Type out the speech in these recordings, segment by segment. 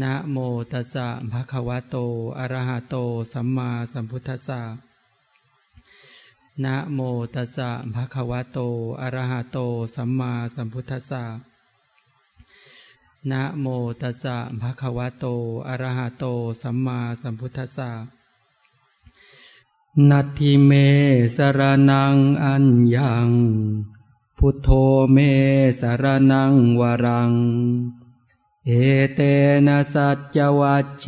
นะโมตัสสะภะคะวะโต อะระหะโต สัมมาสัมพุทธัสสะ นะโมตัสสะภะคะวะโต อะระหะโต สัมมาสัมพุทธัสสะ นะโมตัสสะภะคะวะโต อะระหะโต สัมมาสัมพุทธัสสะนัตถิเมสรนังอัญญัง พุทโธเมสรนังวรัง เอเตนะสัจวัชเช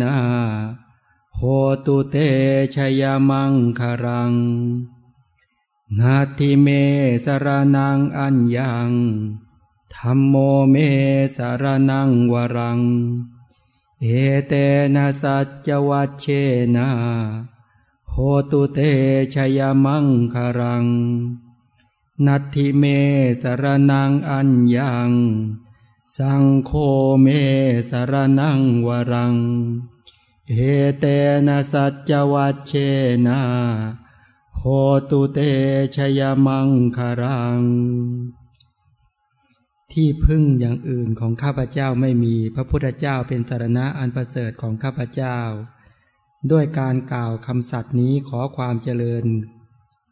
นะโหตุเตชยมังคารัง นาทิเมสรนังอัญญังธรรมโมเมสารนังวรัง เอเตนะสัจวัชเชนะโหตุเตชยมังคารัง นัตถิเมสรนังอัญญัง สังโฆเมสรนังวรัง เอเตนะสัจวัชเชนะโหตุเตชยมังคารัง ที่พึ่งอย่างอื่นของข้าพเจ้าไม่มีพระพุทธเจ้าเป็นสารณะอันประเสริฐของข้าพเจ้า ด้วยการกล่าวคำสัตย์นี้ขอความเจริญ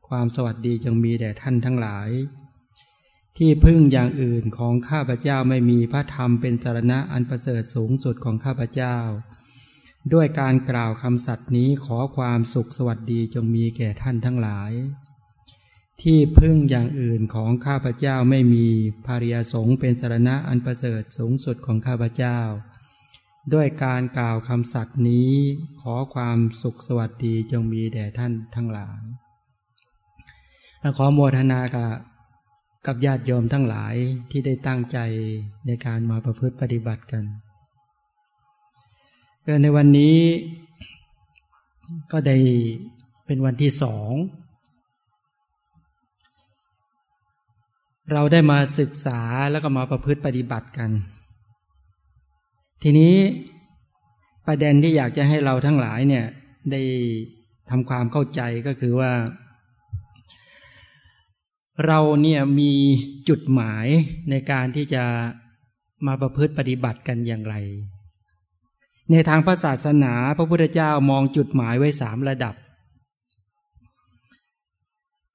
ความสวัสดีจงมีแด่ท่านทั้งหลาย ที่พึ่งอย่างอื่นของข้าพเจ้าไม่มีพระธรรมเป็นสารณะอันประเสริฐสูงสุดของข้าพเจ้า ด้วยการกล่าวคำสัตย์นี้ขอความสุขสวัสดีจงมีแก่ท่านทั้งหลาย ที่พึ่งอย่างอื่นของข้าพเจ้าไม่มีภาริยสงเป็นสารณะอันประเสริฐสูงสุดของข้าพเจ้า ด้วยการกล่าวคำสัตย์นี้ขอความสุขสวัสดีจงมีแด่ท่านทั้งหลายขอโมทนากับ กับญาติโยมทั้งหลายที่ได้ตั้งใจในการมาประพฤติปฏิบัติกันในวันนี้ก็ได้เป็นวันที่สอง เราได้มาศึกษาแล้วก็มาประพฤติปฏิบัติกัน ทีนี้ประเด็นที่อยากจะให้เราทั้งหลายเนี่ยได้ทำความเข้าใจก็คือว่า เราเนี่ยมีจุดหมายในการที่จะมาประพฤติปฏิบัติกันอย่างไร ในทางพระศาสนาพระพุทธเจ้ามองจุดหมายไว้สามระดับ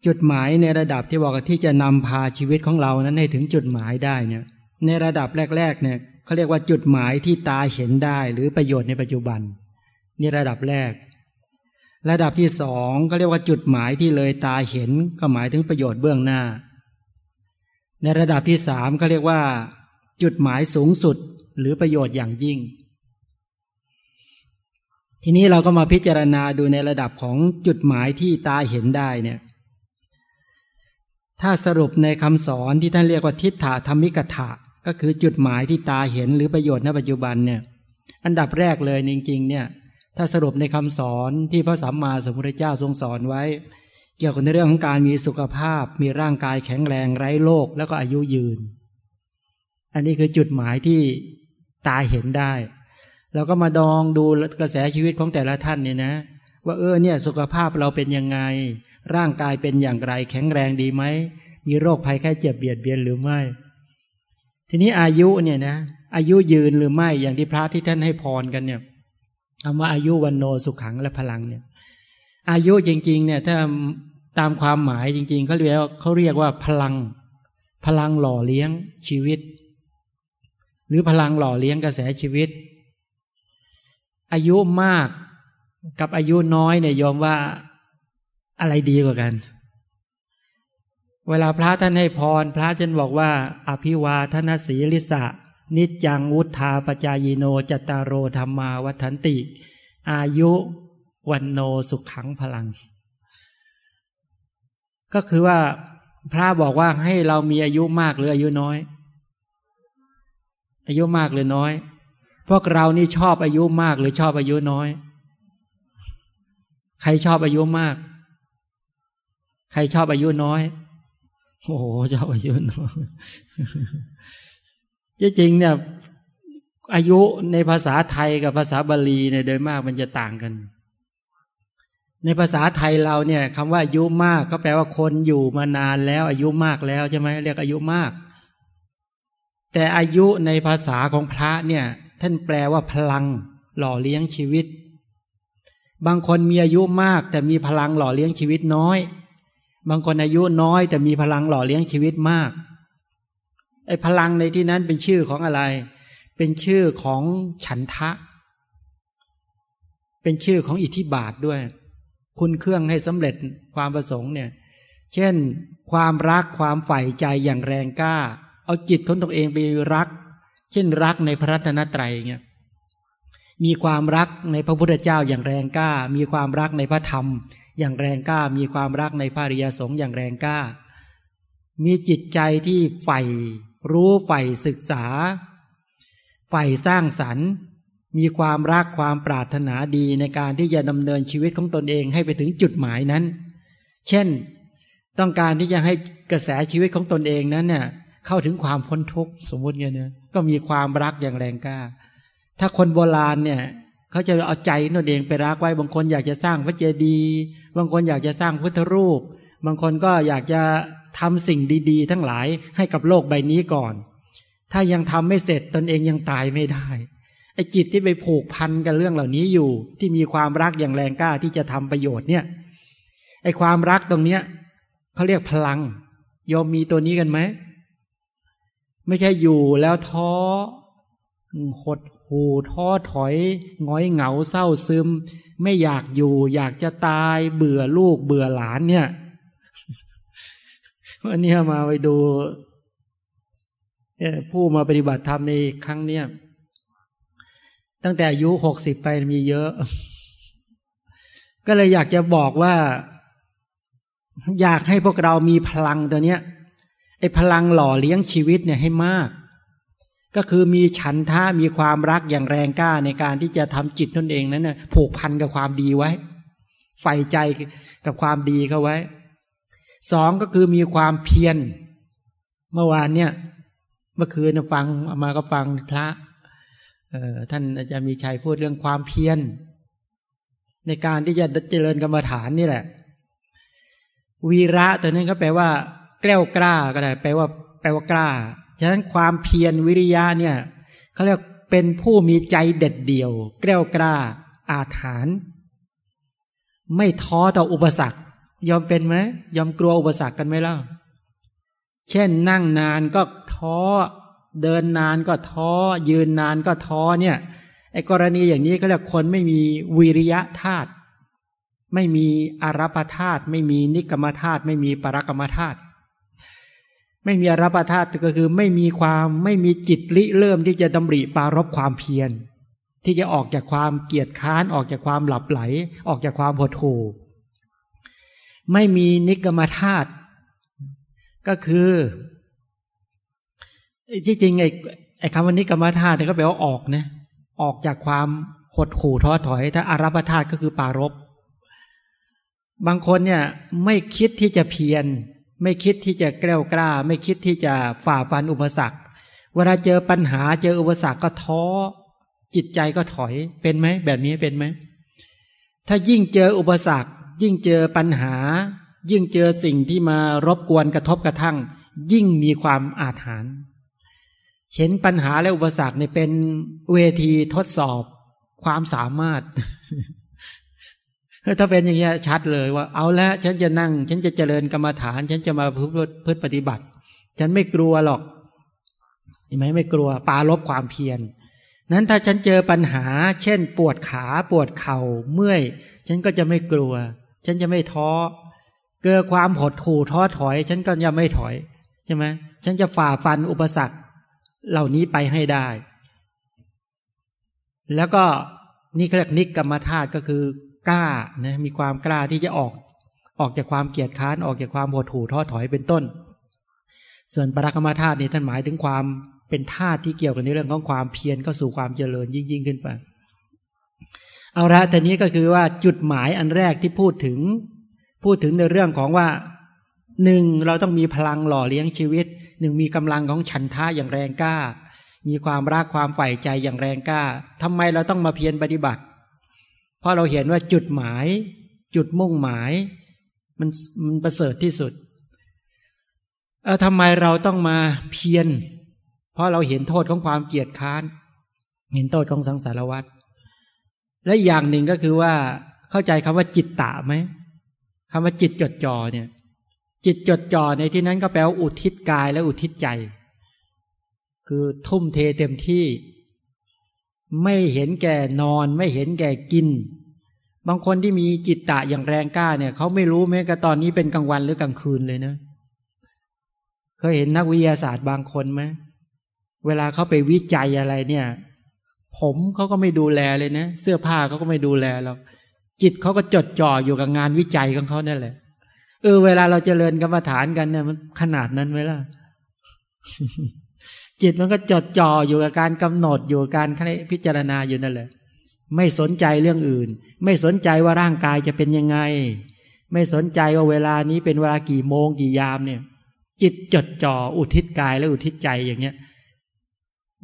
จุดหมายในระดับที่บอกที่จะนำพาชีวิตของเรานั้นให้ถึงจุดหมายได้เนี่ยในระดับแรก ๆ เนี่ยเขาเรียกว่าจุดหมายที่ตาเห็นได้หรือประโยชน์ในปัจจุบันนี่ระดับแรก ระดับที่สองก็เรียกว่าจุดหมายที่เลยตาเห็นก็หมายถึงประโยชน์เบื้องหน้า ในระดับที่สามก็เรียกว่า จุดหมายสูงสุดหรือประโยชน์อย่างยิ่ง ทีนี้เราก็มาพิจารณาดูในระดับของจุดหมายที่ตาเห็นได้เนี่ยถ้าสรุปในคำสอนที่ท่านเรียกว่าทิฏฐธรรมิกถะก็คือจุดหมายที่ตาเห็นหรือประโยชน์ในปัจจุบันเนี่ยอันดับแรกเลยจริงๆเนี่ย ถ้าสรุปในคำสอนที่พระสัมมาสัมพุทธเจ้าทรงสอนไว้ เกี่ยวกับในเรื่องของการมีสุขภาพ มีร่างกายแข็งแรงไร้โรคแล้วก็อายุยืน อันนี้คือจุดหมายที่ตาเห็นได้เราก็มาดองดูกระแสชีวิตของแต่ละท่านเนี่ยนะ ว่าเออเนี่ยสุขภาพเราเป็นยังไง ร่างกายเป็นอย่างไร แข็งแรงดีไหมมีโรคภัยแค่เจ็บเบียดเบียนหรือไม่ ทีนี้อายุเนี่ยนะอายุยืนหรือไม่อย่างที่พระที่ท่านให้พรกันเนี่ย คำว่าอายุวันโนสุขังและพลังเนี่ย อายุจริง ๆ เนี่ย ถ้าตามความหมายจริง ๆเขาเรียกเขาเรียกว่าพลัง พลังหล่อเลี้ยงชีวิต หรือพลังหล่อเลี้ยงกระแสชีวิต อายุมากกับอายุน้อยเนี่ยยอมว่าอะไรดีกว่ากัน เวลาพระท่านให้พร พระท่านบอกว่า อภิวาทนาสีลิสะ นิจจังวุธาปจายโนจตารโรธรรมาวัฏันติ อายุวันโนสุขขังพลัง ก็คือว่าพระบอกว่าให้เรามีอายุมากหรืออายุน้อย อายุมากหรือน้อย พวกเรานี่ชอบอายุมากหรือชอบอายุน้อย ใครชอบอายุมาก ใครชอบอายุน้อยโอ้โหชอบอายุน้อย จริงๆเนี่ยอายุในภาษาไทยกับภาษาบาลีเนี่ยโดยมากมันจะต่างกัน ในภาษาไทยเราเนี่ยคำว่าอายุมากก็แปลว่าคนอยู่มานานแล้ว อายุมากแล้วใช่ไหมเรียกอายุมาก แต่อายุในภาษาของพระเนี่ย ท่านแปลว่าพลัง หล่อเลี้ยงชีวิต บางคนมีอายุมาก แต่มีพลังหล่อเลี้ยงชีวิตน้อย บางคนอายุน้อย แต่มีพลังหล่อเลี้ยงชีวิตมาก ไอ้พลังในที่นั้นเป็นชื่อของอะไร เป็นชื่อของฉันทะ เป็นชื่อของอิทธิบาทด้วย คุณเครื่องให้สำเร็จความประสงค์เนี่ย เช่น ความรักความใฝ่ใจอย่างแรงกล้า เอาจิตของตนเองไปรัก เช่นรักในพระรัตนตรัยเงี้ยมีความรักในพระพุทธเจ้าอย่างแรงกล้า มีความรักในพระธรรม อย่างแรงกล้า มีความรักในพระริยสงฆ์อย่างแรงกล้า มีจิตใจที่ใฝ่ รู้ใฝ่ศึกษา ใฝ่สร้างสรรค์ มีความรักความปรารถนาดีในการที่จะดำเนินชีวิตของตนเองให้ไปถึงจุดหมายนั้น เช่น ต้องการที่จะให้กระแสชีวิตของตนเองนั้นเนี่ยเข้าถึงความพ้นทุกข์สมมติเงี้ยเนี่ยก็มีความรักอย่างแรงกล้า ถ้าคนโบราณเนี่ยเขาจะเอาใจตนเองไปรักไว้บางคนอยากจะสร้างพระเจดีย์บางคนอยากจะสร้างพุทธรูป บางคนก็อยากจะ ทำสิ่งดีๆ ทั้งหลายให้กับโลกใบนี้ก่อน ถ้ายังทำไม่เสร็จตนเองยังตายไม่ได้ไอ้จิตที่ไปผูกพันกับเรื่องเหล่านี้อยู่ ที่มีความรักอย่างแรงกล้าที่จะทำประโยชน์เนี่ยไอ้ความรักตรงเนี้ยเขาเรียกพลังยอมมีตัวนี้กันไหมไม่ใช่อยู่แล้วท้อหดหูท้อถอยง้อยเหงาเศร้าซึม ไม่อยากอยู่ อยากจะตาย เบื่อลูกเบื่อหลานเนี่ย วันนี้มาไปดูผู้มาปฏิบัติธรรมในครั้งเนี้ยตั้งแต่อายุหกสิบไปมีเยอะ ก็เลยอยากจะบอกว่า อยากให้พวกเรามีพลังตัวเนี้ยไอ้พลังหล่อเลี้ยงชีวิตเนี่ยให้มาก ก็คือมีฉันท่ามีความรักอย่างแรงกล้าในการที่จะทำจิตตนเองนั้นน่ะผูกพันกับความดีไว้ใฝ่ใจกับความดีเข้าไว้ สองก็คือมีความเพียร เมื่อวานเนี่ย เมื่อคืนฟังมาก็ฟังพระท่านอาจารย์มีชัยพูดเรื่องความเพียร ในการที่จะเจริญกรรมฐานนี่แหละ วีระตัวนี้ก็แปลว่า แกล้วกล้าก็ได้ แปลว่า แปลว่ากล้า ฉะนั้นความเพียรวิริยะเนี่ยเขาเรียกเป็นผู้มีใจเด็ดเดี่ยว แกล้วกล้า อาถาน ไม่ท้อต่ออุปสรรค ยอมเป็นไหมยอมกลัวอุปสรรคกันไหมล่ะเช่นนั่งนานก็ท้อ เดินนานก็ท้อ ยืนนานก็ท้อเนี่ยไอ้กรณีอย่างนี้ก็เรียกคนไม่มีวิริยะธาตุไม่มีอารัปธาตุไม่มีนิกรรมธาตุไม่มีปรกรรมธาตุไม่มีอารัปธาตุก็คือไม่มีความไม่มีจิตริเริ่มที่จะดำริปารบความเพียรที่จะออกจากความเกียจค้านออกจากความหลับไหล ออกจากความหดหู่ ไม่มีนิกรรมธาตุก็คือที่จริงไอ้ไอ้คำว่านิกรรมธาตุก็แปลว่าออกนะออกจากความหดขู่ท้อถอย ถ้าอารัปธาตุก็คือปารบบางคนเนี่ยไม่คิดที่จะเพียรไม่คิดที่จะแกล้วกล้า ไม่คิดที่จะฝ่าฟันอุปสรรค เวลาเจอปัญหาเจออุปสรรคก็ท้อ จิตใจก็ถอยเป็นไหมแบบนี้เป็นไหมถ้ายิ่งเจออุปสรรค ยิ่งเจอปัญหา ยิ่งเจอสิ่งที่มารบกวนกระทบกระทั่ง ยิ่งมีความอาถรรพ์เห็นปัญหาและอุปสรรคเนี่ยเป็นเวทีทดสอบความสามารถถ้าเป็นอย่างนี้ชัดเลยว่า เอาละฉันจะนั่ง ฉันจะเจริญกรรมฐาน ฉันจะมาพึ่พปฏิบัติ ฉันไม่กลัวหรอกเห็นไหมไม่กลัวปาลบความเพียรนั้นถ้าฉันเจอปัญหา เช่น ปวดขาปวดเข่าเมื่อย ฉันก็จะไม่กลัว ฉันจะไม่ท้อ เกิดความหดหู่ท้อถอย ฉันก็ยังไม่ถอยใช่ไหมฉันจะฝ่าฟันอุปสรรค เหล่านี้ไปให้ได้ แล้วก็นี่เรียกนิกกรรมธาตุก็คือกล้านะมีความกล้าที่จะออก ออกจากความเกียจค้านออกจากความหดหู่ท้อถอยเป็นต้น ส่วนปรกรรมธาตุนี่ท่านหมายถึงความเป็นธาตุที่เกี่ยวกับในเรื่องของความเพียรก็สู่ความเจริญยิ่งยิ่งขึ้นไป เอาละแต่นี้ก็คือว่าจุดหมายอันแรกที่พูดถึง พูดถึงในเรื่องของว่าหนึ่งเราต้องมีพลังหล่อเลี้ยงชีวิตหนึ่งมีกำลังของฉันท่าอย่างแรงกล้า มีความรักความใฝ่ใจอย่างแรงกล้าทำไมเราต้องมาเพียรปฏิบัติ เพราะเราเห็นว่าจุดหมาย จุดมุ่งหมาย มันมันประเสริฐที่สุดเออทำไมเราต้องมาเพียรเพราะเราเห็นโทษของความเกียจค้าน เห็นโทษของสังสารวัฏ และอย่างหนึ่งก็คือว่า เข้าใจคำว่าจิตตะไหมคำว่าจิตจดจ่อเนี่ย จิตจดจ่อในที่นั้นก็แปลว่าอุทิศกายและอุทิศใจ คือทุ่มเทเต็มที่ ไม่เห็นแก่นอนไม่เห็นแก่กิน บางคนที่มีจิตตะอย่างแรงกล้าเนี่ยเขาไม่รู้แม้กระตอนนี้เป็นกลางวันหรือกลางคืนเลยนะเคยเห็นนักวิทยาศาสตร์บางคนไหมเวลาเขาไปวิจัยอะไรเนี่ย ผมเขาก็ไม่ดูแลเลยนะ เสื้อผ้าเขาก็ไม่ดูแลเราจิตเขาก็จดจ่ออยู่กับงานวิจัยของเขานั่นแหละ เออ เวลาเราเจริญกรรมฐานกันเนี่ยมันขนาดนั้นไหมล่ะ จิตมันก็จดจ่ออยู่กับการกำหนดอยู่กับการพิจารณาอยู่นั่นแหละ ไม่สนใจเรื่องอื่น ไม่สนใจว่าร่างกายจะเป็นยังไง ไม่สนใจว่าเวลานี้เป็นเวลากี่โมงกี่ยามเนี่ย จิตจดจ่ออุทิศกายและอุทิศใจอย่างเงี้ย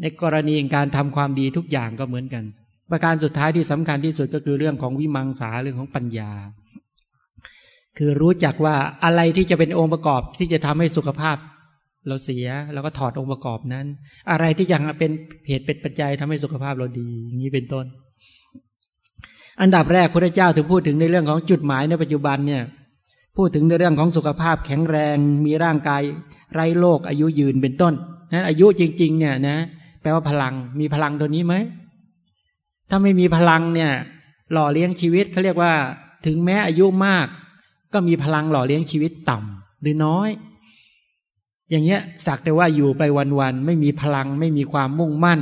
ในกรณีการทำความดีทุกอย่างก็เหมือนกัน ประการสุดท้ายที่สำคัญที่สุดก็คือเรื่องของวิมังสาเรื่องของปัญญา คือรู้จักว่าอะไรที่จะเป็นองค์ประกอบที่จะทำให้สุขภาพ เราเสียเราก็ถอดองค์ประกอบนั้น อะไรที่ยังเป็นเหตุเป็นปัจจัยทำให้สุขภาพเราดีอย่างนี้เป็นต้น อันดับแรกพระเจ้าถึงพูดถึงในเรื่องของจุดหมายในปัจจุบันเนี่ยพูดถึงในเรื่องของสุขภาพแข็งแรงมีร่างกายไร้โรคอายุยืนเป็นต้นนะอายุจริงๆเนี่ยนะ แปลว่าพลัง มีพลังตัวนี้ไหม ถ้าไม่มีพลังเนี่ย หล่อเลี้ยงชีวิตเขาเรียกว่า ถึงแม้อายุมาก ก็มีพลังหล่อเลี้ยงชีวิตต่ำหรือน้อย อย่างเงี้ยสักแต่ว่าอยู่ไปวันๆไม่มีพลัง ไม่มีความมุ่งมั่น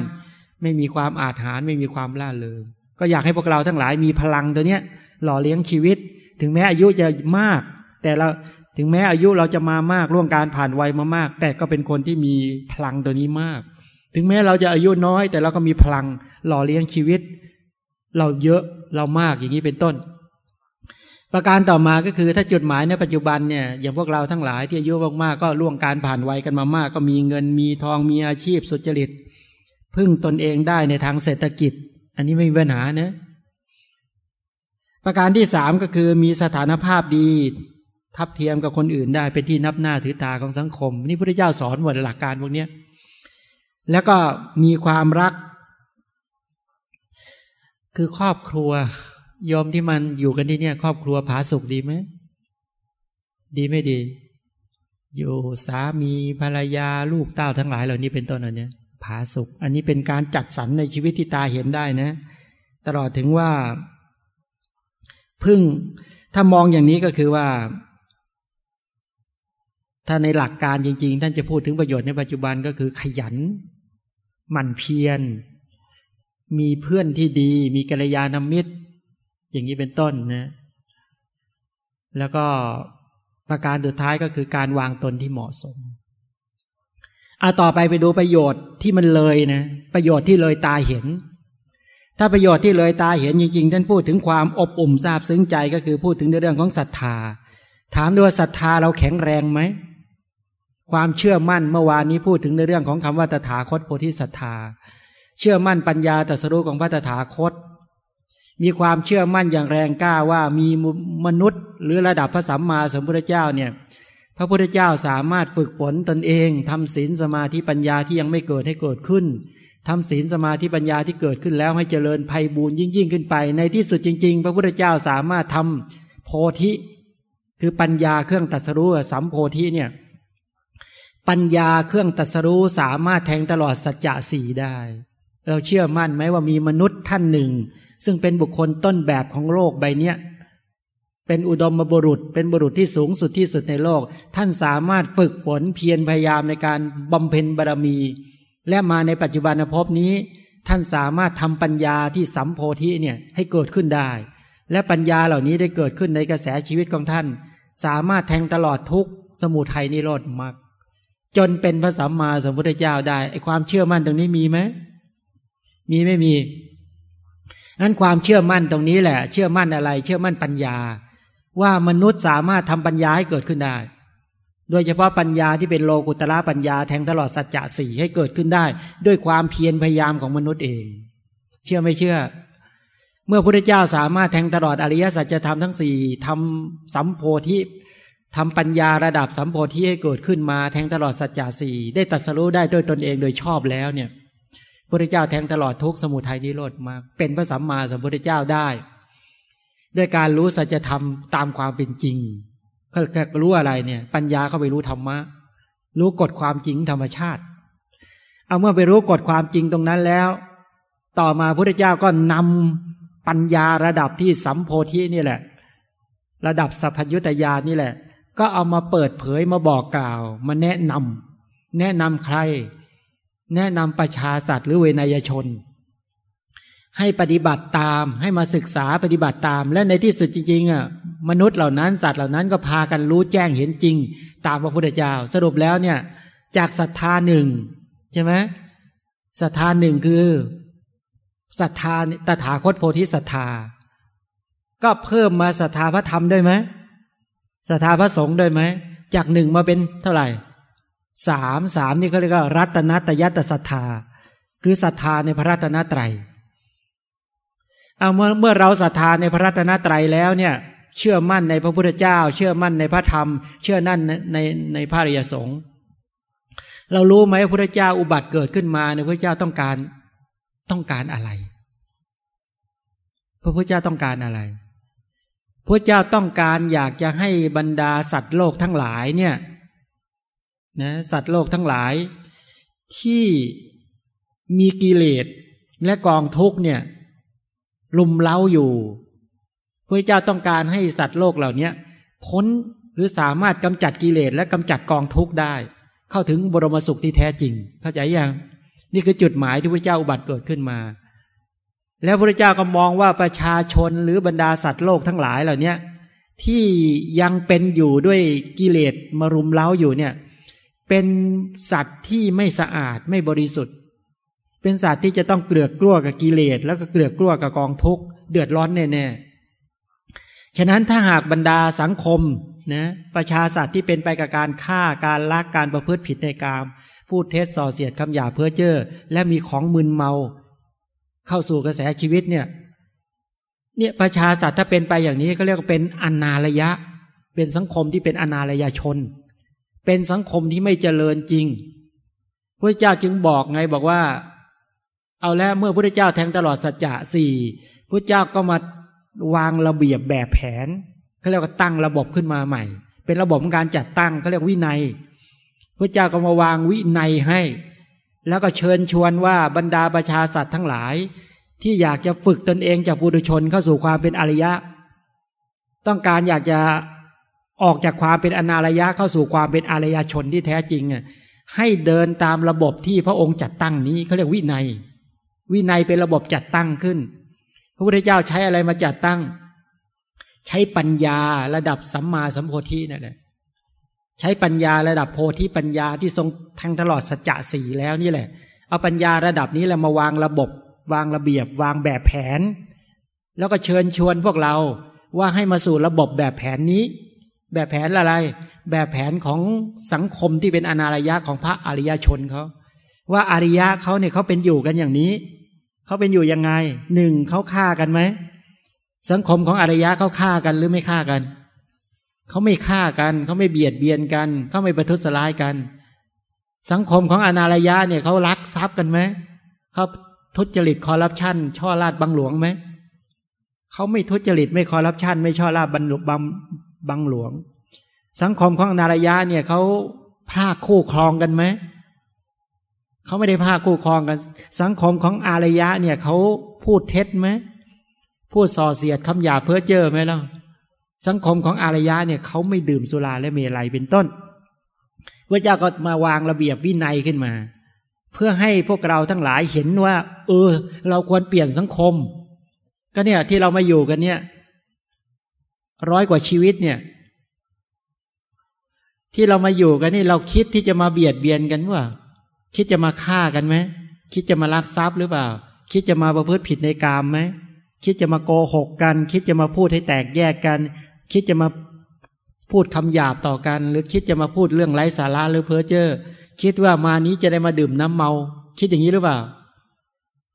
ไม่มีความอาถรรพ์ไม่มีความล่าเริงก็อยากให้พวกเราทั้งหลายมีพลังตัวเนี้ย หล่อเลี้ยงชีวิต ถึงแม้อายุจะมาก แต่เราถึงแม้อายุเราจะมามากล่วงการผ่านวัยมามาก แต่ก็เป็นคนที่มีพลังตัวนี้มาก ถึงแม้เราจะอายุน้อย แต่เราก็มีพลังหล่อเลี้ยงชีวิต เราเยอะเรามากอย่างนี้เป็นต้น ประการต่อมาก็คือถ้าจุดหมายในปัจจุบันเนี่ยอย่างพวกเราทั้งหลายที่อายุมากๆก็ล่วงการผ่านวัยกันมามาก ก็มีเงินมีทองมีอาชีพสุจริต พึ่งตนเองได้ในทางเศรษฐกิจ อันนี้ไม่มีปัญหาเนะประการที่สามก็คือมีสถานภาพดี ทับเทียมกับคนอื่นได้เป็นที่นับหน้าถือตาของสังคม นี่พระเจ้าสอนหมดหลักการพวกนี้ แล้วก็มีความรัก คือครอบครัวยอมที่มันอยู่กันที่เนี่ย ครอบครัวผาสุกดีไหมดีไม่ดี อยู่สามีภรรยาลูกเต้าทั้งหลายเหล่านี้เป็นต้นอันเนี้ผาสุกอันนี้เป็นการจัดสรรในชีวิตที่ตาเห็นได้นะ ตลอดถึงว่า พึ่งถ้ามองอย่างนี้ก็คือว่า ถ้าในหลักการจริง ๆ ท่านจะพูดถึงประโยชน์ในปัจจุบันก็คือขยัน หมั่นเพียร มีเพื่อนที่ดี มีกัลยาณมิตร อย่างนี้เป็นต้นนะ แล้วก็ประการสุดท้ายก็คือการวางตนที่เหมาะสมเอาต่อไปไปดูประโยชน์ที่มันเลยนะประโยชน์ที่เลยตาเห็น ถ้าประโยชน์ที่เลยตาเห็นจริงๆท่านพูดถึงความอบอุ่มซาบซึ้งใจก็คือพูดถึงในเรื่องของศรัทธา ถามด้วยศรัทธาเราแข็งแรงไหม ความเชื่อมั่นเมื่อวานนี้พูดถึงในเรื่องของคำว่าตถาคตโพธิศรัทธา เชื่อมั่นปัญญาตรัสรู้ของพระตถาคต มีความเชื่อมั่นอย่างแรงกล้าว่ามีมนุษย์ หรือระดับพระสัมมาสัมพุทธเจ้าเนี่ยพระพุทธเจ้าสามารถฝึกฝนตนเองทำศีลสมาธิปัญญาที่ยังไม่เกิดให้เกิดขึ้นทำศีลสมาธิปัญญาที่เกิดขึ้นแล้วให้เจริญภัยบูญยิ่งยิ่งขึ้นไป ในที่สุดจริง ๆ พระพุทธเจ้าสามารถทำโพธิ คือปัญญาเครื่องตัดสรู้สัมโพธิเนี่ย ปัญญาเครื่องตัดสรู้สามารถแทงตลอดสัจจะสี่ได้ เราเชื่อมั่นไหมว่ามีมนุษย์ท่านหนึ่ง ซึ่งเป็นบุคคลต้นแบบของโลกใบเนี้ยเป็นอุดมบุรุษ เป็นบุรุษที่สูงสุดที่สุดในโลก ท่านสามารถฝึกฝนเพียรพยายามในการบำเพ็ญบารมี และมาในปัจจุบันภพนี้ ท่านสามารถทำปัญญาที่สัมโพธิเนี่ยให้เกิดขึ้นได้ และปัญญาเหล่านี้ได้เกิดขึ้นในกระแสชีวิตของท่าน สามารถแทงตลอดทุกสมุทัยนิโรธมาก จนเป็นพระสัมมาสัมพุทธเจ้าได้ไอความเชื่อมั่นตรงนี้มีไหมมีไม่มีนั้นความเชื่อมั่นตรงนี้แหละ เชื่อมั่นอะไร เชื่อมั่นปัญญา ว่ามนุษย์สามารถทำปัญญาให้เกิดขึ้นได้ โดยเฉพาะปัญญาที่เป็นโลกุตระปัญญาแทงตลอดสัจจะสี่ให้เกิดขึ้นได้ ด้วยความเพียรพยายามของมนุษย์เอง เชื่อไม่เชื่อ เมื่อพระพุทธเจ้าสามารถแทงตลอดอริยสัจธรรมทั้งสี่ทำสัมโพธิ ทำปัญญาระดับสัมโพธิให้เกิดขึ้นมาแทงตลอดสัจจะสี่ได้ตัสรู้ได้ด้วยตนเองโดยชอบแล้วเนี่ยพระเจ้าแทงตลอดทุกสมุทัยนิโรธมาเป็นพระสัมมาสัมพุทธเจ้าได้ ด้วยการรู้สัจธรรมตามความเป็นจริงเขารู้อะไรเนี่ย ปัญญาเข้าไปรู้ธรรมะ รู้กฎความจริงธรรมชาติ เอาเมื่อไปรู้กฎความจริงตรงนั้นแล้ว ต่อมาพระเจ้าก็นำปัญญาระดับที่สัมโพธินี่แหละ ระดับสัพพยุตยานี่แหละ ก็เอามาเปิดเผยมาบอกกล่าว มาแนะนำแนะนำใคร แนะนำประชาสัตว์หรือเวนยชน ให้ปฏิบัติตามให้มาศึกษาปฏิบัติตาม และในที่สุดจริงๆอะมนุษย์เหล่านั้นสัตว์เหล่านั้นก็พากันรู้แจ้งเห็นจริง ตามพระพุทธเจ้า สรุปแล้วเนี่ย จากศรัทธาหนึ่งใช่ไหมศรัทธาหนึ่งคือศรัทธาตถาคตโพธิศรัทธา ก็เพิ่มมาศรัทธาพระธรรมด้วยไหม ศรัทธาพระสงฆ์ด้วยไหม จากหนึ่งมาเป็นเท่าไหร่สามสามนี่เขาเรียกว่ารัตนตยัตศรัทธา คือศรัทธาในพระรัตนตรัยเอาเมื่อเมื่อเราศรัทธาในพระรัตนตรัยแล้วเนี่ย เชื่อมั่นในพระพุทธเจ้า เชื่อมั่นในพระธรรม เชื่อนั่นในในพระริยสงฆ์เรารู้ไหมพระพุทธเจ้าอุบัติเกิดขึ้นมาในพระเจ้าต้องการต้องการอะไร พระพุทธเจ้าต้องการอะไร พระเจ้าต้องการอยากจะให้บรรดาสัตว์โลกทั้งหลายเนี่ยนะสัตว์โลกทั้งหลาย ที่มีกิเลสและกองทุกเนี่ยลุมเล้าอยู่พระเจ้าต้องการให้สัตว์โลกเหล่านี้พ้นหรือสามารถกำจัดกิเลสและกำจัดกองทุกได้ เข้าถึงบรมสุขที่แท้จริง เข้าใจยังนี่คือจุดหมายที่พระเจ้าอุบัติเกิดขึ้นมา แล้วพระเจ้าก็มองว่าประชาชนหรือบรรดาสัตว์โลกทั้งหลายเหล่านี้ที่ยังเป็นอยู่ด้วยกิเลสมารุมเล้าอยู่เนี่ย เป็นสัตว์ที่ไม่สะอาดไม่บริสุทธิ์ เป็นสัตว์ที่จะต้องเกลือกกลัวกับกิเลสแล้วก็เกลือกกลัวกับกองทุกข์เดือดร้อนแน่ๆฉะนั้นถ้าหากบรรดาสังคมนะประชาสัตว์ที่เป็นไปกับการฆ่าการลักการประพฤติผิดในกาม พูดเท็จส่อเสียดคำหยาเพ้อเจ้อและมีของมึนเมา เข้าสู่กระแสชีวิตเนี่ย เนี่ยประชาสัตว์ถ้าเป็นไปอย่างนี้ก็เรียกว่าเป็นอนาระยะ เป็นสังคมที่เป็นอนาระยะชน เป็นสังคมที่ไม่เจริญจริงพระเจ้าจึงบอกไงบอกว่า เอาแล้วเมื่อพระเจ้าแทงตลอดสัจจะสี่พระเจ้าก็มาวางระเบียบแบบแผนเขาเรียกว่าตั้งระบบขึ้นมาใหม่ เป็นระบบการจัดตั้งเขาเรียกวินัยพระเจ้าก็มาวางวินัยให้ แล้วก็เชิญชวนว่าบรรดาประชาสัตว์ทั้งหลาย ที่อยากจะฝึกตนเองจากบุรุชนเข้าสู่ความเป็นอริยะ ต้องการอยากจะออกจากความเป็นอนารยะเข้าสู่ความเป็นอารยชนที่แท้จริงอะให้เดินตามระบบที่พระองค์จัดตั้งนี้เขาเรียกวินัย วินัยเป็นระบบจัดตั้งขึ้น พระพุทธเจ้าใช้อะไรมาจัดตั้ง ใช้ปัญญาระดับสัมมาสัมโพธินั่นแหละ ใช้ปัญญาระดับโพธิปัญญาที่ทรงทั้งตลอดสัจจะสีแล้วนี่แหละ เอาปัญญาระดับนี้แหละมาวางระบบ วางระเบียบ วางแบบแผน แล้วก็เชิญชวนพวกเราว่าให้มาสู่ระบบแบบแผนนี้ แบบแผนอะไร แบบแผนของสังคมที่เป็นอนารยะของพระอริยชนเขาว่าอริยะเขาเนี่ยเขาเป็นอยู่กันอย่างนี้เขาเป็นอยู่ยังไงหนึ่งเขาฆ่ากันไหมสังคมของอริยะเขาฆ่ากันหรือไม่ฆ่ากัน เขาไม่ฆ่ากันเขาไม่เบียดเบียนกันเขาไม่ประทุษร้ายกัน สังคมของอนารยะเนี่ยเขารักทรัพย์กันไหมเขาทุจริตคอร์รัปชันช่อราดบังหลวงไหมเขาไม่ทุจริตไม่คอร์รัปชันไม่ช่อราดบังหลวงบังหลวง สังคมของอนารยะเนี่ยเขาพาคคู่ครองกันไหมเขาไม่ได้พาคู่ครองกัน สังคมของอารยะเนี่ยเขาพูดเท็จไหมพูดส่อเสียดคำหยาเพ้อเจ้อไหมล่ะ สังคมของอารยะเนี่ยเขาไม่ดื่มสุราและเมลัยเป็นต้น พระเจ้าก็มาวางระเบียบวินัยขึ้นมา เพื่อให้พวกเราทั้งหลายเห็นว่า เออ เราควรเปลี่ยนสังคม ก็เนี่ยที่เรามาอยู่กันเนี่ย ร้อยกว่าชีวิตเนี่ย ที่เรามาอยู่กันนี่เราคิดที่จะมาเบียดเบียนกันว่า คิดจะมาฆ่ากันไหมคิดจะมาลักทรัพย์หรือเปล่า คิดจะมาประพฤติผิดในกามไหมคิดจะมาโกหกกัน คิดจะมาพูดให้แตกแยกกัน คิดจะมาพูดคำหยาบต่อกัน หรือคิดจะมาพูดเรื่องไร้สาระหรือเพ้อเจ้อคิดว่ามานี้จะได้มาดื่มน้ำเมา คิดอย่างนี้หรือเปล่า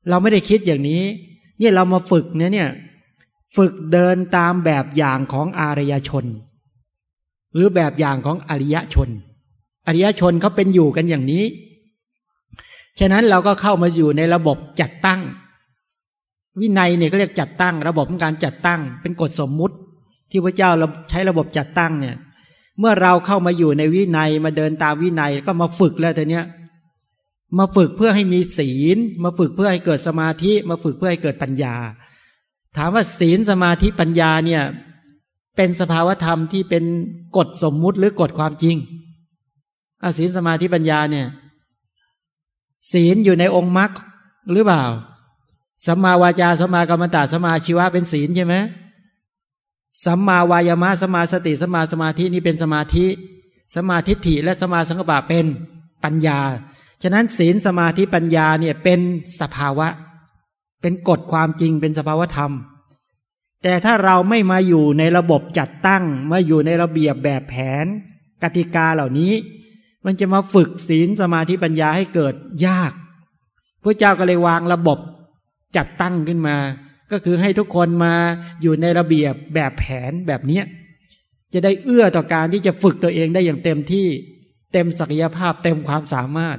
เราไม่ได้คิดอย่างนี้ เนี่ยเรามาฝึกเนี่ยเนี่ยฝึกเดินตามแบบอย่างของอารยชน หรือแบบอย่างของอริยชน อริยชนเขาเป็นอยู่กันอย่างนี้ ฉะนั้นเราก็เข้ามาอยู่ในระบบจัดตั้ง วินัยเนี่ยก็เรียกจัดตั้ง ระบบของการจัดตั้ง เป็นกฎสมมุติ ที่พระเจ้าเราใช้ระบบจัดตั้งเนี่ย เมื่อเราเข้ามาอยู่ในวินัยมาเดินตามวินัยก็มาฝึกแล้วแต่เนี้ยมาฝึกเพื่อให้มีศีล มาฝึกเพื่อให้เกิดสมาธิ มาฝึกเพื่อให้เกิดปัญญา ถามว่าศีลสมาธิปัญญาเนี่ย เป็นสภาวธรรมที่เป็นกฎสมมุติหรือกฎความจริงอาศีลสมาธิปัญญาเนี่ย ศีลอยู่ในองค์มรรคหรือเปล่าสัมมาวาจาสัมมากรรมตาสัมมาชีวะเป็นศีลใช่ไหม สัมมาวายามะสัมมาสติสัมมาสมาธินี่เป็นสมาธิ สมาธิฐิและสมาสังกปะเป็นปัญญา ฉะนั้นศีลสมาธิปัญญาเนี่ยเป็นสภาวะ เป็นกฎความจริงเป็นสภาวธรรม แต่ถ้าเราไม่มาอยู่ในระบบจัดตั้งมาอยู่ในระเบียบแบบแผน กติกาเหล่านี้ มันจะมาฝึกศีลสมาธิปัญญาให้เกิดยากพระเจ้าก็เลยวางระบบจัดตั้งขึ้นมา ก็คือให้ทุกคนมาอยู่ในระเบียบแบบแผนแบบนี้จะได้เอื้อต่อการที่จะฝึกตัวเองได้อย่างเต็มที่เต็มศักยภาพเต็มความสามารถ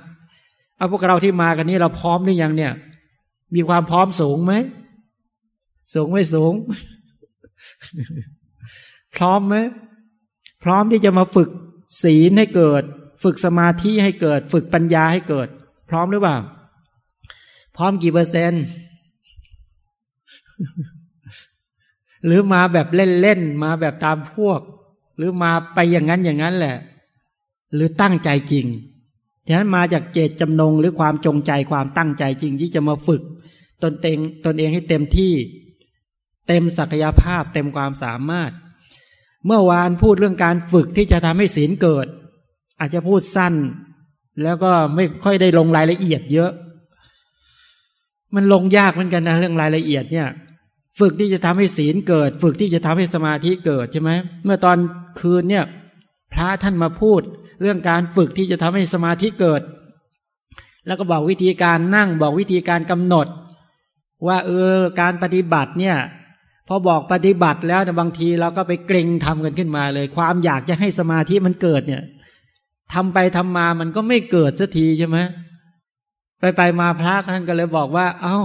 เอาพวกเราที่มากันนี้เราพร้อมหรือยังเนี่ย มีความพร้อมสูงไหมสูงไม่สูง พร้อมไหมพร้อมที่จะมาฝึกศีลให้เกิด ฝึกสมาธิให้เกิด ฝึกปัญญาให้เกิด พร้อมหรือเปล่า พร้อมกี่เปอร์เซ็นต์ หรือมาแบบเล่นๆมาแบบตามพวก หรือมาไปอย่างนั้นอย่างนั้นแหละ หรือตั้งใจจริงฉะนั้นมาจากเจตจำนงหรือความจงใจความตั้งใจจริงที่จะมาฝึก ตนเองตนเองให้เต็มที่ เต็มศักยภาพเต็มความสามารถ เมื่อวานพูดเรื่องการฝึกที่จะทำให้ศีลเกิด อาจจะพูดสั้น แล้วก็ไม่ค่อยได้ลงรายละเอียดเยอะ มันลงยากเหมือนกันนะเรื่องรายละเอียดเนี่ย ฝึกที่จะทำให้ศีลเกิด ฝึกที่จะทำให้สมาธิเกิดใช่ไหมเมื่อตอนคืนเนี่ยพระท่านมาพูด เรื่องการฝึกที่จะทำให้สมาธิเกิด แล้วก็บอกวิธีการนั่งบอกวิธีการกำหนด ว่าเออการปฏิบัติเนี่ยพอบอกปฏิบัติแล้วแต่บางทีเราก็ไปเกรงทำกันขึ้นมาเลย ความอยากจะให้สมาธิมันเกิดเนี่ยทำไปทำมามันก็ไม่เกิดสักทีใช่ไหมไปไปมาพระท่านก็เลยบอกว่า เอา้า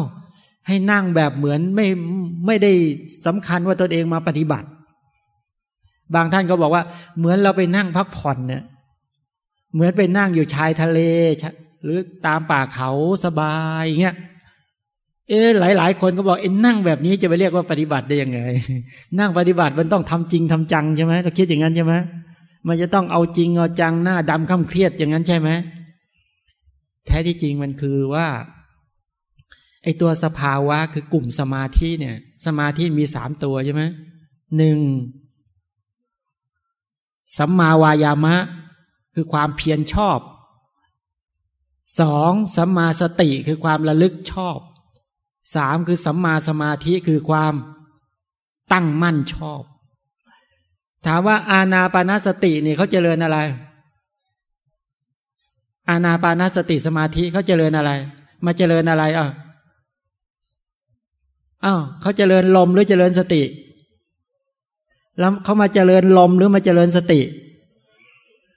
ให้นั่งแบบเหมือนไม่ไม่ได้สำคัญว่าตนเองมาปฏิบัติ บางท่านก็บอกว่า เหมือนเราไปนั่งพักผ่อนเนี่ยเหมือนไปนั่งอยู่ชายทะเล หรือตามป่าเขาสบายเงี้ยเออหลาย ๆ คนก็บอกเอ็นนั่งแบบนี้จะไปเรียกว่าปฏิบัติได้ยังไง นั่งปฏิบัติมันต้องทำจริงทำจังใช่ไหมเราคิดอย่างนั้นใช่ไหมมันจะต้องเอาจริงเอาจังหน้าดำข้าเครียดอย่างนั้นใช่ไหมแท้ที่จริงมันคือว่า ไอตัวสภาวะคือกลุ่มสมาธิเนี่ย สมาธิมีสามตัวใช่ไหมหนึ่งสัมมาวายามะ คือความเพียรชอบสองสัมมาสติคือความระลึกชอบสามคือสัมมาสมาธิคือความตั้งมั่นชอบ ถามว่าอาณาปานสติเนี่ยเขาเจริญอะไร อาณาปานสติสมาธิเขาเจริญอะไร มาเจริญอะไรอะ อ้าวเขาเจริญลมหรือเจริญสติ แล้วเขามาเจริญลมหรือมาเจริญสติ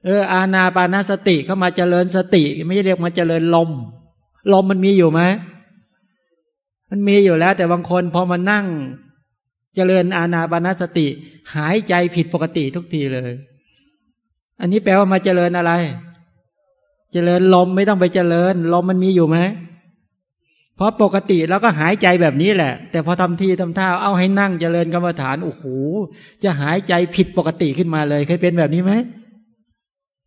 เออ อาณาปานาสติเขามาเจริญสติ ไม่เรียกมาเจริญลม ลมมันมีอยู่ไหมมันมีอยู่แล้ว แต่บางคนพอมานั่ง เจริญอาณาปานาสติ หายใจผิดปกติทุกทีเลย อันนี้แปลว่ามาเจริญอะไร เจริญลมไม่ต้องไปเจริญ ลมมันมีอยู่ไหม เพราะปกติเราก็หายใจแบบนี้แหละ แต่พอทำทีทำท่าเอาให้นั่งเจริญกรรมฐานโอ้โหจะหายใจผิดปกติขึ้นมาเลย เคยเป็นแบบนี้ไหม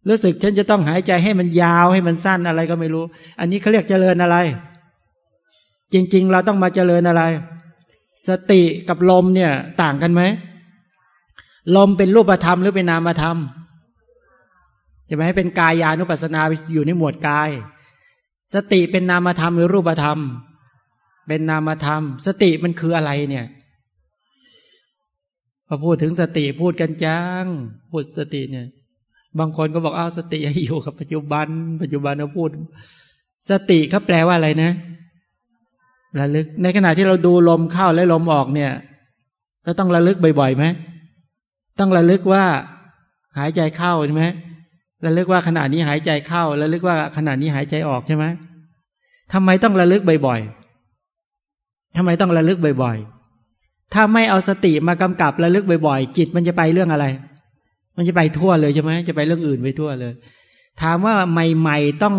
รู้สึกฉันจะต้องหายใจให้มันยาวให้มันสั้นอะไรก็ไม่รู้ อันนี้เขาเรียกเจริญอะไร จริง ๆ เราต้องมาเจริญอะไร สติกับลมเนี่ย ต่างกันไหมลมเป็นรูปธรรมหรือเป็นนามธรรมจะไหมเป็นกายานุปัสนาอยู่ในหมวดกาย สติเป็นนามธรรมหรือรูปธรรม เป็นนามธรรม สติมันคืออะไรเนี่ยพอพูดถึงสติพูดกันจังพูดสติเนี่ย บางคนก็บอกอ้าวสติอยู่กับปัจจุบัน ปัจจุบันเราพูด สติเขาแปลว่าอะไรนะระลึก ในขณะที่เราดูลมเข้าและลมออกเนี่ยเราต้องระลึกบ่อยๆไหมต้องระลึกว่า หายใจเข้าใช่ไหม ระลึกว่าขณะนี้หายใจเข้าระลึกว่าขณะนี้หายใจออกใช่ไหมทำไมต้องระลึกบ่อยๆทำไมต้องระลึกบ่อยๆ ถ้าไม่เอาสติมากำกับระลึกบ่อยๆ จิตมันจะไปเรื่องอะไร มันจะไปทั่วเลยใช่ไหมจะไปเรื่องอื่นไปทั่วเลย ถามว่าใหม่ๆต้อง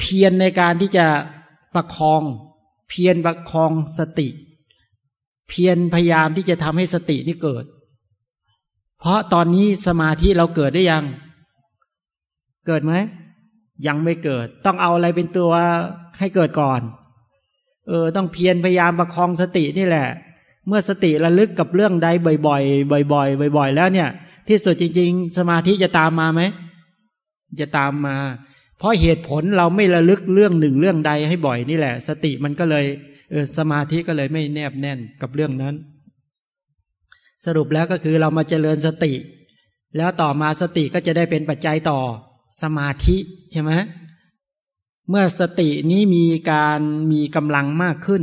เพียรในการที่จะประคอง เพียรประคองสติ เพียรพยายามที่จะทำให้สตินี่เกิด เพราะตอนนี้สมาธิเราเกิดได้ยัง เกิดไหมยังไม่เกิด ต้องเอาอะไรเป็นตัวให้เกิดก่อน เออ ต้องเพียรพยายามประคองสตินี่แหละ เมื่อสติระลึกกับเรื่องใดบ่อยๆบ่อยๆบ่อย ๆ แล้วเนี่ย ที่สุดจริง ๆ สมาธิจะตามมาไหมจะตามมา เพราะเหตุผลเราไม่ระลึกเรื่องหนึ่งเรื่องใดให้บ่อยนี่แหละ สติมันก็เลยเออสมาธิก็เลยไม่แนบแน่นกับเรื่องนั้น สรุปแล้วก็คือเรามาเจริญสติ แล้วต่อมาสติก็จะได้เป็นปัจจัยต่อ สมาธิใช่ไหมเมื่อสตินี้มีการมีกำลังมากขึ้น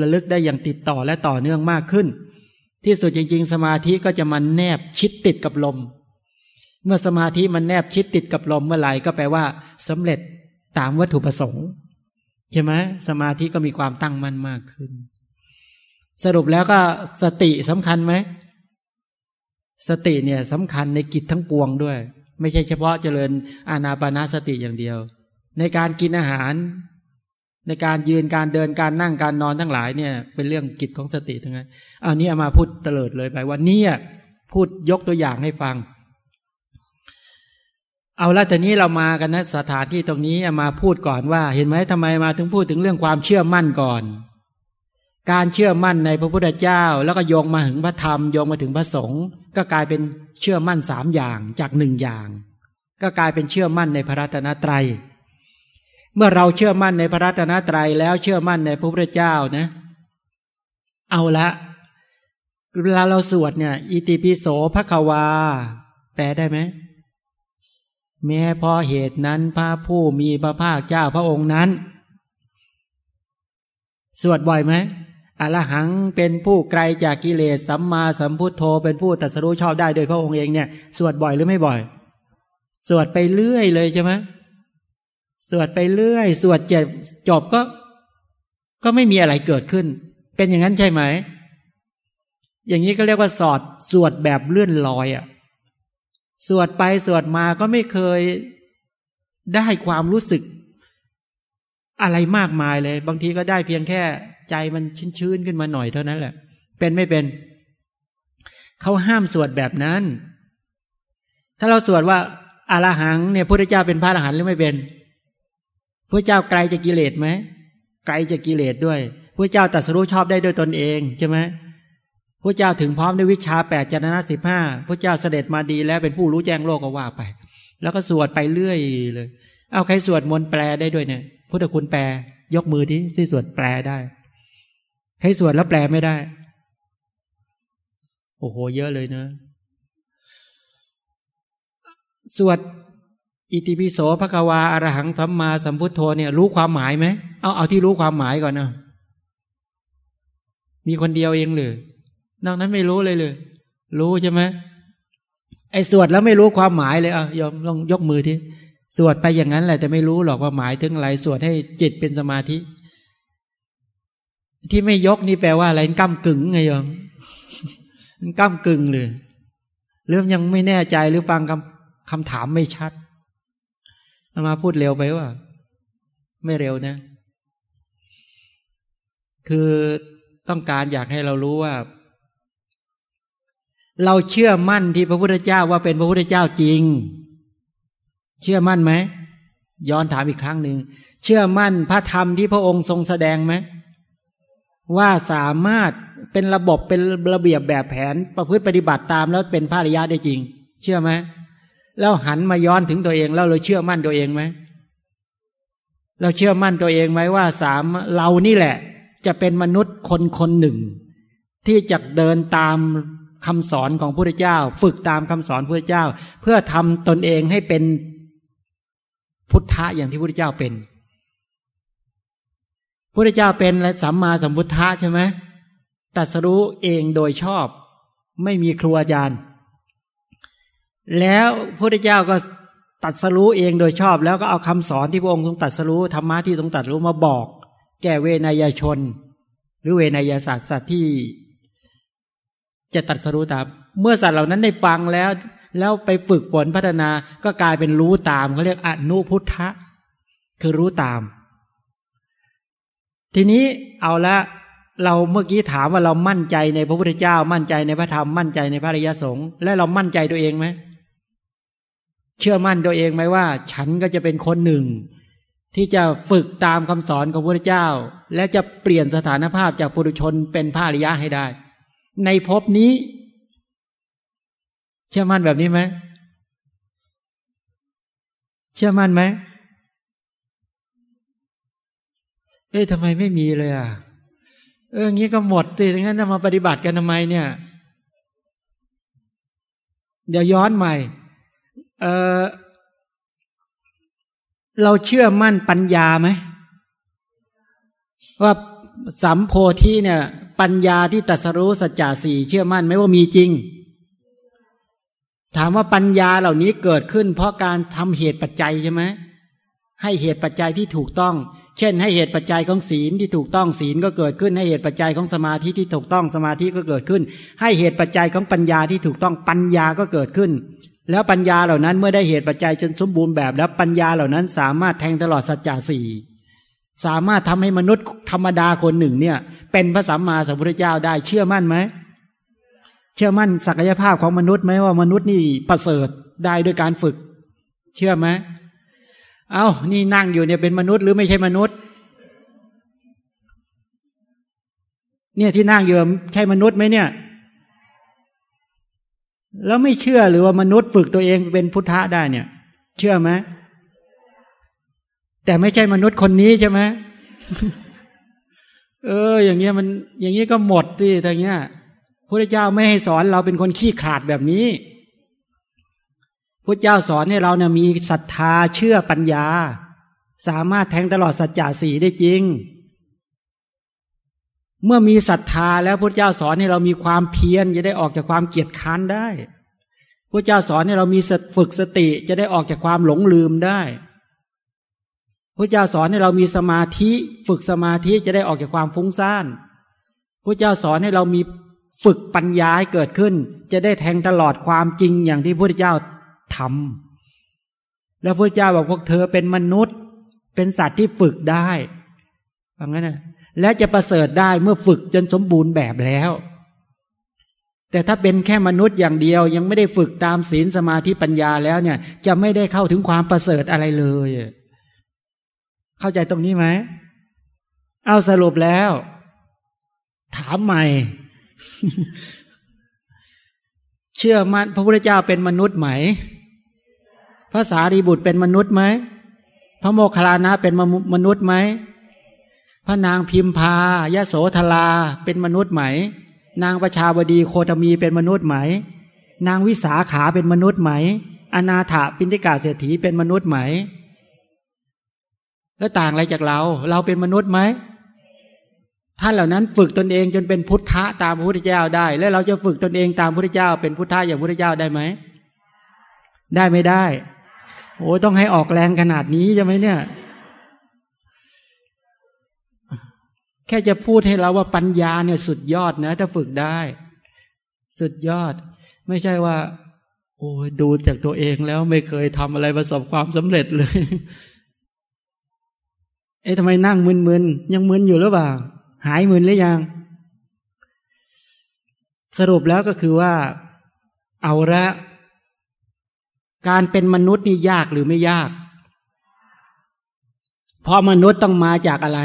ระลึกได้อย่างติดต่อและต่อเนื่องมากขึ้น ที่สุดจริง ๆ สมาธิก็จะมันแนบชิดติดกับลม เมื่อสมาธิมันแนบชิดติดกับลมเมื่อไหร่ก็แปลว่าสำเร็จตามวัตถุประสงค์ใช่ไหมสมาธิก็มีความตั้งมั่นมากขึ้น สรุปแล้วก็สติสำคัญไหมสติเนี่ยสำคัญในกิจทั้งปวงด้วย ไม่ใช่เฉพาะเจริญอานาปานาสติอย่างเดียว ในการกินอาหาร ในการยืนการเดินการนั่งการนอนทั้งหลายเนี่ย เป็นเรื่องกิจของสติทั้งนั้นเอานี้เอามาพูดเตลิดเลยไปว่านี่พูดยกตัวอย่างให้ฟัง เอาละแต่นี้เรามากันนะสถานที่ตรงนี้มาพูดก่อนว่า เห็นไหมทำไมมาถึงพูดถึงเรื่องความเชื่อมั่นก่อน การเชื่อมั่นในพระพุทธเจ้า แล้วก็โยงมาถึงพระธรรมโยงมาถึงพระสงฆ์ก็กลายเป็นเชื่อมั่นสามอย่างจากหนึ่งอย่าง ก็กลายเป็นเชื่อมั่นในพระรัตนตรัย เมื่อเราเชื่อมั่นในพระรัตนตรัยแล้วเชื่อมั่นในพระพุทธเจ้านะ เอาละเวลาเราสวดเนี่ยอิติปิโสภควา แปลได้ไหมแม้พอเหตุนั้นพระผู้มีพระภาคเจ้าพระองค์นั้น สวดบ่อยไหม อรหังเป็นผู้ไกลจากกิเลสสัมมาสัมพุทโธ เป็นผู้ตัดสรู้ชอบได้โดยพระองค์เองเนี่ย สวดบ่อยหรือไม่บ่อย สวดไปเรื่อยเลยใช่ไหมสวดไปเรื่อย สวดจบจบก็ ก็ไม่มีอะไรเกิดขึ้น เป็นอย่างนั้นใช่ไหม อย่างนี้ก็เรียกว่าสอดสวดแบบเลื่อนลอยอะ่ะ สวดไปสวดมาก็ไม่เคยได้ความรู้สึก อะไรมากมายเลย บางทีก็ได้เพียงแค่ ใจมันชื้นๆขึ้นมาหน่อยเท่านั้นแหละ เป็นไม่เป็น เขาห้ามสวดแบบนั้น ถ้าเราสวดว่าอารหังเนี่ยพระเจ้าเป็นพระอรหันต์หรือไม่เป็นพระเจ้าไกลจะกิเลสไหมไกลจะกิเลสด้วยพระเจ้าตัดสรู้ชอบได้ด้วยตนเองใช่ไหมพระเจ้าถึงพร้อมด้วยวิชาแปดจารณะสิบห้าพระเจ้าเสด็จมาดีแล้วเป็นผู้รู้แจ้งโลกก็ว่าไป แล้วก็สวดไปเรื่อยเลย เอาใครสวดมนต์แปลได้ด้วยเนี่ยพุทธคุณแปล ยกมือที่ที่สวดแปลได้ ให้สวดแล้วแปลไม่ได้ โอ้โห เยอะเลยเนะ สวดอิติปิโสภควาอรหังสัมมาสัมพุทโธเนี่ย รู้ความหมายไหมเอาเอาที่รู้ความหมายก่อนนะมีคนเดียวเองเลยนอกนั้นไม่รู้เลยเลยรู้ใช่ไหมไอ้สวดแล้วไม่รู้ความหมายเลยอะยอมลองยกมือที่สวดไปอย่างนั้นแหละแต่ไม่รู้หรอกว่าหมายถึงอะไรสวดให้จิตเป็นสมาธิ ที่ไม่ยกนี่แปลว่าอะไรก้ากึ่งไงยอมก้ากึ่งเลยเริ่มยังไม่แน่ใจหรือฟังคำคำถามไม่ชัดมาพูดเร็วไปว่า ไม่เร็วนะ คือต้องการอยากให้เรารู้ว่า เราเชื่อมั่นที่พระพุทธเจ้าว่าเป็นพระพุทธเจ้าจริง เชื่อมั่นไหมย้อนถามอีกครั้งหนึ่งเชื่อมั่นพระธรรมที่พระองค์ทรงแสดงไหม ว่าสามารถเป็นระบบเป็นระเบียบแบบแผนประพฤติปฏิบัติตามแล้วเป็นภาริยะได้จริง เชื่อไหมแล้วหันมาย้อนถึงตัวเองแล้วเราเชื่อมั่นตัวเองไหมเราเชื่อมั่นตัวเองไหมว่าสามเรานี่แหละ จะเป็นมนุษย์คนคนหนึ่ง ที่จะเดินตามคำสอนของพระเจ้า ฝึกตามคำสอนพระเจ้า เพื่อทำตนเองให้เป็นพุทธะอย่างที่พระเจ้าเป็น พระเจ้าเป็นและสัมมาสัมพุทธะใช่ไหมตัดสรู้เองโดยชอบ ไม่มีครูอาจารย์ แล้วพระเจ้าก็ตัดสรู้เองโดยชอบ แล้วก็เอาคำสอนที่พระองค์ทรงตัดสรู้ธรรมะที่ทรงตัดรู้มาบอก แก่เวนยชน หรือเวนยศาสตร์สัตว์ที่ จะตัดสรู้ตาม เมื่อสัตว์เหล่านั้นได้ฟังแล้ว แล้วไปฝึกฝนพัฒนาก็กลายเป็นรู้ตามเขาเรียกอนุพุทธะคือรู้ตาม ทีนี้เอาละเราเมื่อกี้ถามว่าเรามั่นใจในพระพุทธเจ้า มั่นใจในพระธรรมมั่นใจในพระริยสงฆ์และเรามั่นใจตัวเองไหมเชื่อมั่นตัวเองไหมว่า ฉันก็จะเป็นคนหนึ่ง ที่จะฝึกตามคำสอนของพระพุทธเจ้า และจะเปลี่ยนสถานภาพจากปุถุชนเป็นพระอริยะให้ได้ ในภพนี้ เชื่อมั่นแบบนี้ไหมเชื่อมั่นไหม เอ๊ะทำไมไม่มีเลยอะ เอองี้ก็หมดสิงั้นจะมาปฏิบัติกันทำไมเนี่ยเดี๋ยวย้อนใหม่ เออเราเชื่อมั่นปัญญาไหมว่าสัมโพธิเนี่ย ปัญญาที่ตัสรู้สัจจะสี่เชื่อมั่นไหมว่ามีจริง ถามว่าปัญญาเหล่านี้เกิดขึ้น เพราะการทำเหตุปัจจัยใช่ไหมให้เหตุปัจจัยที่ถูกต้อง เช่นให้เหตุปัจจัยของศีลที่ถูกต้องศีลก็เกิดขึ้นให้เหตุปัจจัยของสมาธิที่ถูกต้องสมาธิก็เกิดขึ้น ให้เหตุปัจจัยของปัญญาที่ถูกต้องปัญญาก็เกิดขึ้น แล้วปัญญาเหล่านั้นเมื่อได้เหตุปัจจัยจนสมบูรณ์แบบแล้วปัญญาเหล่านั้นสามารถแทงตลอดสัจจะสี่สามารถทำให้มนุษย์ธรรมดาคนหนึ่งเนี่ย เป็นพระสัมมาสัมพุทธเจ้าได้เชื่อมั่นไหมเชื่อมั่นศักยภาพของมนุษย์ไหมว่ามนุษย์นี่ประเสริฐได้ด้วยการฝึก เชื่อไหม เอา้านี่นั่งอยู่เนี่ยเป็นมนุษย์หรือไม่ใช่มนุษย์ เนี่ยที่นั่งอยู่ใช่มนุษย์ไหมเนี่ย แล้วไม่เชื่อหรือว่ามนุษย์ฝึกตัวเองเป็นพุทธะได้เนี่ย เชื่อไหมแต่ไม่ใช่มนุษย์คนนี้ใช่ไหมเออ อย่างเงี้ยมัน อย่างเงี้ยก็หมดสิแต่เงี้ยพระเจ้าไม่ให้สอนเราเป็นคนขี้ขาดแบบนี้ พระเจ้าสอนให้เราเนี่ยมีศรัทธาเชื่อปัญญา สามารถแทงตลอดสัจจะสีได้จริง เมื่อมีศรัทธาแล้วพระเจ้าสอนให้เรามีความเพียรจะได้ออกจากความเกียจค้านได้พระเจ้าสอนให้เรามีฝึกสติจะได้ออกจากความหลงลืมได้พระเจ้าสอนให้เรามีสมาธิฝึกสมาธิจะได้ออกจากความฟุ้งซ่านพระเจ้าสอนให้เรามีฝึกปัญญาให้เกิดขึ้น จะได้แทงตลอดความจริงอย่างที่พระเจ้า ทำแล้วพระเจ้าบอกพวกเธอเป็นมนุษย์ เป็นสัตว์ที่ฝึกได้ฟังงั้นนะและจะประเสริฐได้เมื่อฝึกจนสมบูรณ์แบบแล้ว แต่ถ้าเป็นแค่มนุษย์อย่างเดียว ยังไม่ได้ฝึกตามศีลสมาธิปัญญาแล้วเนี่ย จะไม่ได้เข้าถึงความประเสริฐอะไรเลย เข้าใจตรงนี้ไหมเอาสรุปแล้ว ถามใหม่ เชื่อมั่นพระพุทธเจ้าเป็นมนุษย์ไหม พระสารีบุตรเป็นมนุษย์ไหมพระโมคคัลลานะเป็นมนุษย์ไหมพระนางพิมพายะโสธลาเป็นมนุษย์ไหม นางประชาบดีโคตมีเป็นมนุษย์ไหม นางวิสาขาเป็นมนุษย์ไหม อนาถปินติกาเศรษฐีเป็นมนุษย์ไหม แล้วต่างอะไรจากเรา เราเป็นมนุษย์ไหม ท่านเหล่านั้นฝึกตนเองจนเป็นพุทธะตามพระพุทธเจ้าได้ แล้วเราจะฝึกตนเองตามพระพุทธเจ้า เป็นพุทธะอย่างพระพุทธเจ้าได้ไหม ได้ไม่ได้ โอ้ต้องให้ออกแรงขนาดนี้ใช่ไหมเนี่ย แค่จะพูดให้เราว่าปัญญาเนี่ย สุดยอดนะ ถ้าฝึกได้ สุดยอด ไม่ใช่ว่า โอ้ดูจากตัวเองแล้วไม่เคยทำอะไรประสบความสำเร็จเลย เอ๊ะทำไมนั่งมึนๆ ยังมึนอยู่หรือเปล่า หายมึนหรือยัง สรุปแล้วก็คือว่า เอาละ การเป็นมนุษย์นี่ยากหรือไม่ยาก เพราะมนุษย์ต้องมาจากอะไร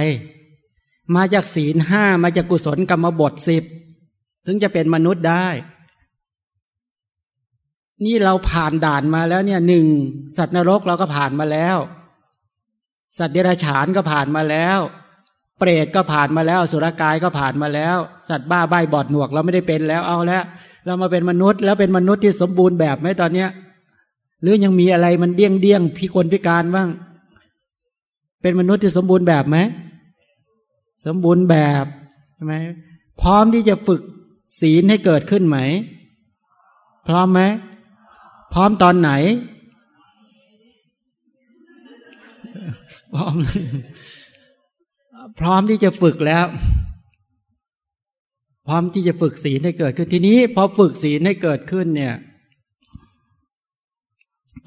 มาจากศีลห้ามาจากกุศลกรรมบทสิบถึงจะเป็นมนุษย์ได้ นี่เราผ่านด่านมาแล้วเนี่ยหนึ่งสัตว์นรกเราก็ผ่านมาแล้ว สัตว์เดรัจฉานก็ผ่านมาแล้ว เปรตก็ผ่านมาแล้ว สุรกายก็ผ่านมาแล้ว สัตว์บ้าใบบอดหนวกเราไม่ได้เป็นแล้วเอาแล้วเรามาเป็นมนุษย์ แล้วเป็นมนุษย์ที่สมบูรณ์แบบไหมตอนเนี้ย หรือยังมีอะไรมันเดี้ยงเดี้ยงพิกลพิการบ้าง เป็นมนุษย์ที่สมบูรณ์แบบไหมสมบูรณ์แบบใช่ไหมพร้อมที่จะฝึกศีลให้เกิดขึ้นไหม พร้อมไหมพร้อมตอนไหน พร้อม พร้อมที่จะฝึกแล้ว พร้อมที่จะฝึกศีลให้เกิดขึ้นทีนี้พอฝึกศีลให้เกิดขึ้นเนี่ย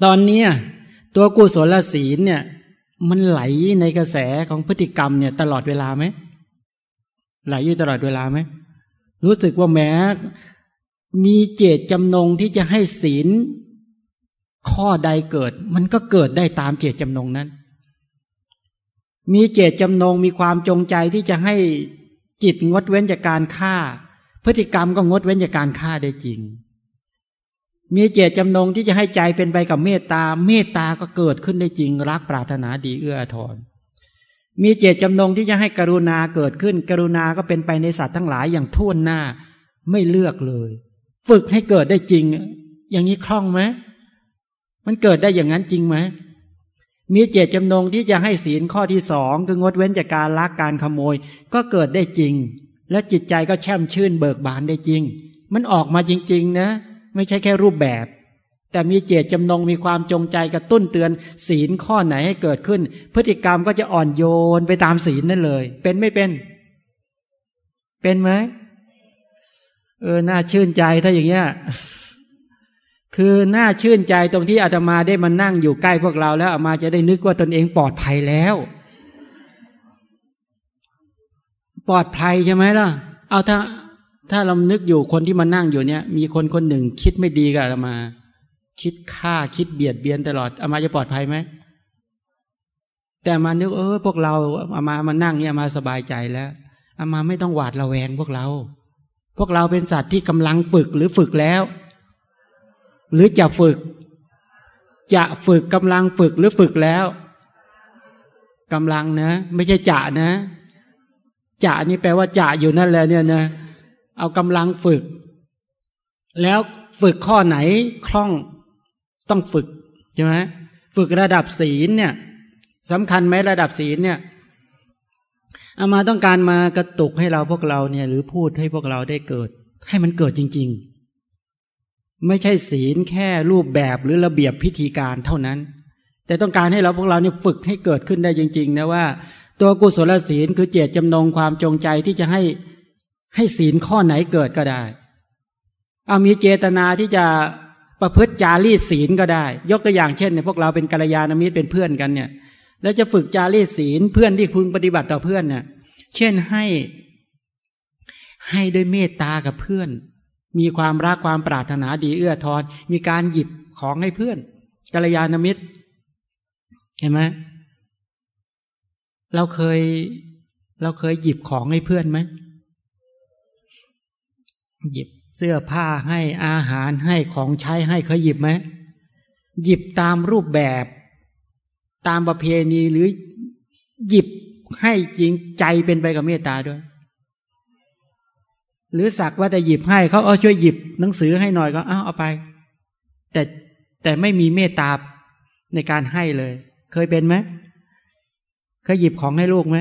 ตอนนี้ตัวกุศลศีลเนี่ย มันไหลในกระแสของพฤติกรรมเนี่ย ตลอดเวลาไหมไหลอยู่ตลอดเวลาไหมรู้สึกว่าแม้มีเจตจำนงที่จะให้ศีล ข้อใดเกิด มันก็เกิดได้ตามเจตจำนงนั้น มีเจตจำนงมีความจงใจที่จะให้จิตงดเว้นจากการฆ่า พฤติกรรมก็งดเว้นจากการฆ่าได้จริง มีเจตจำนงที่จะให้ใจเป็นไปกับเมตตา เมตตาก็เกิดขึ้นได้จริงรักปรารถนาดีเอื้อทอนมีเจตจำนงที่จะให้กรุณาเกิดขึ้น กรุณาก็เป็นไปในสัตว์ทั้งหลายอย่างท่วนหน้า ไม่เลือกเลย ฝึกให้เกิดได้จริง อย่างนี้คล่องไหมมันเกิดได้อย่างนั้นจริงไหมมีเจตจำนงที่จะให้ศีลข้อที่สองคืองดเว้นจากการลักการขโมย ก็เกิดได้จริง และจิตใจก็แช่มชื่นเบิกบานได้จริง มันออกมาจริง ๆ นะ ไม่ใช่แค่รูปแบบ แต่มีเจตจำนงมีความจงใจกระตุ้นเตือน ศีลข้อไหนให้เกิดขึ้น พฤติกรรมก็จะอ่อนโยนไปตามศีลนั่นเลย เป็นไม่เป็น เป็นไหมเออน่าชื่นใจถ้าอย่างเงี้ยคือน่าชื่นใจตรงที่อาตมาได้มานั่งอยู่ใกล้พวกเราแล้วอามาจะได้นึกว่าตนเองปลอดภัยแล้ว ปลอดภัยใช่ไหมล่ะ เอาถ้า ถ้าเรานึกอยู่คนที่มานั่งอยู่เนี่ย มีคนคนหนึ่งคิดไม่ดีกับอามา คิดฆ่าคิดเบียดเบียนตลอดอามาจะปลอดภัยไหมแต่มานึกเออพวกเราอามามานั่งเนี่ยมาสบายใจแล้วอามาไม่ต้องหวาดระแวงพวกเรา พวกเราเป็นสัตว์ที่กำลังฝึกหรือฝึกแล้ว หรือจะฝึก จะฝึกกำลังฝึกหรือฝึกแล้วกำลังนะ ไม่ใช่จะนะ จะนี่แปลว่าจะอยู่นั่นแหละเนี่ยนะ เอากำลังฝึก แล้วฝึกข้อไหนคล่องต้องฝึกใช่ไหมฝึกระดับศีลเนี่ยสำคัญไหมระดับศีลเนี่ยเอามาต้องการมากระตุกให้เราพวกเราเนี่ย หรือพูดให้พวกเราได้เกิด ให้มันเกิดจริง ๆ ไม่ใช่ศีลแค่รูปแบบหรือระเบียบพิธีการเท่านั้น แต่ต้องการให้เราพวกเราเนี่ยฝึกให้เกิดขึ้นได้จริง ๆ นะว่า ตัวกุศลศีลคือเจตจำนงความจงใจที่จะให้ ให้ศีลข้อไหนเกิดก็ได้ เอามีเจตนาที่จะประพฤติจารีตศีลก็ได้ ยกตัวอย่างเช่นเนี่ยพวกเราเป็นกัลยาณมิตรเป็นเพื่อนกันเนี่ย แล้วจะฝึกจารีตศีลเพื่อนที่พึงปฏิบัติต่อเพื่อนเนี่ยเช่นให้ให้ด้วยเมตตากับเพื่อน มีความรักความปรารถนาดีเอื้อทอนมีการหยิบของให้เพื่อนกัลยาณมิตร เห็นไหมเราเคย เราเคยหยิบของให้เพื่อนไหม หยิบเสื้อผ้าให้อาหารให้ของใช้ให้เคยหยิบไหมหยิบตามรูปแบบ ตามประเพณีหรือหยิบให้จริงใจเป็นไปกับเมตตาด้วย หรือสักว่าแต่หยิบให้เขาเอาช่วยหยิบหนังสือให้หน่อยก็เอาเอาไป แต่แต่ไม่มีเมตตาในการให้เลย เคยเป็นไหมเคยหยิบของให้ลูกไหม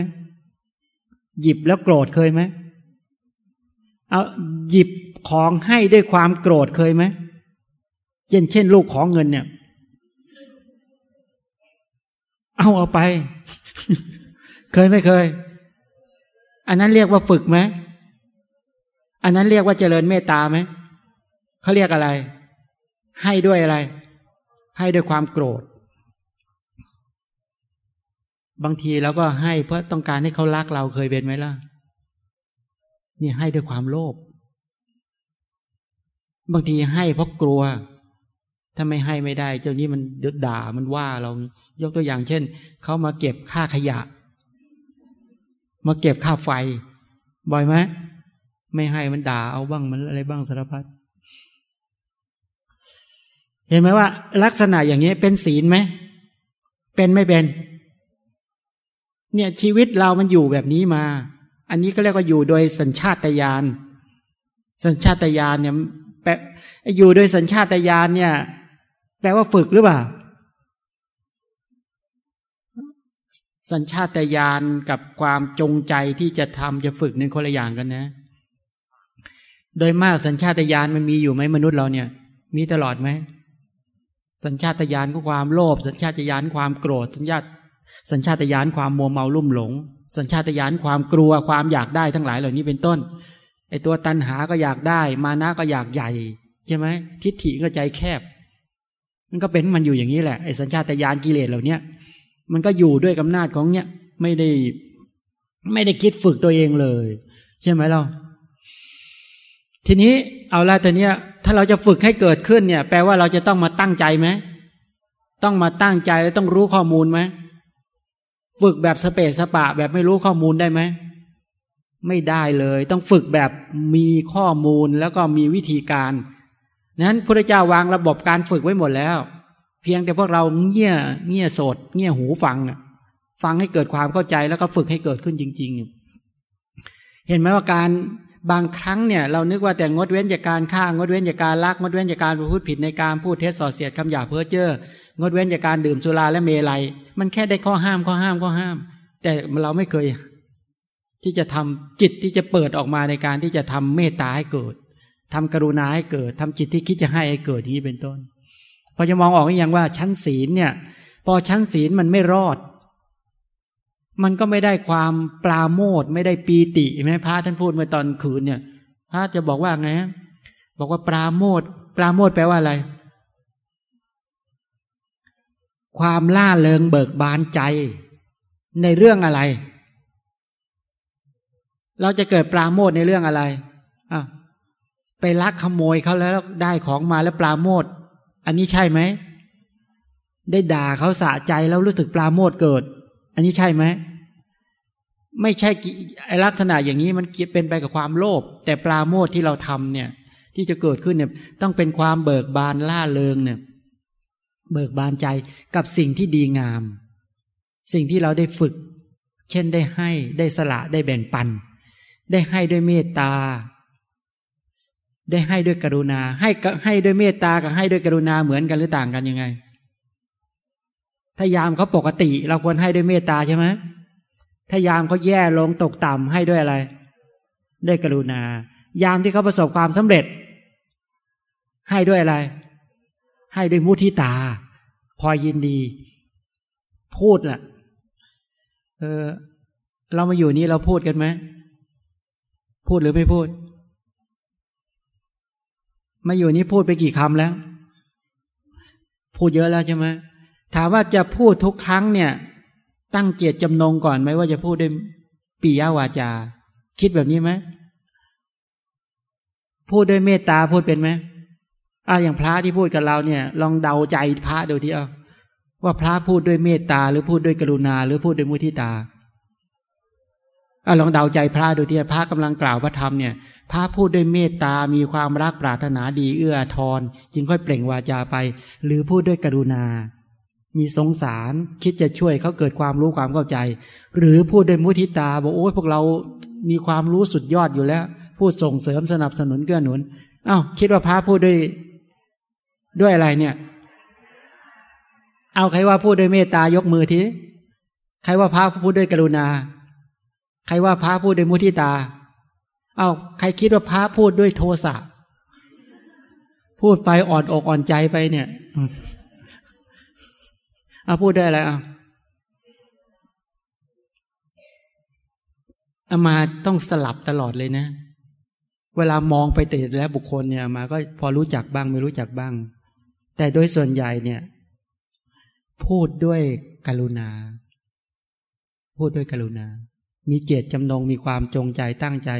หยิบแล้วโกรธเคยไหม เอาหยิบของให้ด้วยความโกรธเคยไหมเช่นเช่น ลูกของเงินเนี่ย เอาเอาไป เคยไม่เคย อันนั้นเรียกว่าฝึกไหมอันนั้นเรียกว่าเจริญเมตตาไหมเขาเรียกอะไร ให้ด้วยอะไร ให้ด้วยความโกรธ บางทีเราก็ให้เพราะต้องการให้เขารักเราเคยเป็นไหมล่ะ นี่ให้ด้วยความโลภบางทีให้เพราะกลัว ถ้าไม่ให้ไม่ได้ เจ้านี้มันด่ามันว่าเรายกตัวอย่างเช่นเขามาเก็บค่าขยะ มาเก็บค่าไฟ บ่อยไหมไม่ให้มันด่าเอาบ้างมันอะไรบ้างสารพัดเห็นไหมว่า ลักษณะอย่างนี้เป็นศีลไหมเป็นไม่เป็น เนี่ยชีวิตเรามันอยู่แบบนี้มา อันนี้ก็เรียกว่าอยู่โดยสัญชาตญาณสัญชาตญาณเนี่ยแปลอยู่โดยสัญชาตญาณเนี่ย แปลว่าฝึกหรือเปล่า สัญชาตญาณกับความจงใจที่จะทำจะฝึกในคนละอย่างกันนะ โดยมากสัญชาตญาณมันมีอยู่ไหมมนุษย์เราเนี่ย มีตลอดไหมสัญชาตญาณก็ความโลภสัญชาตญาณความโกรธสัญชาต สัญชาตญาณความมัวเมาลุ่มหลง สัญชาตญาณความกลัวความอยากได้ทั้งหลายเหล่านี้เป็นต้นไอตัวตันหาก็อยากได้ มานะก็อยากใหญ่ใช่ไหมทิฏฐิก็ใจแคบ มันก็เป็นมันอยู่อย่างนี้แหละไอสัญชาตญาณกิเลสเหล่านี้มันก็อยู่ด้วยกำนาจของเนี้ยไม่ได้ ไม่ได้คิดฝึกตัวเองเลย ใช่ไหมเราทีนี้เอาละแต่เนี้ย ถ้าเราจะฝึกให้เกิดขึ้นเนี่ย แปลว่าเราจะต้องมาตั้งใจไหมต้องมาตั้งใจแล้วต้องรู้ข้อมูลไหม ฝึกแบบสเปสสปะแบบไม่รู้ข้อมูลได้ไหม ไม่ได้เลย ต้องฝึกแบบมีข้อมูลแล้วก็มีวิธีการนั้นพระเจ้าวางระบบการฝึกไว้หมดแล้ว เพียงแต่พวกเราเงี่ยเงี่ยโสดเงี่ยหูฟังฟังให้เกิดความเข้าใจแล้วก็ฝึกให้เกิดขึ้นจริง ๆ เห็นไหมว่าการบางครั้งเนี่ยเรานึกว่าแต่งดเว้นจากการฆ่างดเว้นจากการลักงดเว้นจากการพูดผิดในการพูดเท็จส่อเสียดคำหยาเพ้อเจ้อ งดเว้นจากการดื่มสุราและเมลัย มันแค่ได้ข้อห้ามข้อห้ามข้อห้าม แต่เราไม่เคยที่จะทำจิตที่จะเปิดออกมาในการที่จะทำเมตตาให้เกิดทำกรุณาให้เกิดทำจิตที่คิดจะให้ให้เกิดอย่างนี้เป็นต้น พอจะมองออกอย่างว่าชั้นศีลเนี่ย พอชั้นศีลมันไม่รอด มันก็ไม่ได้ความปลาโมดไม่ได้ปีติไหมพระท่านพูดเมื่อตอนคืนเนี่ย พระจะบอกว่าไงบอกว่าปลาโมดปลาโมดแปลว่าอะไร ความล่าเริงเบิกบานใจ ในเรื่องอะไร เราจะเกิดปราโมทในเรื่องอะไรอะไปลักขโมยเขาแล้วได้ของมาแล้วปราโมทอันนี้ใช่ไหม ได้ด่าเขาสะใจแล้วรู้สึกปราโมทเกิด อันนี้ใช่ไหมไม่ใช่ไอลักษณะอย่างนี้มันเป็นไปกับความโลภแต่ปราโมทที่เราทำเนี่ย ที่จะเกิดขึ้นเนี่ย ต้องเป็นความเบิกบานล่าเริงเนี่ย เบิกบานใจกับสิ่งที่ดีงาม สิ่งที่เราได้ฝึก เช่นได้ให้ได้สละได้แบ่งปัน ได้ให้ด้วยเมตตา ได้ให้ด้วยกรุณา ให้ให้ด้วยเมตตากับให้ด้วยกรุณาเหมือนกันหรือต่างกันยังไง ถ้ายามเขาปกติ เราควรให้ด้วยเมตตาใช่ไหมถ้ายามเขาแย่ลงตกต่ำให้ด้วยอะไรได้กรุณา ยามที่เขาประสบความสำเร็จ ให้ด้วยอะไร ให้ด้วยมุทิตา พอยินดี พูดล่ะ เออ เรามาอยู่นี้เราพูดกันไหมพูดหรือไม่พูด มาอยู่นี้พูดไปกี่คำแล้ว พูดเยอะแล้วใช่ไหมถามว่าจะพูดทุกครั้งเนี่ย ตั้งเจตจำนงก่อนไหมว่าจะพูดด้วยปียาวาจา คิดแบบนี้ไหมพูดด้วยเมตตาพูดเป็นไหม อ่าอย่างพระที่พูดกับเราเนี่ย ลองเดาใจพระดูที่เอาว่าพระพูดด้วยเมตตาหรือพูดด้วยกรุณา หรือพูดด้วยมุทิตาอ่าลองเดาใจพระดูที่พระกำลังกล่าวพระธรรมเนี่ยพระพูดด้วยเมตตา มีความรักปรารถนาดีเอื้อทอนจึงค่อยเปล่งวาจาไป หรือพูดด้วยกรุณา มีสงสารคิดจะช่วยเขาเกิดความรู้ความเข้าใจ หรือพูดด้วยมุทิตาบอกโอ้ยพวกเรามีความรู้สุดยอดอยู่แล้ว พูดส่งเสริมสนับสนุนเกื้อหนุนอ้าวคิดว่าพระพูดด้วย ด้วยอะไรเนี่ย เอาใครว่าพูดด้วยเมตตายกมือทีใครว่าพระพูดด้วยกรุณา ใครว่าพระพูดด้วยมุทิตา เอาใครคิดว่าพระพูดด้วยโทสะพูดไปอ่อนอกอ่อนใจไปเนี่ยเอาพูดได้อะไรอะอามาต้องสลับตลอดเลยนะ เวลามองไปแต่แล้วบุคคลเนี่ยมาก็พอรู้จักบ้างไม่รู้จักบ้าง แต่โดยส่วนใหญ่เนี่ย พูดด้วยกรุณา พูดด้วยกรุณา มีเจตจำนงมีความจงใจตั้งใจ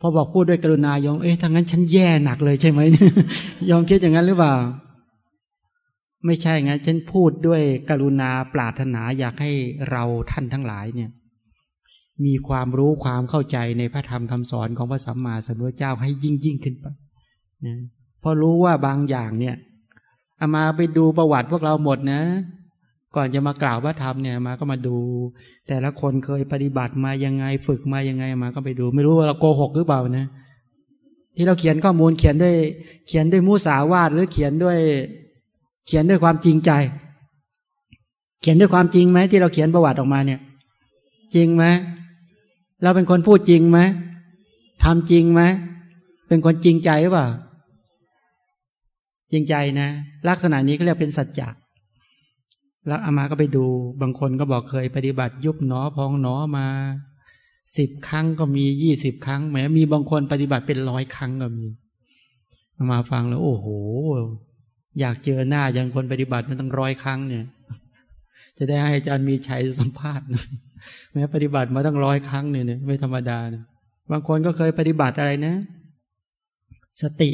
พอบอกพูดด้วยกรุณายองเอ๊ะทั้งนั้นฉันแย่หนักเลยใช่ไหมยอมคิดอย่างนั้นหรือเปล่า ไม่ใช่งั้นฉันพูดด้วยกรุณาปรารถนาอยากให้เราท่านทั้งหลายเนี่ย มีความรู้ความเข้าใจในพระธรรมคำสอนของพระสัมมาสัมพุทธเจ้าให้ยิ่งยิ่งขึ้นไปนะพอรู้ว่าบางอย่างเนี่ย อามาไปดูประวัติพวกเราหมดนะ ก่อนจะมากล่าวว่าทำเนี่ยมาก็มาดู แต่ละคนเคยปฏิบัติมายังไงฝึกมายังไงมาก็ไปดู ไม่รู้ว่าเราโกหกหรือเปล่านะที่เราเขียนข้อมูลเขียนด้วย เขียนด้วยมุสาวาทหรือเขียนด้วย เขียนด้วยความจริงใจ เขียนด้วยความจริงไหมที่เราเขียนประวัติออกมาเนี่ย จริงไหมเราเป็นคนพูดจริงไหมทำจริงไหมเป็นคนจริงใจหรือเปล่า จริงใจนะ ลักษณะนี้ก็เรียกเป็นสัจจะแล้วอามาก็ไปดู บางคนก็บอกเคยปฏิบัติยุบหนอพองหนอมาสิบครั้งก็มียี่สิบครั้งแม้มีบางคนปฏิบัติเป็นร้อยครั้งก็มีมาฟังแล้ว โอ้โห อยากเจอหน้าอย่างคนปฏิบัติมันตั้งร้อยครั้งเนี่ย จะได้ให้อาจารย์มีชัยสัมภาษณ์แม้ปฏิบัติมาตั้งร้อยครั้งเนี่ยไม่ธรรมดานะบางคนก็เคยปฏิบัติอะไรนะ สติ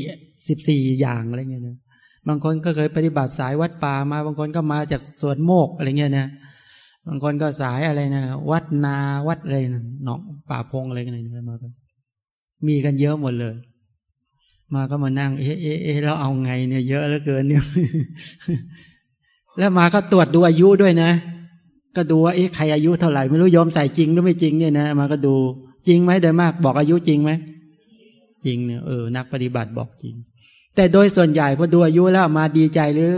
สิบสี่อย่างอะไรเงี้ยนะ บางคนก็เคยปฏิบัติสายวัดป่ามา บางคนก็มาจากสวนโมกอะไรเงี้ยนะ บางคนก็สายอะไรนะวัดนาวัดอะไรนะหนองป่าพงอะไรกันเนี่ยมามีกันเยอะหมดเลย มาก็มานั่ง เอ๊ะเอ๊ะเอ๊ะเราเอาไงเนี่ย เยอะเหลือเกินเนี่ย แล้วมาก็ตรวจดูอายุด้วยนะ ก็ดูว่าเอ๊ะใครอายุเท่าไหร่ไม่รู้ยอมใส่จริงหรือไม่จริงเนี่ยนะมาก็ดูจริงไหมโดยมาก บอกอายุจริงไหมจริงเนี่ยเออนักปฏิบัติบอกจริง แต่โดยส่วนใหญ่พอดูอายุแล้วมาดีใจหรือ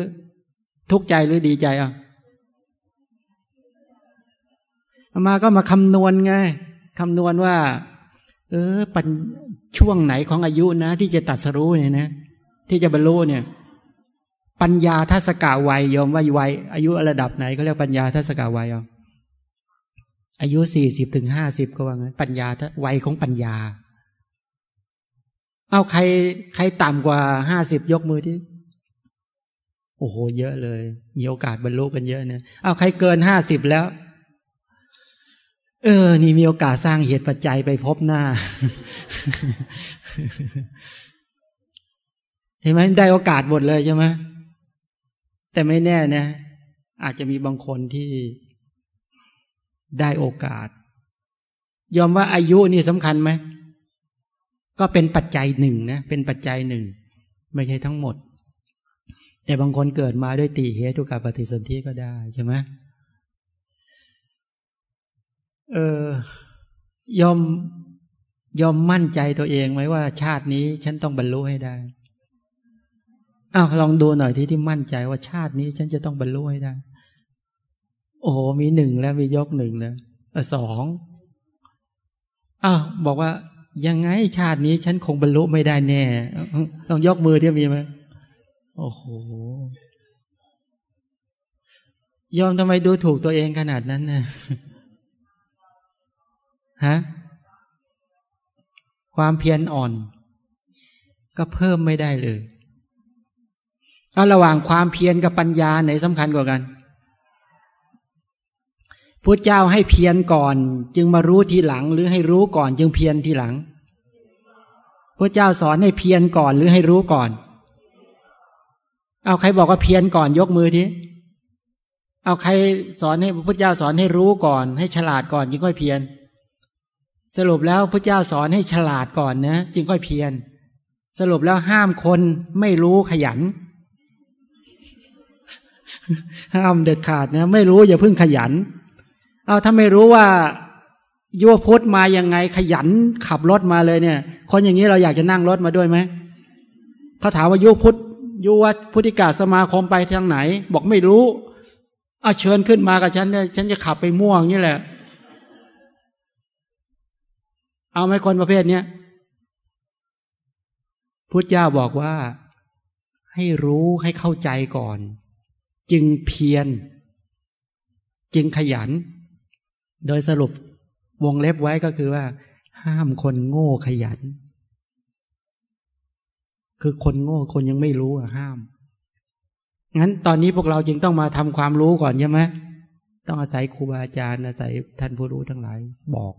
ทุกข์ใจหรือดีใจอะมาก็มาคำนวณไงคำนวณว่า เออปัญช่วงไหนของอายุนะ ที่จะตัดสรู้เนี่ยนะ ที่จะบรรลุเนี่ย ปัญญาทัศกาวัยยอมว่าวัยอายุระดับไหนเขาเรียกปัญญาทัศกาวัยอะอายุสี่สิบถึงห้าสิบก็ว่างั้นปัญญาวัยของปัญญา เอาใครใครต่ำกว่าห้าสิบยกมือที่ โอ้โห เยอะเลย มีโอกาสบรรลุกันเยอะเนี่ยเอาใครเกินห้าสิบแล้ว เออ นี่มีโอกาสสร้างเหตุปัจจัยไปพบหน้า เห็นไหมได้โอกาสหมดเลยใช่ไหมแต่ไม่แน่นะอาจจะมีบางคนที่ได้โอกาส ยอมว่าอายุนี่สำคัญไหม ก็เป็นปัจจัยหนึ่งนะเป็นปัจจัยหนึ่ง ไม่ใช่ทั้งหมด แต่บางคนเกิดมาด้วยตีเหตุกับปฏิสนธิก็ได้ใช่ไหมเออยอมยอมมั่นใจตัวเองไหมว่า ชาตินี้ฉันต้องบรรลุให้ได้อ้าวลองดูหน่อยที่ที่มั่นใจว่าชาตินี้ฉันจะต้องบรรลุให้ได้ โอ้โหมีหนึ่งแล้วมียกหนึ่งแล้วสองอ้าวบอกว่า ยังไงชาตินี้ฉันคงบรรลุไม่ได้แน่ลองยกมือที่มีไหมโอ้โหยอมทำไมดูถูกตัวเองขนาดนั้นนะฮะความเพียรอ่อน ก็เพิ่มไม่ได้เลยเอาระหว่างความเพียรกับปัญญาไหนสำคัญกว่ากัน พระเจ้าให้เพียรก่อน จึงมารู้ทีหลัง หรือให้รู้ก่อนจึงเพียรทีหลังพระเจ้าสอนให้เพียรก่อนหรือให้รู้ก่อน เอาใครบอกว่าเพียรก่อนยกมือทีเอาใครสอนให้พระเจ้าสอนให้รู้ก่อน ให้ฉลาดก่อนจึงค่อยเพียรสรุปแล้วพระเจ้าสอนให้ฉลาดก่อนนะ จึงค่อยเพียรสรุปแล้วห้ามคนไม่รู้ขยัน ห้ามเด็ดขาดนะ ไม่รู้อย่าเพิ่งขยัน เอาถ้าไม่รู้ว่ายุวพุทธมายังไงขยันขับรถมาเลยเนี่ย คนอย่างนี้เราอยากจะนั่งรถมาด้วยไหมเขาถามว่ายุวพุทธยุวพุทธิกาสมาคมไปทางไหน บอกไม่รู้เอาเชิญขึ้นมากับฉันเนี่ยฉันจะขับไปม่วงนี่แหละ เอาไหมคนประเภทเนี้ยพุทธเจ้าบอกว่า ให้รู้ให้เข้าใจก่อน จึงเพียรจึงขยัน โดยสรุปวงเล็บไว้ก็คือว่า ห้ามคนโง่ขยัน คือคนโง่คนยังไม่รู้อะห้าม งั้นตอนนี้พวกเราจึงต้องมาทำความรู้ก่อนใช่ไหมต้องอาศัยครูบาอาจารย์อาศัยท่านผู้รู้ทั้งหลายบอก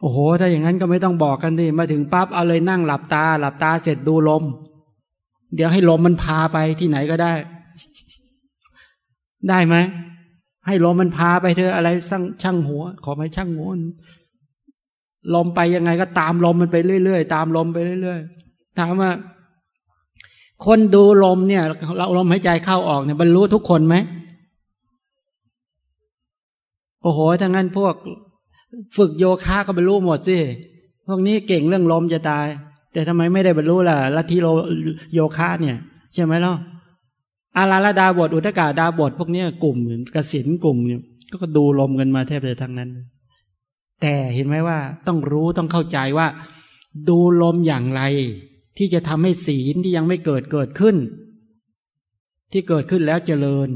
โอ้โห ถ้าอย่างนั้นก็ไม่ต้องบอกกันดิมาถึงปั๊บเอาเลยนั่งหลับตา หลับตาเสร็จดูลม เดี๋ยวให้ลมมันพาไปที่ไหนก็ได้ ได้ไหม ให้ลมมันพาไปเธออะไรช่างช่างหัว ขอไม่ช่างหัวลมไปยังไงก็ตามลมมันไปเรื่อยๆตามลมไปเรื่อยๆถามว่า คนดูลมเนี่ย เราลมหายใจเข้าออกเนี่ยบรรลุทุกคนไหมโอ้โหถ้างั้นพวก ฝึกโยคะก็บรรลุหมดสิพวกนี้เก่งเรื่องลมจะตาย แต่ทำไมไม่ได้บรรลุล่ะลัทธิโลโยคะเนี่ยใช่ไหมล่ะ อาราลดาบทอุตกาดาบทพวกนี้กลุ่มกสินกลุ่มเนี่ยก็ดูลมกันมาแทบจะทั้งนั้น แต่เห็นไหมว่าต้องรู้ต้องเข้าใจว่า ดูลมอย่างไร ที่จะทำให้ศีลที่ยังไม่เกิดเกิดขึ้น ที่เกิดขึ้นแล้วเจริญ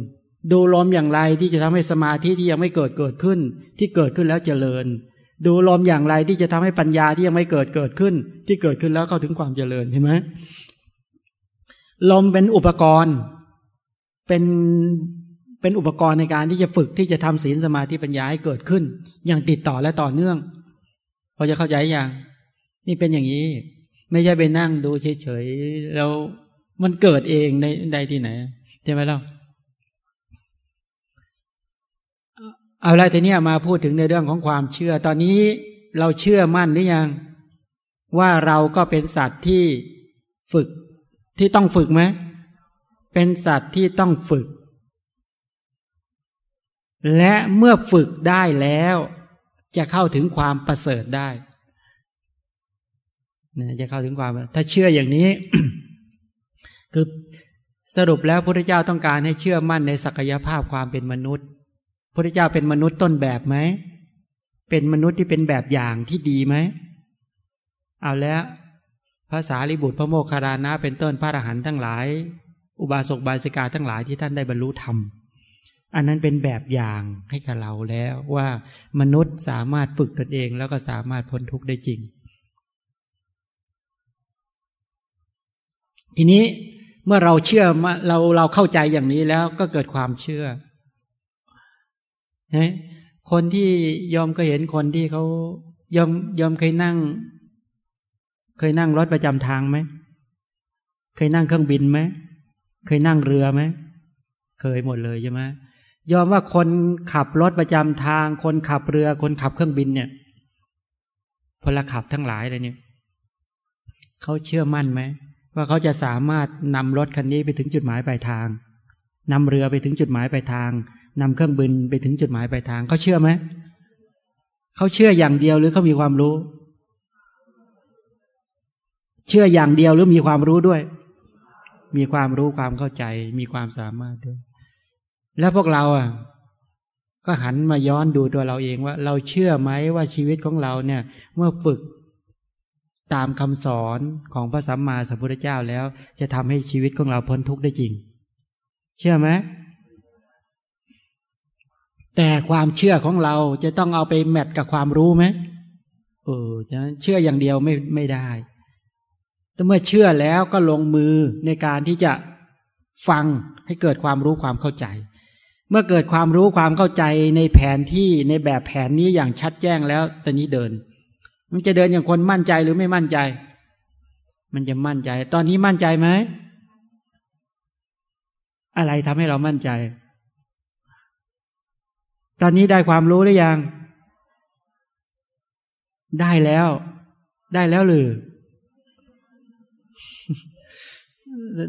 ดูลมอย่างไรที่จะทำให้สมาธิที่ยังไม่เกิดเกิดขึ้น ที่เกิดขึ้นแล้วเจริญ ดูลมอย่างไรที่จะทำให้ปัญญาที่ยังไม่เกิดเกิดขึ้น ที่เกิดขึ้นแล้วเข้าถึงความเจริญเห็นไหมลมเป็นอุปกรณ์ เป็นเป็นอุปกรณ์ในการที่จะฝึกที่จะทำศีลสมาธิปัญญาให้เกิดขึ้น อย่างติดต่อและต่อเนื่องพอจะเข้าใจอย่าง นี่เป็นอย่างนี้ ไม่ใช่ไปนั่งดูเฉยๆแล้วมันเกิดเองในใดที่ไหนใช่ไหมล่ะเอาอะไรแต่เนี้มาพูดถึงในเรื่องของความเชื่อ ตอนนี้เราเชื่อมั่นหรือยัง ว่าเราก็เป็นสัตว์ที่ฝึกที่ต้องฝึกไหม เป็นสัตว์ที่ต้องฝึก และเมื่อฝึกได้แล้ว จะเข้าถึงความประเสริฐได้นะจะเข้าถึงความ ถ้าเชื่ออย่างนี้ คือสรุปแล้วพระพุทธเจ้าต้องการให้เชื่อมั่นในศักยภาพความเป็นมนุษย์พระพุทธเจ้าเป็นมนุษย์ต้นแบบไหมเป็นมนุษย์ที่เป็นแบบอย่างที่ดีไหมเอาแล้วภาษาลิบุตรพระโมคคารานะเป็นต้นพระอรหันต์ทั้งหลาย อุบาสกบาสิกาทั้งหลายที่ท่านได้บรรลุธรรม อันนั้นเป็นแบบอย่างให้กับเราแล้วว่ามนุษย์สามารถฝึกตนเองแล้วก็สามารถพ้นทุกข์ได้จริง ทีนี้เมื่อเราเชื่อเราเราเข้าใจอย่างนี้แล้วก็เกิดความเชื่อนะคนที่ยอมก็เห็นคนที่เขายอมยอมเคยนั่ง เคยนั่งรถประจำทางไหม เคยนั่งเครื่องบินไหม เคยนั่งเรือไหมเคยหมดเลยใช่ไหมยอมว่าคนขับรถประจำทาง คนขับเรือ คนขับเครื่องบินเนี่ยพลขับทั้งหลายเลยเนี่ยเขาเชื่อมั่นไหมว่าเขาจะสามารถนำรถคันนี้ไปถึงจุดหมายปลายทางนำเรือไปถึงจุดหมายปลายทางนำเครื่องบินไปถึงจุดหมายปลายทางเขาเชื่อไหมเขาเชื่ออย่างเดียวหรือเขามีความรู้ เชื่ออย่างเดียวหรือมีความรู้ด้วย มีความรู้ความเข้าใจ มีความสามารถด้วย แล้วพวกเราอะ ก็หันมาย้อนดูตัวเราเองว่า เราเชื่อไหมว่าชีวิตของเราเนี่ย เมื่อฝึกตามคำสอนของพระสัมมาสัมพุทธเจ้าแล้ว จะทำให้ชีวิตของเราพ้นทุกข์ได้จริง เชื่อไหมแต่ความเชื่อของเราจะต้องเอาไปแมทกับความรู้ไหมเออฉะนั้นเชื่ออย่างเดียวไม่ไม่ได้ แต่เมื่อเชื่อแล้วก็ลงมือในการที่จะฟังให้เกิดความรู้ความเข้าใจ เมื่อเกิดความรู้ความเข้าใจในแผนที่ในแบบแผนนี้อย่างชัดแจ้งแล้วตอนนี้เดิน มันจะเดินอย่างคนมั่นใจหรือไม่มั่นใจ มันจะมั่นใจ ตอนนี้มั่นใจไหมอะไรทำให้เรามั่นใจ ตอนนี้ได้ความรู้หรือยัง ได้แล้ว ได้แล้วหรือ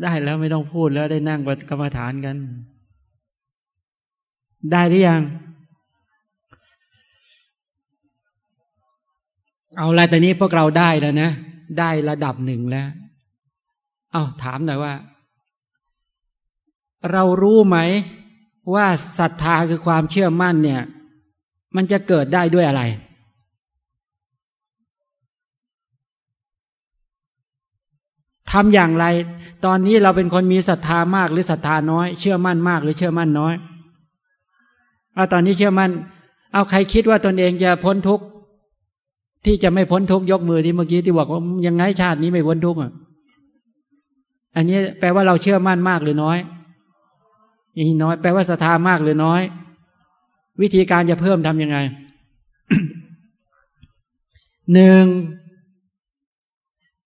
ได้แล้วไม่ต้องพูดแล้วได้นั่งกรรมฐานกัน ได้หรือยัง เอาละตอนนี้พวกเราได้แล้วนะ ได้ระดับหนึ่งแล้ว เอาถามหน่อยว่า เรารู้ไหมว่าศรัทธาคือความเชื่อมั่นเนี่ย มันจะเกิดได้ด้วยอะไร ทำอย่างไร ตอนนี้เราเป็นคนมีศรัทธามากหรือศรัทธาน้อย เชื่อมั่นมาก หรือเชื่อมั่นน้อยเอาตอนนี้เชื่อมั่น เอาใครคิดว่าตนเองจะพ้นทุกข์ที่จะไม่พ้นทุกข์ยกมือที่เมื่อกี้ที่บอกว่ายังไงชาตินี้ไม่พ้นทุกข์อะ อันนี้แปลว่าเราเชื่อมั่นมากหรือน้อย อย่างนี้น้อย แปลว่าศรัทธามากหรือน้อย วิธีการจะเพิ่มทํำยังไงหนึ่ง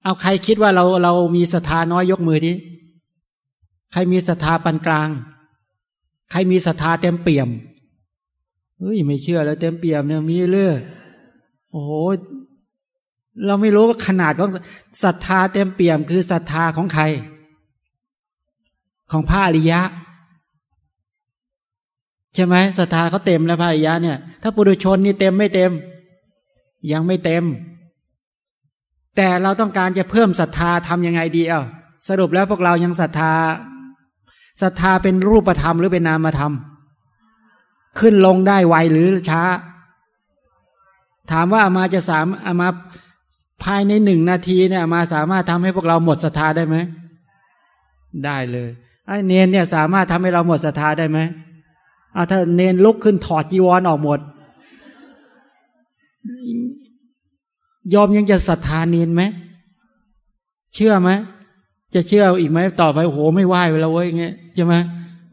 เอาใครคิดว่าเราเรามีศรัทธาน้อยยกมือทีใครมีศรัทธาปานกลาง ใครมีศรัทธาเต็มเปี่ยมเฮ้ยไม่เชื่อแล้วเต็มเปี่ยมเนี่ยมีเรื่อโอ้โหเราไม่รู้ว่าขนาดของศรัทธาเต็มเปี่ยม คือศรัทธาของใคร ของพระอริยะใช่ไหมศรัทธาเขาเต็มแล้วพระอริยะเนี่ย ถ้าปุถุชนนี่เต็มไม่เต็ม ยังไม่เต็ม แต่เราต้องการจะเพิ่มศรัทธาทำยังไงดีอะสรุปแล้วพวกเรายังศรัทธาศรัทธาเป็นรูปธรรมหรือเป็นนามธรรม ขึ้นลงได้ไวหรือช้า ถามว่าอามาจะสามอามาภายในหนึ่งนาทีเนี่ยมาสามารถทำให้พวกเราหมดศรัทธาได้ไหมได้เลยไอ้เนนเนี่ยสามารถทำให้เราหมดศรัทธาได้ไหมอาถ้าเนนลุกขึ้นถอดจีวรออกหมด ยอมยังจะศรัทธาเนียนไหมเชื่อไหมจะเชื่ออีกไหมต่อไปโหไม่ไหวแล้วเว้ยเงี้ยใช่ไหม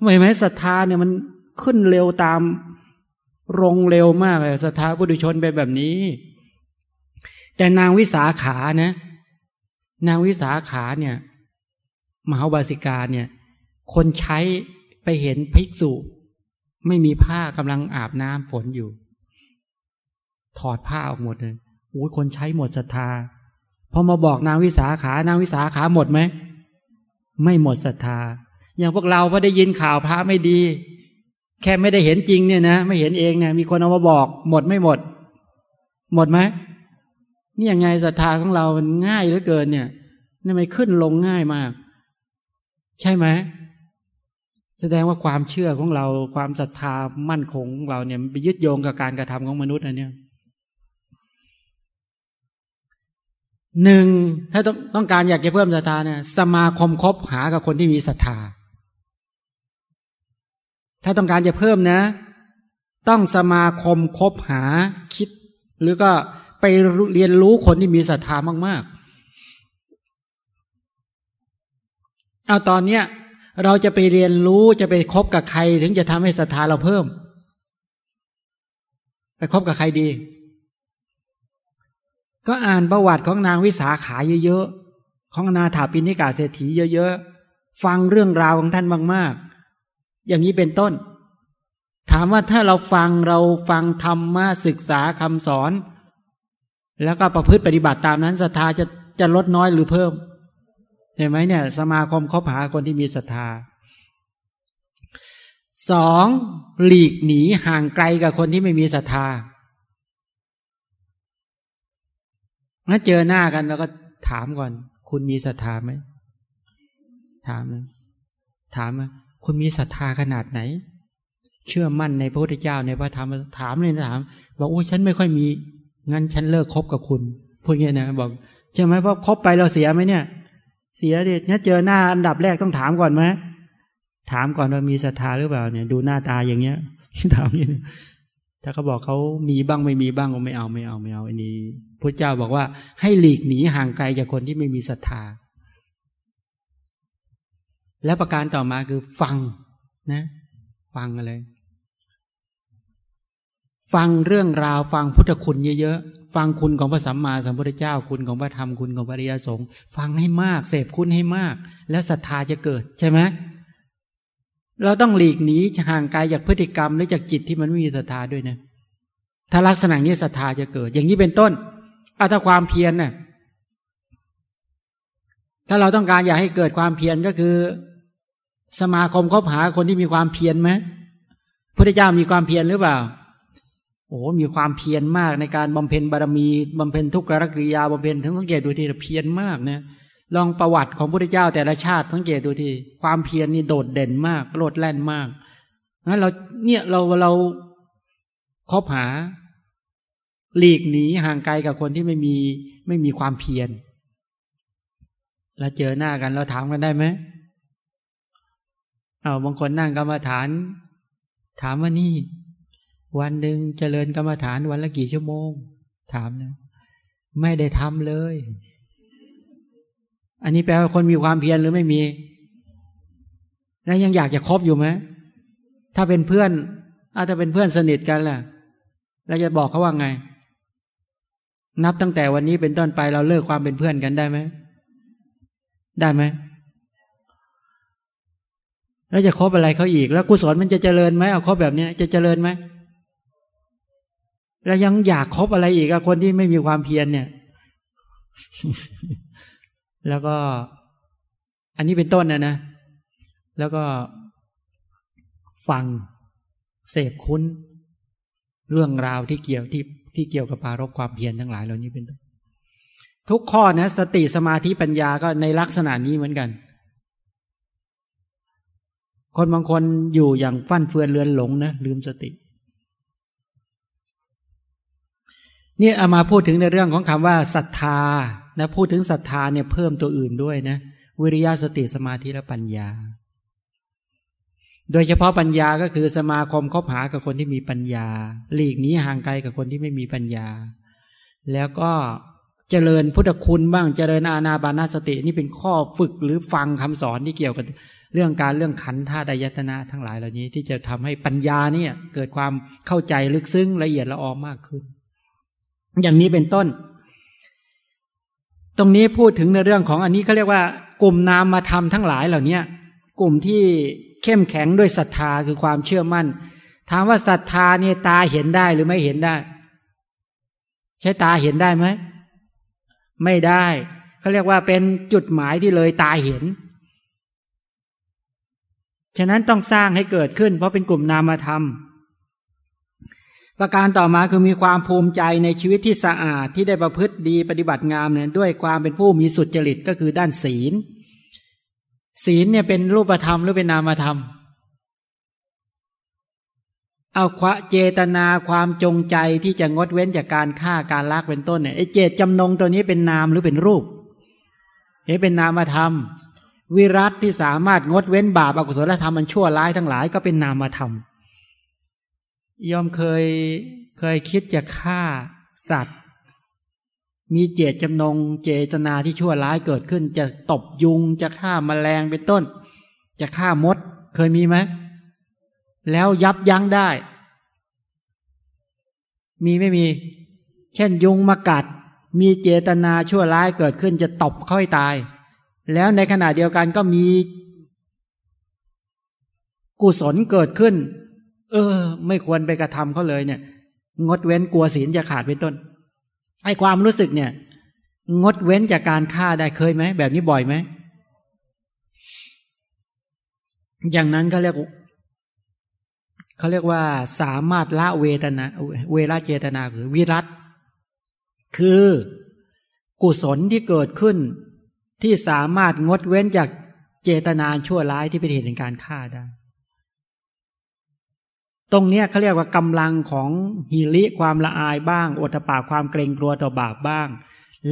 ไม่ไหมศรัทธาเนี่ยมันขึ้นเร็วตามรงเร็วมากเลยศรัทธาผู้ดุชนเป็นแบบนี้ แต่นางวิสาขานะ นางวิสาขาเนี่ย มหาบาสิกาเนี่ย คนใช้ไปเห็นภิกษุ ไม่มีผ้ากำลังอาบน้ำฝนอยู่ ถอดผ้าออกหมดเลย อ้ยคนใช้หมดศรัทธาพอมาบอกนางวิสาขานางวิสาขาหมดไหมไม่หมดศรัทธา อย่างพวกเราพอได้ยินข่าวพระไม่ดี แค่ไม่ได้เห็นจริงเนี่ยนะไม่เห็นเองเนี่ยมีคนเอามาบอก หมดไม่หมด หมดไหมนี่ยังไงศรัทธาของเรามันง่ายเหลือเกินเนี่ยนี่ไม่ขึ้นลงง่ายมาก ใช่ไหมแสดงว่าความเชื่อของเราความศรัทธามั่นคงของเราเนี่ยไปยึดโยงกับการกระทำของมนุษย์นะเนี่ย หนึ่งถ้าต้องต้องการอยากจะเพิ่มศรัทธาเนี่ยสมาคมคบหากับคนที่มีศรัทธา ถ้าต้องการจะเพิ่มนะ ต้องสมาคมคบหาคิด หรือก็ไปเรียนรู้คนที่มีศรัทธามาก ๆ เอาตอนเนี้ยเราจะไปเรียนรู้จะไปคบกับใคร ถึงจะทำให้ศรัทธาเราเพิ่ม ไปคบกับใครดี ก็อ่านประวัติของนางวิสาขาเยอะๆ ของนาถาปินิกาเศรษฐีเยอะๆ ฟังเรื่องราวของท่านมากๆ อย่างนี้เป็นต้น ถามว่าถ้าเราฟังเราฟังธรรมะศึกษาคำสอน แล้วก็ประพฤติปฏิบัติตามนั้นศรัทธาจะจะลดน้อยหรือเพิ่ม เห็นไหมเนี่ย สมาคมคบหาคนที่มีศรัทธาสองหลีกหนีห่างไกลกับคนที่ไม่มีศรัทธา งั้นเจอหน้ากันแล้วก็ถามก่อน คุณมีศรัทธาไหม ถามนะถามว่าคุณมีศรัทธาขนาดไหน เชื่อมั่นในพระพุทธเจ้าในพระธรรมถามเลยนะถามบอกโอ้ฉันไม่ค่อยมี งั้นฉันเลิกคบกับคุณพูดงี้นะบอกใช่ไหมเพราะคบไปเราเสียไหมเนี่ย เสียดิเนี่ยเจอหน้าอันดับแรกต้องถามก่อนไหมถามก่อนว่ามีศรัทธาหรือเปล่าเนี่ย ดูหน้าตาอย่างเงี้ยถามอย่างนี้ ถ้าเขาบอกเขามีบ้างไม่มีบ้างก็ไม่เอาไม่เอาไม่เอาอันนี้พระเจ้าบอกว่า ให้หลีกหนีห่างไกลจากคนที่ไม่มีศรัทธา และประการต่อมาคือฟังนะ ฟังอะไร ฟังเรื่องราวฟังพุทธคุณเยอะๆ ฟังคุณของพระสัมมาสัมพุทธเจ้า คุณของพระธรรมคุณของพระริยสงฆ์ฟังให้มาก เสพคุณให้มาก แล้วศรัทธาจะเกิดใช่ไหม เราต้องหลีกหนีห่างไกลจากพฤติกรรมหรือจากจิตที่มันไม่มีศรัทธาด้วยนะถ้าลักษณะนี้ศรัทธาจะเกิด อย่างนี้เป็นต้นอาถ้าความเพียรนะ่ะถ้าเราต้องการอยากให้เกิดความเพียรก็คือ สมาคมคบหาคนที่มีความเพียรไหมพระเจ้ามีความเพียรหรือเปล่าโอ้ มีความเพียรมากในการบำเพ็ญบารมีบำเพ็ญทุกขกริยาบำเพ็ญทั้งสังเกตดูทีเพียรมากนะ ลองประวัติของพระเจ้าแต่ละชาติสังเกตดูทีความเพียรนี่โดดเด่นมากโลดแล่นมากงั้นเราเนี่ยเราเราคบหา หลีกหนีห่างไกลกับคนที่ไม่มีไม่มีความเพียรแล้วเจอหน้ากันเราถามกันได้ไหมเอาบางคนนั่งกรรมฐาน ถามว่านี่ วันหนึ่งเจริญกรรมฐานวันละกี่ชั่วโมง ถามนะไม่ได้ทำเลย อันนี้แปลว่าคนมีความเพียรหรือไม่มี แล้วยังอยากจะคบอยู่ไหมถ้าเป็นเพื่อนอาจจะเป็นเพื่อนสนิทกันล่ะเราจะบอกเขาว่าไง นับตั้งแต่วันนี้เป็นต้นไปเราเลิกความเป็นเพื่อนกันได้ไหมได้ไหมแล้วจะคบอะไรเขาอีก แล้วกุศลมันจะเจริญไหมเอาคบแบบนี้จะเจริญไหมแล้วยังอยากคบอะไรอีกอะคนที่ไม่มีความเพียรเนี่ย แล้วก็ อันนี้เป็นต้นนะนะ แล้วก็ฟังเสพคุ้น เรื่องราวที่เกี่ยวที่ที่เกี่ยวกับปารบความเพียรทั้งหลายเหล่านี้เป็นต้นทุกข้อนะ สติสมาธิปัญญาก็ในลักษณะนี้เหมือนกัน คนบางคนอยู่อย่างฟั่นเฟือนเลือนหลงนะลืมสตินี่เอามาพูดถึงในเรื่องของคำว่าศรัทธา นะพูดถึงศรัทธาเนี่ยเพิ่มตัวอื่นด้วยนะวิริยะสติสมาธิและปัญญา โดยเฉพาะปัญญาก็คือสมาคมคบหากับคนที่มีปัญญา หลีกหนีห่างไกลกับคนที่ไม่มีปัญญา แล้วก็เจริญพุทธคุณบ้างเจริญอาณาบานาสติ นี่เป็นข้อฝึกหรือฟังคำสอนที่เกี่ยวกับเรื่องการเรื่องขันธ์ธาตุยตนะทั้งหลายเหล่านี้ที่จะทำให้ปัญญาเนี่ยเกิดความเข้าใจลึกซึ้งละเอียดละออมากขึ้น อย่างนี้เป็นต้น ตรงนี้พูดถึงในเรื่องของอันนี้เขาเรียกว่า กลุ่มนามมาทำทั้งหลายเหล่านี้กลุ่มที่เข้มแข็งด้วยศรัทธาคือความเชื่อมั่น ถามว่าศรัทธาเนี่ยตาเห็นได้หรือไม่เห็นได้ ใช้ตาเห็นได้ไหมไม่ได้เขาเรียกว่าเป็นจุดหมายที่เลยตาเห็น ฉะนั้นต้องสร้างให้เกิดขึ้น เพราะเป็นกลุ่มนามธรรม ประการต่อมาคือมีความภูมิใจในชีวิตที่สะอาดที่ได้ประพฤติดีปฏิบัติงามเนี่ยด้วยความเป็นผู้มีสุจริตก็คือด้านศีล ศีลเนี่ยเป็นรูปธรรมหรือเป็นนามธรรม เอาควะเจตนาความจงใจที่จะงดเว้นจากการฆ่าการลักเป็นต้นเนี่ยไอเจตจำนงตัวนี้เป็นนามหรือเป็นรูปเห็นเป็นนามธรรม วิรัตที่สามารถงดเว้นบาปอกุศลธรรมมันชั่วร้ายทั้งหลายก็เป็นนามธรรม ยอมเคยเคยคิดจะฆ่าสัตว์ มีเจตจำนงเจตนาที่ชั่วร้ายเกิดขึ้น จะตบยุงจะฆ่ามาแมลงเป็นต้น จะฆ่ามด เคยมีไหมแล้วยับยั้งได้ มีไม่มี เช่นยุงมากัด มีเจตนาชั่วร้ายเกิดขึ้นจะตบค่อยตาย แล้วในขณะเดียวกันก็มี กุศลเกิดขึ้น เออ ไม่ควรไปกระทำเขาเลยเนี่ย งดเว้นกลัวศีลจะขาดเป็นต้นไอ้ความรู้สึกเนี่ย งดเว้นจากการฆ่าได้เคยไหมแบบนี้บ่อยไหมอย่างนั้นเขาเรียกเขาเรียกว่าสามารถละเวทนาเวลาเจตนาคือวิรัตคือกุศลที่เกิดขึ้น ที่สามารถงดเว้นจากเจตนาชั่วร้ายที่เป็นเหตุแห่งการฆ่าได้ ตรงนี้เขาเรียกว่ากำลังของหิริความละอายบ้างอดปากความเกรงกลัวต่อบาปบ้าง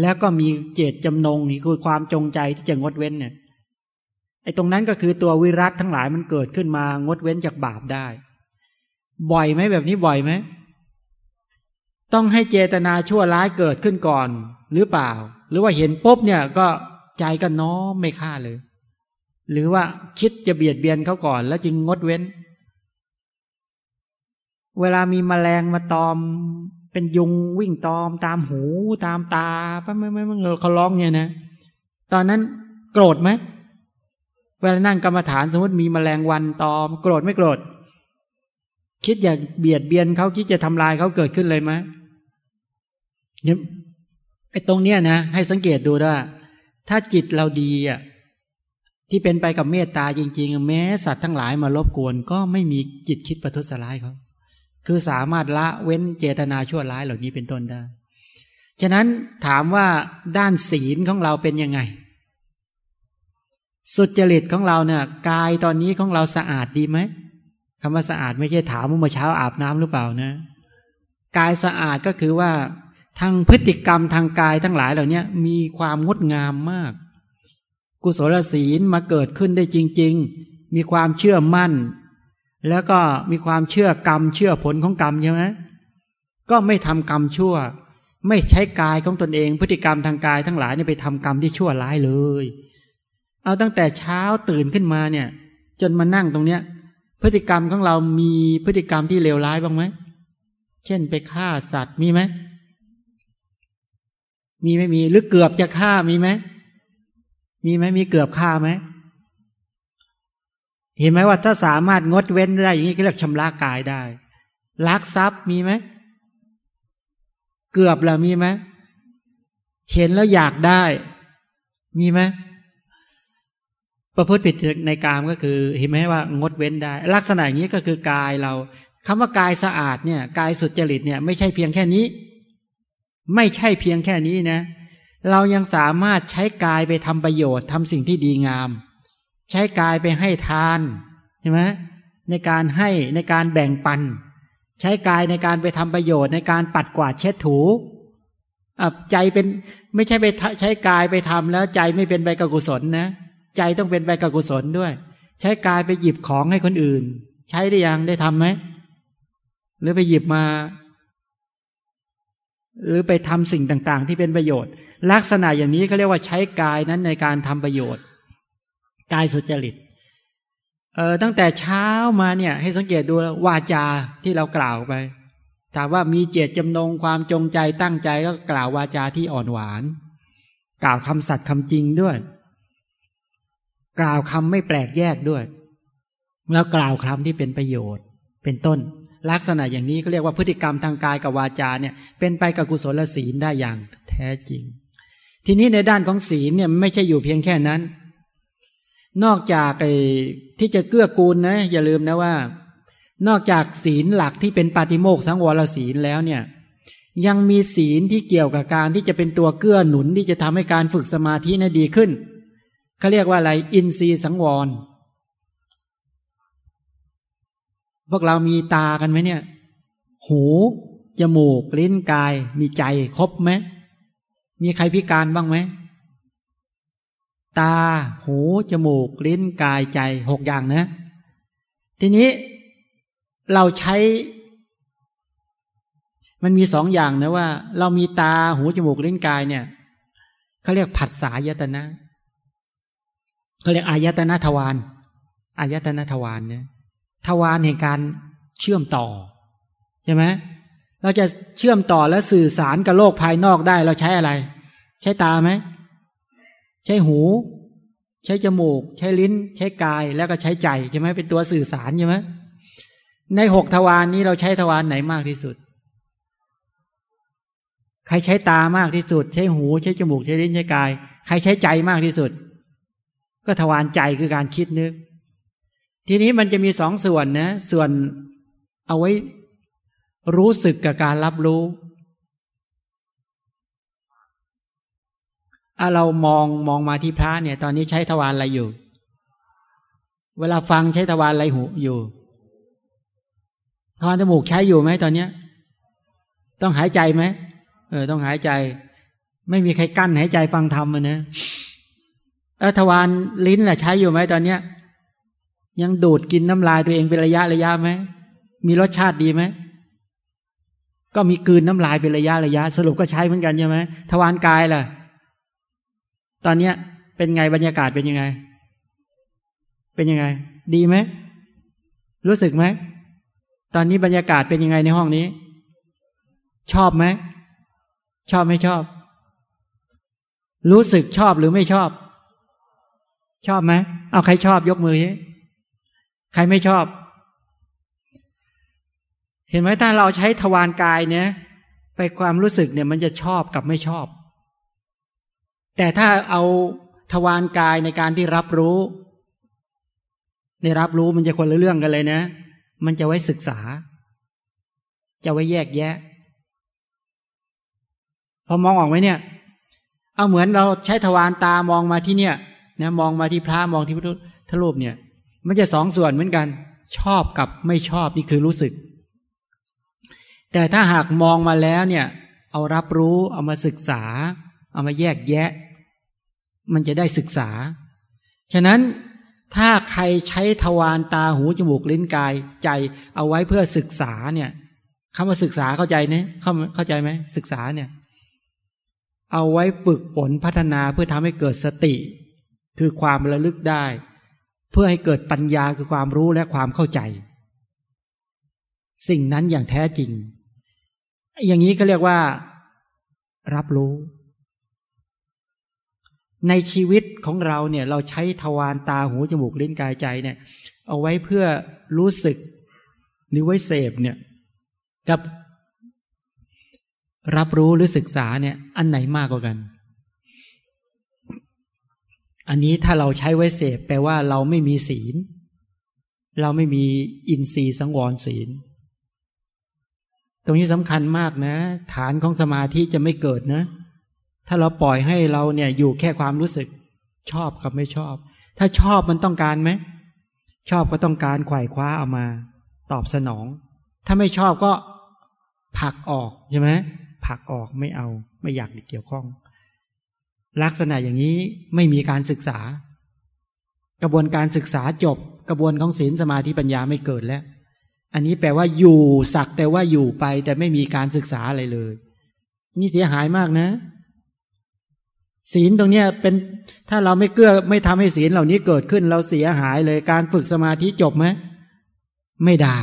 แล้วก็มีเจตจำนงนี่คือความจงใจที่จะงดเว้นเนี่ยไอ้ตรงนั้นก็คือตัววิรัตทั้งหลายมันเกิดขึ้นมางดเว้นจากบาปได้ บ่อยไหมแบบนี้บ่อยไหมต้องให้เจตนาชั่วร้ายเกิดขึ้นก่อน หรือเปล่า หรือว่าเห็นปุ๊บเนี่ยก็ใจก็น้อมไม่ฆ่าเลย หรือว่าคิดจะเบียดเบียนเขาก่อน แล้วจึงงดเว้น เวลามีมแมลงมาตอม เป็นยุงวิ่งตอม ตามหูตามตาป้าไม่ไม่ไม่เขาร้องเนี่ยนะ ตอนนั้นโกรธไหมเวลานั่งกรรมฐานสมมติมีมแมลงวันตอม โกรธไม่โกรธ คิดอยากเบียดเบียนเขาคิดจะทำลายเขาเกิดขึ้นเลยไหมเนี่ยไอ้ตรงเนี้ยนะ ให้สังเกตดูว่าถ้าจิตเราดีอะที่เป็นไปกับเมตตาจริง ๆ แม้สัตว์ทั้งหลายมารบกวน ก็ไม่มีจิตคิดประทุษร้ายเขา คือสามารถละเว้นเจตนาชั่วร้ายเหล่านี้เป็นต้นได้ ฉะนั้นถามว่าด้านศีลของเราเป็นยังไง สุจริตของเราเนี่ยกายตอนนี้ของเราสะอาดดีไหมคำว่าสะอาดไม่ใช่ถามว่าเมื่อเช้าอาบน้ำหรือเปล่านะกายสะอาดก็คือว่าทางพฤติกรรมทางกายทั้งหลายเหล่านี้มีความงดงามมาก กุศลศีลมาเกิดขึ้นได้จริง ๆ มีความเชื่อมั่น แล้วก็มีความเชื่อกรรมเชื่อผลของกรรมใช่ไหมก็ไม่ทำกรรมชั่ว ไม่ใช้กายของตนเอง พฤติกรรมทางกายทั้งหลายนี่ไปทำกรรมที่ชั่วร้ายเลย เอาตั้งแต่เช้าตื่นขึ้นมาเนี่ย จนมานั่งตรงเนี้ย พฤติกรรมของเรามีพฤติกรรมที่เลวร้ายบ้างไหมเช่นไปฆ่าสัตว์มีไหมมีไม่มีหรือเกือบจะฆ่ามีไหมมีไหมมีเกือบฆ่าไหม เห็นไหมว่าถ้าสามารถงดเว้นได้อย่างนี้ก็เรียกชำระกายได้ลักทรัพย์มีไหมเกือบแล้วมีไหมเห็นแล้วอยากได้ มีไหมประพฤติผิดในกามก็คือ เห็นไหมว่างดเว้นได้ ลักษณะอย่างนี้ก็คือกายเราคำว่ากายสะอาดเนี่ยกายสุจริตเนี่ย ไม่ใช่เพียงแค่นี้ ไม่ใช่เพียงแค่นี้นะ เรายังสามารถใช้กายไปทำประโยชน์ทำสิ่งที่ดีงาม ใช้กายไปให้ทานเห็นไหมในการให้ในการแบ่งปัน ใช้กายในการไปทำประโยชน์ในการปัดกวาดเช็ดถูใจเป็นไม่ใช่ไปใช้กายไปทำแล้วใจไม่เป็นใบกุศลนะ ใจต้องเป็นไปกับกุศลด้วย ใช้กายไปหยิบของให้คนอื่น ใช้ได้ยังได้ทำไหมหรือไปหยิบมา หรือไปทำสิ่งต่าง ๆ ที่เป็นประโยชน์ ลักษณะอย่างนี้เขาเรียกว่าใช้กายนั้นในการทำประโยชน์ กายสุจริตเออตั้งแต่เช้ามาเนี่ย ให้สังเกตดูวาจาที่เรากล่าวไป ถามว่ามีเจตจำนงความจงใจตั้งใจก็กล่าววาจาที่อ่อนหวาน กล่าวคำสัตย์คำจริงด้วย กล่าวคำไม่แปลกแยกด้วย แล้วกล่าวคำที่เป็นประโยชน์ เป็นต้น ลักษณะอย่างนี้ก็เรียกว่าพฤติกรรมทางกายกับวาจาเนี่ย เป็นไปกับกุศลศีลได้อย่างแท้จริง ทีนี้ในด้านของศีลเนี่ยไม่ใช่อยู่เพียงแค่นั้น นอกจากไอ้ที่จะเกื้อกูลนะ อย่าลืมนะว่า นอกจากศีลหลักที่เป็นปาติโมกสังวรศีลแล้วเนี่ย ยังมีศีลที่เกี่ยวกับการที่จะเป็นตัวเกื้อหนุนที่จะทำให้การฝึกสมาธินั้นดีขึ้นเขาเรียกว่าอะไรอินทรีย์สังวร พวกเรามีตากันไหมเนี่ย หูจมูกลิ้นกาย มีใจครบไหมมีใครพิการบ้างไหม ตา หู จมูก ลิ้น กายใจ หกอย่างนะ ทีนี้เราใช้ มันมีสองอย่างนะว่า เรามีตา หู จมูก ลิ้น กายเนี่ยเขาเรียกผัสสะยตนะเขาเรียกอายตนะทวาร อายตนะทวารเนี่ย ทวารแห่งการเชื่อมต่อ ใช่ไหม เราจะเชื่อมต่อและสื่อสารกับโลกภายนอกได้ เราใช้อะไร ใช้ตาไหม ใช้หู ใช้จมูก ใช้ลิ้น ใช้กายแล้วก็ใช้ใจใช่ไหมเป็นตัวสื่อสารใช่ไหมในหกทวารนนี้เราใช้ทวารไหนมากที่สุด ใครใช้ตามากที่สุด ใช้หู ใช้จมูก ใช้ลิ้นใช้กาย ใครใช้ใจมากที่สุด ก็ทวารใจคือการคิดนึก ทีนี้มันจะมีสองส่วนนะ ส่วนเอาไว้รู้สึกกับการรับรู้ อะเรามองมองมาที่พระเนี่ย ตอนนี้ใช้ทวารอะไรอยู่ เวลาฟังใช้ทวารอะไรหูอยู่ทวารจมูกใช้อยู่ไหมตอนเนี้ย ต้องหายใจไหมเออ ต้องหายใจ ไม่มีใครกั้นหายใจฟังธรรมมันนะเออทวารลิ้นแหละใช้อยู่ไหมตอนเนี้ย ยังดูดกินน้ำลายตัวเองเป็นระยะระยะไหมมีรสชาติดีไหมก็มีกืนน้ำลายเป็นระยะระยะ สรุปก็ใช้เหมือนกันใช่ไหมทวารกายล่ะ ตอนเนี้ย เป็นไงบรรยากาศเป็นยังไง เป็นยังไง ดีไหม รู้สึกไหม ตอนนี้บรรยากาศเป็นยังไงในห้องนี้ ชอบไหม ชอบไม่ชอบ รู้สึกชอบหรือไม่ชอบ ชอบไหม เอาใครชอบยกมือใครไม่ชอบ เห็นไหมถ้าเราใช้ทวารกายเนี่ย ไปความรู้สึกเนี่ย มันจะชอบกับไม่ชอบ แต่ถ้าเอาทวารกายในการที่รับรู้ ในรับรู้มันจะคนละเรื่องกันเลยนะ มันจะไว้ศึกษา จะไว้แยกแยะพอมองออกไหมเนี่ย เอาเหมือนเราใช้ทวารตามองมาที่เนี่ยนะมองมาที่พระมองที่พระทรูปเนี่ย มันจะสองส่วนเหมือนกัน ชอบกับไม่ชอบนี่คือรู้สึก แต่ถ้าหากมองมาแล้วเนี่ย เอารับรู้เอามาศึกษา เอามาแยกแยะ มันจะได้ศึกษา ฉะนั้นถ้าใครใช้ทวารตาหูจมูกลิ้นกายใจเอาไว้เพื่อศึกษาเนี่ยคำว่าศึกษาเข้าใจเนี่ยเข้าเข้าใจไหมศึกษาเนี่ย เอาไว้ฝึกฝนพัฒนาเพื่อทำให้เกิดสติ คือความระลึกได้ เพื่อให้เกิดปัญญาคือความรู้และความเข้าใจ สิ่งนั้นอย่างแท้จริง อย่างนี้ก็เรียกว่า รับรู้ ในชีวิตของเราเนี่ยเราใช้ทวารตาหูจมูกลิ้นกายใจเนี่ย เอาไว้เพื่อรู้สึก หรือไว้เสพเนี่ย กับรับรู้หรือศึกษาเนี่ย อันไหนมากกว่ากัน อันนี้ถ้าเราใช้ไว้เสพแปลว่าเราไม่มีศีล เราไม่มีอินทรีย์สังวรศีล ตรงนี้สำคัญมากนะ ฐานของสมาธิจะไม่เกิดนะ ถ้าเราปล่อยให้เราเนี่ยอยู่แค่ความรู้สึก ชอบกับไม่ชอบ ถ้าชอบมันต้องการไหม ชอบก็ต้องการไขว่คว้าเอามา ตอบสนอง ถ้าไม่ชอบก็ผลักออกใช่ไหมผลักออกไม่เอา ไม่อยากเกี่ยวข้อง ลักษณะอย่างนี้ไม่มีการศึกษา กระบวนการศึกษาจบ กระบวนของศีลสมาธิปัญญาไม่เกิดแล้ว อันนี้แปลว่าอยู่สักแต่ว่าอยู่ไปแต่ไม่มีการศึกษาอะไรเลย นี่เสียหายมากนะ ศีลตรงเนี้ยเป็นถ้าเราไม่เกื้อไม่ทำให้ศีลเหล่านี้เกิดขึ้นเราเสียหายเลยการฝึกสมาธิจบไหมไม่ได้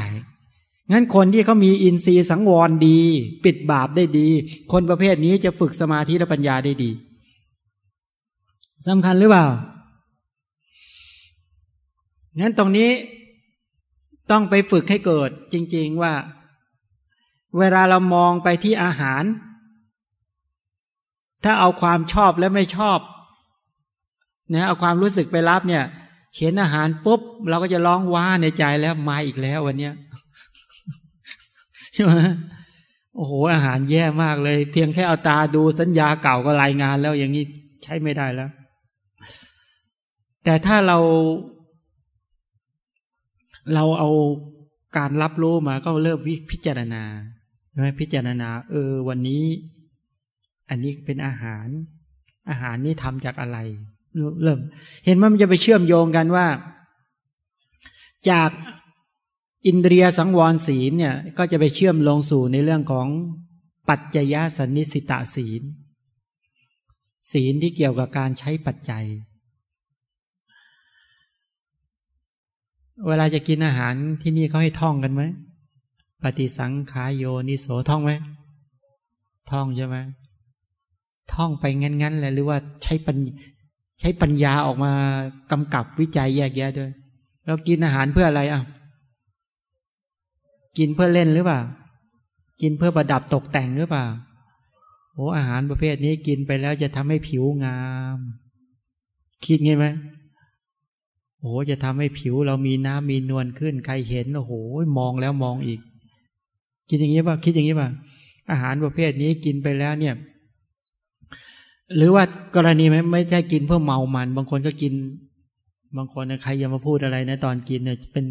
งั้นคนที่เขามีอินทรีย์สังวรดี ปิดบาปได้ดี คนประเภทนี้จะฝึกสมาธิและปัญญาได้ดีสำคัญหรือเปล่า งั้นตรงนี้ต้องไปฝึกให้เกิดจริง ๆว่า เวลาเรามองไปที่อาหาร ถ้าเอาความชอบและไม่ชอบนะเอาความรู้สึกไปรับเนี่ย เห็นอาหารปุ๊บ เราก็จะร้องว้าในใจแล้วมาอีกแล้ววันเนี้ยใช่ไหมโอ้โห อาหารแย่มากเลย เพียงแค่เอาตาดูสัญญาเก่าก็รายงานแล้วอย่างนี้ใช้ไม่ได้แล้ว แต่ถ้าเรา เราเอาการรับรู้มาก็เริ่มพิจารณาใช่ไหมพิจารณา เออ วันนี้ อันนี้เป็นอาหาร อาหารนี้ทำจากอะไรเริ่ม เห็นว่ามันจะไปเชื่อมโยงกันว่า จากอินเดียสังวรศีลเนี่ย ก็จะไปเชื่อมลงสู่ในเรื่องของปัจจยสันนิสิตาศีล ศีลที่เกี่ยวกับการใช้ปัจจัย เวลาจะกินอาหารที่นี่เขาให้ท่องกันไหมปฏิสังขายโยนิโสท่องไหมท่องใช่ไหม ท่องไปงั้นๆเลยหรือว่าใช้ปัญใช้ปัญญาออกมากำกับวิจัยแยกแยะด้วยเรากินอาหารเพื่ออะไรอะ กินเพื่อเล่นหรือเปล่า กินเพื่อประดับตกแต่งหรือเปล่าโอ้อาหารประเภทนี้กินไปแล้วจะทำให้ผิวงาม คิดไงไหมโอ้จะทำให้ผิวเรามีน้ำมีนวลขึ้น ใครเห็นโอ้โหมองแล้วมองอีก กินอย่างนี้ป่ะคิดอย่างนี้ป่ะอาหารประเภทนี้กินไปแล้วเนี่ย หรือว่ากรณีไม่ไม่ใช่กินเพื่อเมามัน บางคนก็กิน บางคนใครยังมาพูดอะไรนะตอนกินเนี่ยเป็น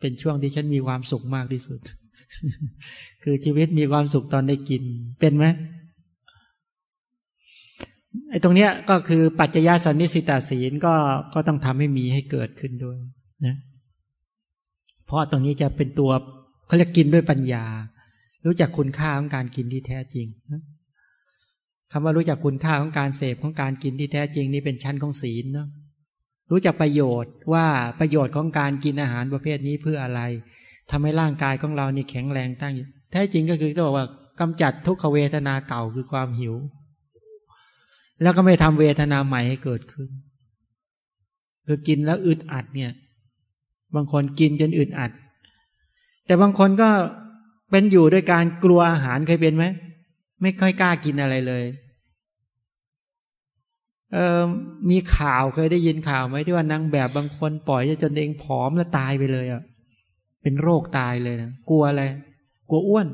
เป็นช่วงที่ฉันมีความสุขมากที่สุด คือชีวิตมีความสุขตอนได้กิน เป็นไหมไอ้ตรงเนี้ยก็คือปัจจยสันนิสิตาศีลก็ก็ต้องทำให้มีให้เกิดขึ้นด้วยนะเพราะตรงนี้จะเป็นตัวเขาเรียกกินด้วยปัญญา รู้จักคุณค่าของการกินที่แท้จริงนะ คำว่ารู้จักคุณค่าของการเสพของการกินที่แท้จริงนี่เป็นชั้นของศีลเนาะรู้จักประโยชน์ว่าประโยชน์ของการกินอาหารประเภทนี้เพื่ออะไรทำให้ร่างกายของเรานี่แข็งแรงตั้งแท้จริงก็คือจะบอกว่ากำจัดทุกขเวทนาเก่าคือความหิว แล้วก็ไม่ทำเวทนาใหม่ให้เกิดขึ้น คือกินแล้วอึดอัดเนี่ย บางคนกินจนอึดอัด แต่บางคนก็เป็นอยู่ด้วยการกลัวอาหารเคยเป็นไหม ไม่ค่อยกล้ากินอะไรเลยเออมีข่าวเคยได้ยินข่าวไหมที่ว่านางแบบบางคนปล่อยจนเองผอมแล้วตายไปเลยอะ เป็นโรคตายเลยนะกลัวอะไรกลัวอ้วน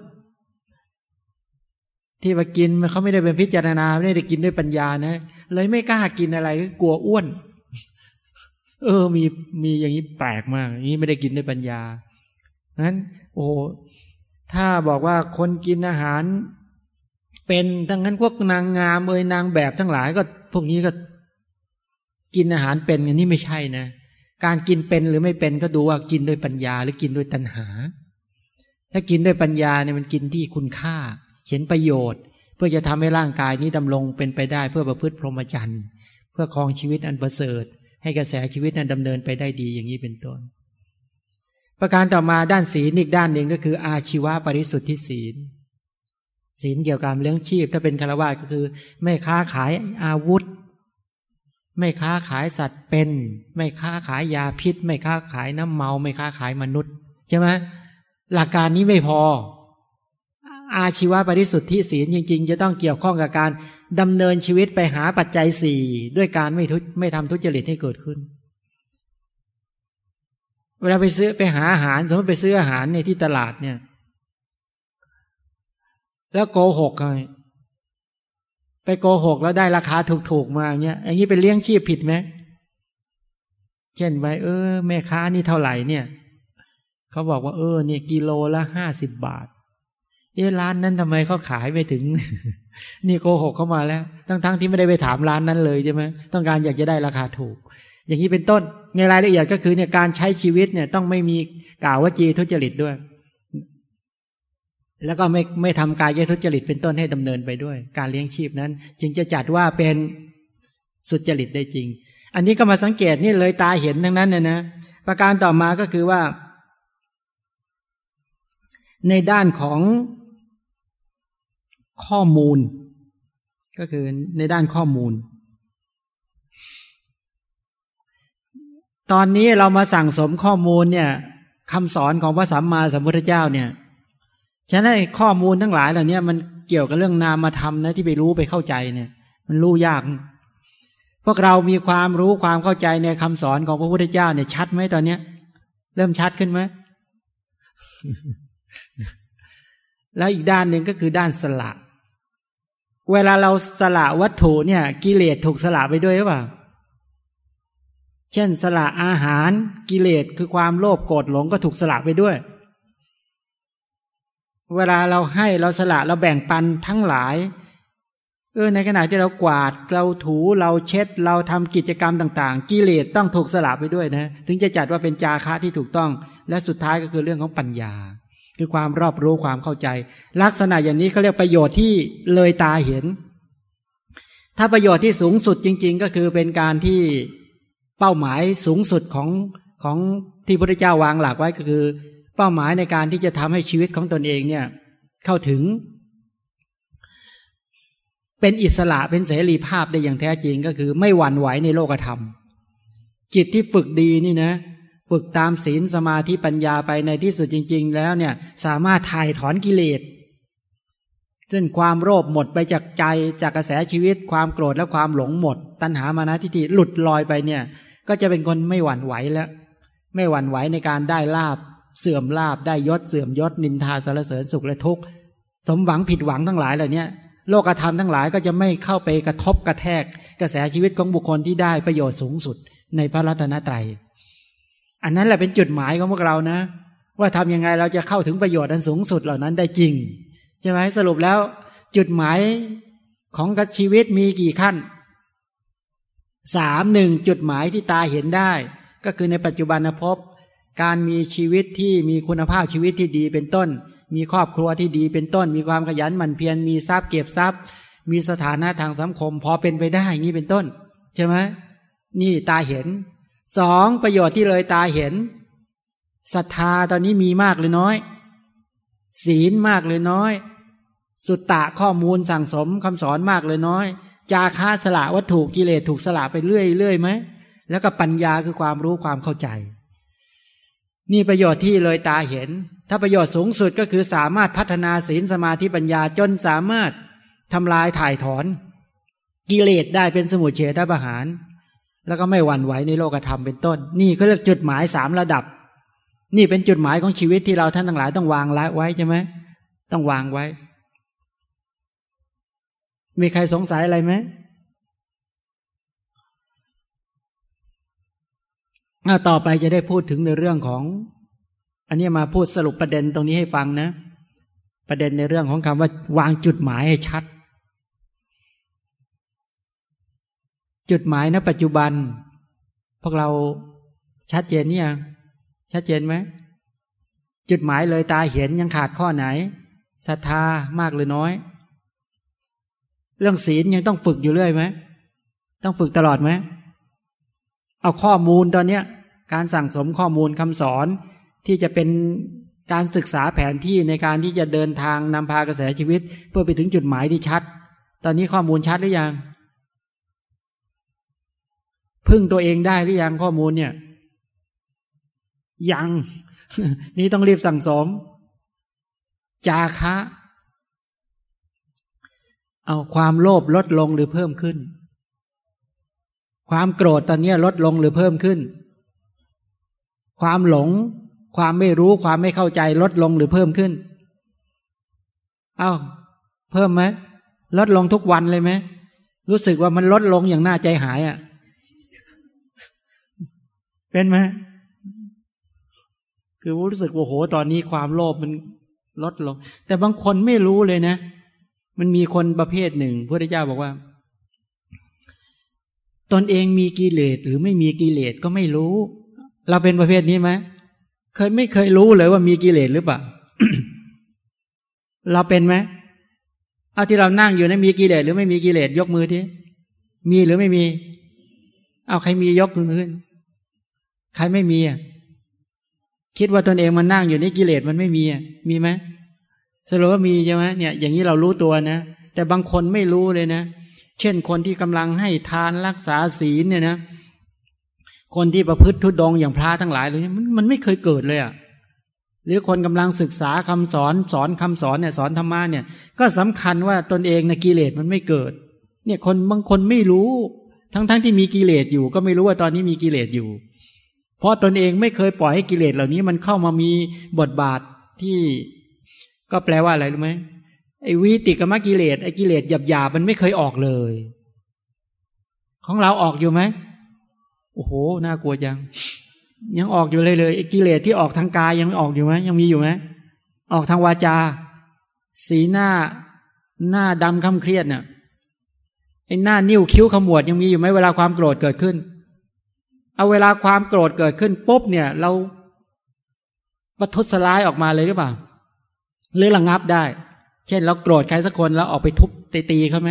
ที่มากินมันเขาไม่ได้เป็นพิจารณาไม่ได้กินด้วยปัญญานะเลยไม่กล้ากินอะไรก็กลัวอ้วน เออ มีมีอย่างนี้แปลกมากนี้ไม่ได้กินด้วยปัญญานั้น โอ้ถ้าบอกว่าคนกินอาหาร เป็นทั้งนั้นพวกนางงามเอ่ยนางแบบทั้งหลายก็พวกนี้ก็กินอาหารเป็นอันนี้ไม่ใช่นะ การกินเป็นหรือไม่เป็นก็ดูว่ากินด้วยปัญญาหรือกินด้วยตัณหา ถ้ากินด้วยปัญญาเนี่ยมันกินที่คุณค่า เห็นประโยชน์ เพื่อจะทำให้ร่างกายนี้ดำรงเป็นไปได้เพื่อประพฤติพรหมจรรย์ เพื่อครองชีวิตอันประเสริฐ ให้กระแสชีวิตนั้นดำเนินไปได้ดีอย่างนี้เป็นต้น ประการต่อมาด้านศีลอีกด้านหนึ่งก็คืออาชีวะปริสุทธิศีล ศีลเกี่ยวกับเลี้ยงชีพ ถ้าเป็นคารวะก็คือ ไม่ค้าขายอาวุธ ไม่ค้าขายสัตว์เป็น ไม่ค้าขายยาพิษ ไม่ค้าขายน้ำเมา ไม่ค้าขายมนุษย์ ใช่ไหมหลักการนี้ไม่พอ อาชีวะปริสุทธิศีลจริง ๆ จะต้องเกี่ยวข้องกับการดำเนินชีวิตไปหาปัจจัยสี่ด้วยการไม่ทุไม่ทำทุจริตให้เกิดขึ้น เวลาไปซื้อไปหาอาหาร สมมติไปซื้ออาหารในที่ตลาดเนี่ย แล้วโกหกไงไปโกหกแล้วได้ราคาถูกๆมาเนี้ยอย่างนี้เป็นเลี้ยงชีพผิดไหมเช่นไปเออ แม่ค้านี่เท่าไหร่เนี่ยเขาบอกว่าเออเนี่ยกิโลละห้าสิบบาท เออร้านนั้นทำไมเขาขายไปถึง นี่โกหกเข้ามาแล้ว ทั้งๆทที่ไม่ได้ไปถามร้านนั้นเลยใช่ไหมต้องการอยากจะได้ราคาถูก อย่างนี้เป็นต้น ในรายละเอียดก็คือเนี่ยการใช้ชีวิตเนี่ยต้องไม่มีกล่าวว่าจีทุจริตด้วย แล้วก็ไม่ไม่ทำกายทุจริตเป็นต้นให้ดำเนินไปด้วย การเลี้ยงชีพนั้น จึงจะจัดว่าเป็นสุจริตได้จริง อันนี้ก็มาสังเกตนี่เลยตาเห็นทั้งนั้นเนะนะ ประการต่อมาก็คือว่า ในด้านของข้อมูล ก็คือในด้านข้อมูล ตอนนี้เรามาสั่งสมข้อมูลเนี่ยคำสอนของพระสัมมาสัมพุทธเจ้าเนี่ย ฉะนั้นข้อมูลทั้งหลายเหล่านี้มันเกี่ยวกับเรื่องนามธรรมนะที่ไปรู้ไปเข้าใจเนี่ย มันรู้ยาก พวกเรามีความรู้ความเข้าใจในคำสอนของพระพุทธเจ้าเนี่ยชัดไหมตอนเนี้ย เริ่มชัดขึ้นไหมแล้วอีกด้านหนึ่งก็คือด้านสละ เวลาเราสละวัตถุเนี่ย กิเลสถูกสละไปด้วยหรือเปล่า เช่นสละอาหารกิเลสคือความโลภโกรธหลงก็ถูกสละไปด้วย เวลาเราให้เราสละเราแบ่งปันทั้งหลายเออในขณะที่เรากวาดเราถูเราเช็ด เราทำกิจกรรมต่างๆ กิเลสต้องถูกสละไปด้วยนะ ถึงจะจัดว่าเป็นจาคะที่ถูกต้อง และสุดท้ายก็คือเรื่องของปัญญา คือความรอบรู้ความเข้าใจ ลักษณะอย่างนี้เขาเรียกประโยชน์ที่เลยตาเห็น ถ้าประโยชน์ที่สูงสุดจริง ๆ ก็คือเป็นการที่เป้าหมายสูงสุดของของที่พระเจ้าวางหลักไว้ก็คือ เป้าหมายในการที่จะทำให้ชีวิตของตนเองเนี่ยเข้าถึง เป็นอิสระเป็นเสรีภาพได้อย่างแท้จริงก็คือ ไม่หวั่นไหวในโลกธรรม จิตที่ฝึกดีนี่นะ ฝึกตามศีลสมาธิปัญญาไปในที่สุดจริง ๆ แล้วเนี่ยสามารถถ่ายถอนกิเลสซึ่งความโลภหมดไปจากใจจากกระแสชีวิต ความโกรธและความหลงหมด ตัณหามานะทิฏฐิหลุดลอยไปเนี่ย ก็จะเป็นคนไม่หวั่นไหวแล้ว ไม่หวั่นไหวในการได้ลาบ เสื่อมลาบได้ยศเสื่อมยศนินทาสารเสริญสุขและทุกข์สมหวังผิดหวังทั้งหลายเหล่านี้โลกธรรมทั้งหลายก็จะไม่เข้าไปกระทบกระแทก กระแสชีวิตของบุคคลที่ได้ประโยชน์สูงสุดในพระรัตนตรัย อันนั้นแหละเป็นจุดหมายของพวกเรานะ ว่าทำยังไงเราจะเข้าถึงประโยชน์อันสูงสุดเหล่านั้นได้จริงใช่ไหมสรุปแล้ว จุดหมายของชีวิตมีกี่ขั้นสามหนึ่งจุดหมายที่ตาเห็นได้ ก็คือในปัจจุบันภพ การมีชีวิตที่มีคุณภาพชีวิตที่ดีเป็นต้น มีครอบครัวที่ดีเป็นต้น มีความขยันหมั่นเพียรมีทรัพย์เก็บทรัพย์ มีสถานะทางสังคม พอเป็นไปได้อย่างนี้เป็นต้น ใช่ไหมนี่ตาเห็นสองประโยชน์ที่เลยตาเห็นศรัทธาตอนนี้มีมากหรือน้อย ศีลมากหรือน้อย สุตตะข้อมูลสั่งสมคำสอนมากหรือน้อย จาค่าสละวัตถุกิเลสถูกสละไปเรื่อยเรื่อยไหมแล้วก็ปัญญาคือความรู้ความเข้าใจ นี่ประโยชน์ที่เลยตาเห็น ถ้าประโยชน์สูงสุดก็คือสามารถพัฒนาศีลสมาธิปัญญาจนสามารถทำลายถ่ายถอน กิเลสได้เป็นสมุทเฉทประหาร แล้วก็ไม่หวั่นไหวในโลกธรรมเป็นต้น นี่เขาเรียกจุดหมายสามระดับ นี่เป็นจุดหมายของชีวิตที่เราท่านทั้งหลายต้องวางไว้ใช่ไหมต้องวางไว้ มีใครสงสัยอะไรไหม ต่อไปจะได้พูดถึงในเรื่องของ อันนี้มาพูดสรุปประเด็นตรงนี้ให้ฟังนะ ประเด็นในเรื่องของคำว่าวางจุดหมายให้ชัด จุดหมายณปัจจุบัน พวกเราชัดเจนเนี่ยชัดเจนไหมจุดหมายเลยตาเห็นยังขาดข้อไหนศรัทธามากหรือน้อย เรื่องศีลยังต้องฝึกอยู่เรื่อยไหมต้องฝึกตลอดไหม เอาข้อมูลตอนเนี้ยการสั่งสมข้อมูลคำสอนที่จะเป็นการศึกษาแผนที่ในการที่จะเดินทางนำพากระแสชีวิต เพื่อไปถึงจุดหมายที่ชัด ตอนนี้ข้อมูลชัดหรือยัง พึ่งตัวเองได้หรือยังข้อมูลเนี่ย ยัง นี่ต้องรีบสั่งสม จาคะ เอาความโลภลดลงหรือเพิ่มขึ้น ความโกรธตอนนี้ลดลงหรือเพิ่มขึ้น ความหลง ความไม่รู้ความไม่เข้าใจลดลงหรือเพิ่มขึ้น เอา้า เพิ่มไหมลดลงทุกวันเลยไหมรู้สึกว่ามันลดลงอย่างน่าใจหายอะ่ะ เป็นไหมคือรู้สึกว่าโหตอนนี้ความโลภมันลดลง แต่บางคนไม่รู้เลยนะ มันมีคนประเภทหนึ่งพระพุทธเจ้าบอกว่า ตนเองมีกิเลสหรือไม่มีกิเลสก็ไม่รู้ เราเป็นประเภทนี้ไหมเคยไม่เคยรู้เลยว่ามีกิเลสหรือเปล่าเราเป็นไหมเอาที่เรานั่งอยู่นะมีกิเลสหรือไม่มีกิเลสยกมือทีมีหรือไม่มี เอาใครมียกมือขึ้น ใครไม่มีอะคิดว่าตนเองมันนั่งอยู่ในกิเลสมันไม่มีอะมีไหมสรุปว่ามีใช่ไหมเนี่ย อย่างนี้เรารู้ตัวนะแต่บางคนไม่รู้เลยนะ เช่นคนที่กำลังให้ทานรักษาศีลเนี่ยนะ คนที่ประพฤติทุดงอย่างพระทั้งหลายเลยมันมันไม่เคยเกิดเลยอะหรือคนกำลังศึกษาคำสอนสอนคำสอนเนี่ยสอนธรรมะเนี่ย ก็สำคัญว่าตนเองในกิเลสมันไม่เกิด เนี่ยคนบางคนไม่รู้ ทั้งๆทที่มีกิเลสอยู่ ก็ไม่รู้ว่าตอนนี้มีกิเลสอยู่ เพราะตนเองไม่เคยปล่อยให้กิเลสเหล่านี้มันเข้ามามีบทบาทที่ ก็แปลว่าอะไรรู้ไหม ไอ้วิติกรรมกิเลสไอ้กิเลสหยาบๆมันไม่เคยออกเลย ของเราออกอยู่ไหมโอ้โหน่ากลัวจัง ยังออกอยู่เลยเลยไอ้กิเลสที่ออกทางกายยังออกอยู่ไหมยังมีอยู่ไหมออกทางวาจา สีหน้า หน้าดำคำเครียดเนี่ยไอ้หน้านิ้วคิ้วขมวดยังมีอยู่ไหมเวลาความโกรธเกิดขึ้น เอาเวลาความโกรธเกิดขึ้นปุ๊บเนี่ย เราประทุษร้ายออกมาเลยหรือเปล่าหรือระงับได้ เช่นเราโกรธใครสักคนแล้วออกไปทุบตีเขาไหม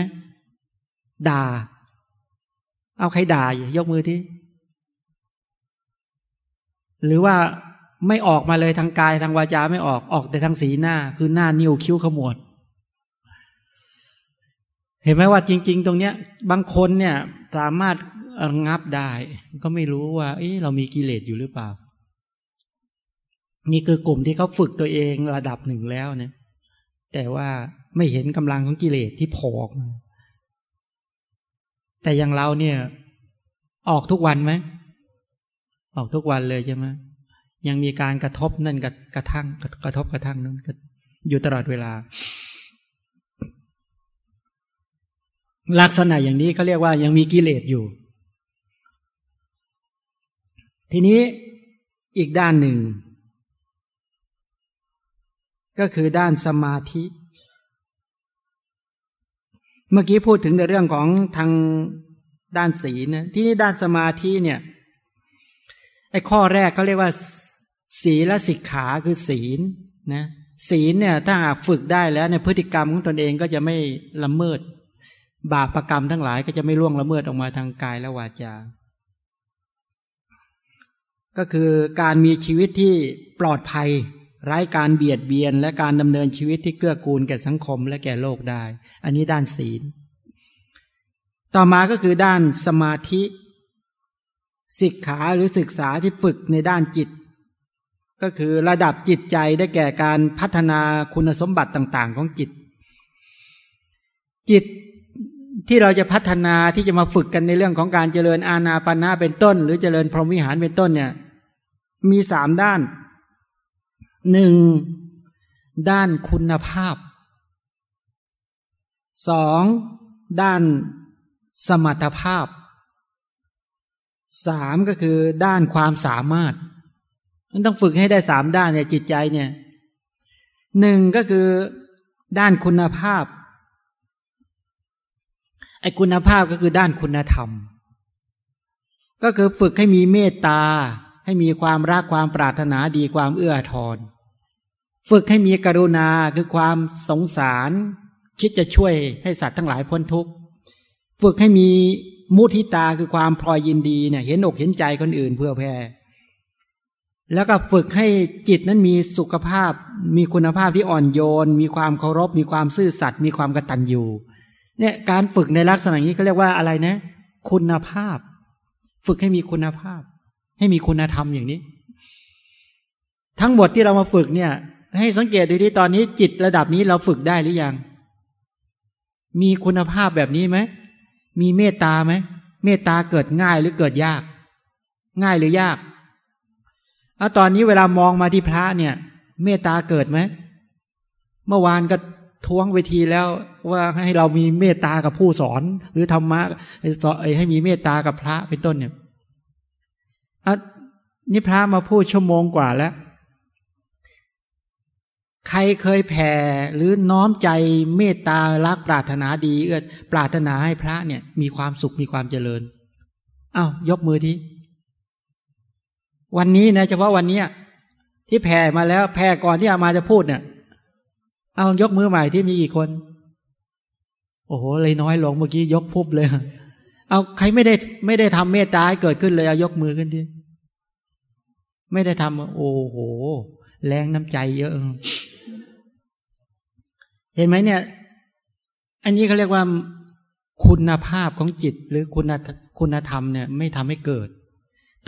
ด่า เอาใครด่ายกมือที่ หรือว่าไม่ออกมาเลยทางกายทางวาจาไม่ออกออกแต่ทางสีหน้า คือหน้านิ้วคิ้วขมวด เห็นไหมว่าจริง ๆ ตรงเนี้ย บางคนเนี่ย สามารถระงับได้ ก็ไม่รู้ว่า เอ๊ะเรามีกิเลสอยู่หรือเปล่า นี่คือกลุ่มที่เขาฝึกตัวเองระดับหนึ่งแล้วเนี่ย แต่ว่าไม่เห็นกำลังของกิเลสที่โผล่แต่อย่างเราเนี่ย ออกทุกวันไหมออกทุกวันเลยใช่ไหมยังมีการกระทบนั่นกระกระทั่งกระทบกระทั่งนั้นอยู่ตลอดเวลา ลักษณะอย่างนี้เขาเรียกว่ายังมีกิเลสอยู่ ทีนี้อีกด้านหนึ่ง ก็คือด้านสมาธิ เมื่อกี้พูดถึงในเรื่องของทางด้านศีลนะที่นี่ด้านสมาธิเนี่ยไอ้ข้อแรกเขาเรียกว่า ศีลและสิกขาคือศีลนะศีลเนี่ยถ้าหากฝึกได้แล้วในพฤติกรรมของตนเองก็จะไม่ละเมิด บาปประกรรมทั้งหลายก็จะไม่ล่วงละเมิดออกมาทางกายและวาจา ก็คือการมีชีวิตที่ปลอดภัย ไร้การเบียดเบียนและการดำเนินชีวิตที่เกื้อกูลแก่สังคมและแก่โลกได้ อันนี้ด้านศีล ต่อมาก็คือด้านสมาธิศิกขาหรือศึกษาที่ฝึกในด้านจิต ก็คือระดับจิตใจได้แก่การพัฒนาคุณสมบัติต่าง ๆ ของจิต จิตที่เราจะพัฒนาที่จะมาฝึกกันในเรื่องของการเจริญอาณาปณะเป็นต้น หรือเจริญพรหมวิหารเป็นต้นเนี่ยมีสามด้าน หนึ่งด้านคุณภาพสองด้านสมรรถภาพสามก็คือด้านความสามารถ มันต้องฝึกให้ได้สามด้านเนี่ยจิตใจเนี่ยหนึ่งก็คือด้านคุณภาพไอ้คุณภาพก็คือด้านคุณธรรม ก็คือฝึกให้มีเมตตา ให้มีความรักความปรารถนาดีความเอื้อทอน ฝึกให้มีกรุณาคือความสงสาร คิดจะช่วยให้สัตว์ทั้งหลายพ้นทุกข์ฝึกให้มีมุทิตาคือความพลอยยินดีเนี่ยเห็นอกเห็นใจคนอื่นเพื่อแพ่แล้วก็ฝึกให้จิตนั้นมีสุขภาพ มีคุณภาพที่อ่อนโยน มีความเคารพ มีความซื่อสัตย์มีความกตัญญูเนี่ยการฝึกในลักษณะนี้เขาเรียกว่าอะไรนะ คุณภาพ ฝึกให้มีคุณภาพ ให้มีคุณธรรมอย่างนี้ ทั้งหมดที่เรามาฝึกเนี่ย ให้สังเกตดูที่ตอนนี้จิตระดับนี้เราฝึกได้หรือยัง มีคุณภาพแบบนี้ไหม มีเมตตาไหม เมตตาเกิดง่ายหรือเกิดยาก ง่ายหรือยากอาตอนนี้เวลามองมาที่พระเนี่ย เมตตาเกิดไหม เมื่อวานก็ท้วงเวทีแล้วว่าให้เรามีเมตตากับผู้สอน หรือธรรมะให้มีเมตตากับพระเป็นต้นเนี่ยอะนี่พระมาพูดชั่วโมงกว่าแล้ว ใครเคยแผ่หรือน้อมใจเมตตารักปรารถนาดี เอื้อปรารถนาให้พระเนี่ยมีความสุขมีความเจริญอ้าวยกมือทีวันนี้นะเฉพาะวันนี้ที่แผ่มาแล้วแผ่ก่อนที่อามาจะพูดเนี่ย เอายกมือใหม่ที่มีกี่คน โอ้โหเลยน้อยลงเมื่อกี้ยกพุบเลย เอาใครไม่ได้ไม่ได้ทำเมตตาให้เกิดขึ้นเลยเอายกมือขึ้นทีไม่ได้ทำโอ้โห แรงน้ำใจเยอะ เห็นไหมเนี่ย อันนี้เขาเรียกว่าคุณภาพของจิตหรือคุณคุณธรรมเนี่ย ไม่ทำให้เกิด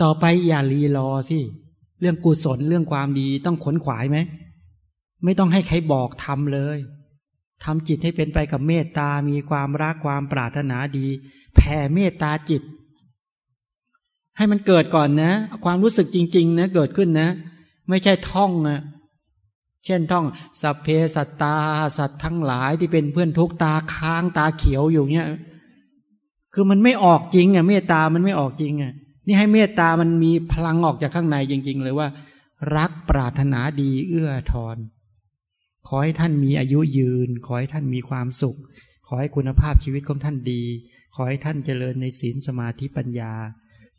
ต่อไปอย่ารีรอสิ เรื่องกุศลเรื่องความดีต้องขนขวายไหม ไม่ต้องให้ใครบอกทำเลยทำจิตให้เป็นไปกับเมตตา มีความรักความปรารถนาดี แผ่เมตตาจิต ให้มันเกิดก่อนนะ ความรู้สึกจริง ๆ นะ เกิดขึ้นนะ ไม่ใช่ท่องอะ เช่นท่องสัพเพสัตตาสัตว์ทั้งหลายที่เป็นเพื่อนทุกตาค้างตาเขียวอยู่เนี้ยคือมันไม่ออกจริงอะเมตตามันไม่ออกจริงอะนี่ให้เมตตามันมีพลังออกจากข้างในจริง ๆ เลยว่า รักปรารถนาดีเอื้อทอนขอให้ท่านมีอายุยืน ขอให้ท่านมีความสุข ขอให้คุณภาพชีวิตของท่านดี ขอให้ท่านเจริญในศีลสมาธิปัญญา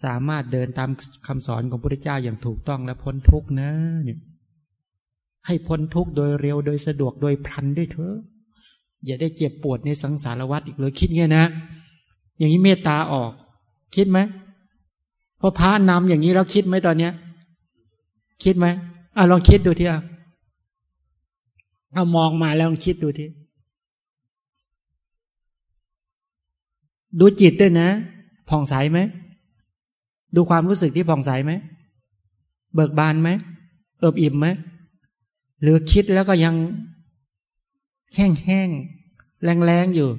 สามารถเดินตามคำสอนของพระพุทธเจ้าอย่างถูกต้องและพ้นทุกข์นะเนี่ย ให้พ้นทุกข์โดยเร็วโดยสะดวกโดยพลันด้วยเถอะอย่าได้เจ็บปวดในสังสารวัฏอีกเลยคิดเงี้ยนะ อย่างนี้เมตตาออก คิดไหมพอพระนำอย่างนี้แล้วคิดไหมตอนเนี้ย คิดไหมอะลองคิดดูทีอะเอามองมาแล้วลองคิดดูทีดูจิตด้วยนะผ่องใสไหมดูความรู้สึกที่ผ่องใสไหมเบิกบานไหมเอิบอิ่มไหม หรือคิดแล้วก็ยังแห้งแห้งแรงแรงอยู่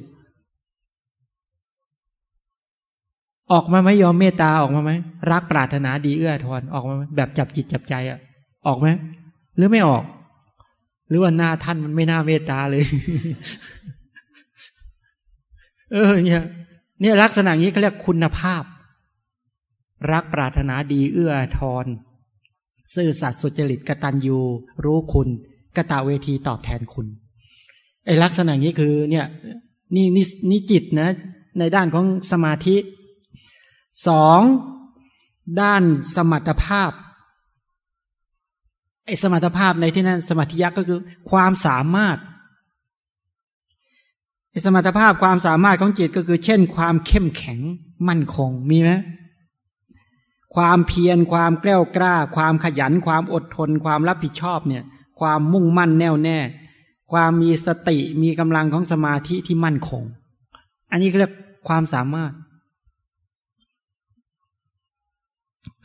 ออกมาไหมยอมเมตตาออกมาไหมรักปรารถนาดีเอื้อทอนออกมาไหมแบบจับจิตจับใจอะออกไหมหรือไม่ออก หรือว่าหน้าท่านมันไม่น่าเมตตาเลย เออเนี่ยเนี่ยลักษณะนี้เขาเรียกคุณภาพ รักปรารถนาดีเอื้อทอน ซื่อสัตย์สุจริตกตัญญูรู้คุณกตะเวทีตอบแทนคุณไอลักษณะนี้คือเนี่ยนี่นี่นี่จิตนะในด้านของสมาธิสองด้านสมรรถภาพไอสมรรถภาพในที่นั้นสมาธิยักษ์ก็คือความสามารถไอสมรรถภาพความสามารถของจิตก็คือ เช่น ความเข้มแข็งมั่นคงมีไหม ความเพียรความกล้ากล้า ความขยันความอดทน ความรับผิดชอบเนี่ย ความมุ่งมั่นแน่วแน่ ความมีสติมีกำลังของสมาธิที่มั่นคง อันนี้เรียกความสามารถ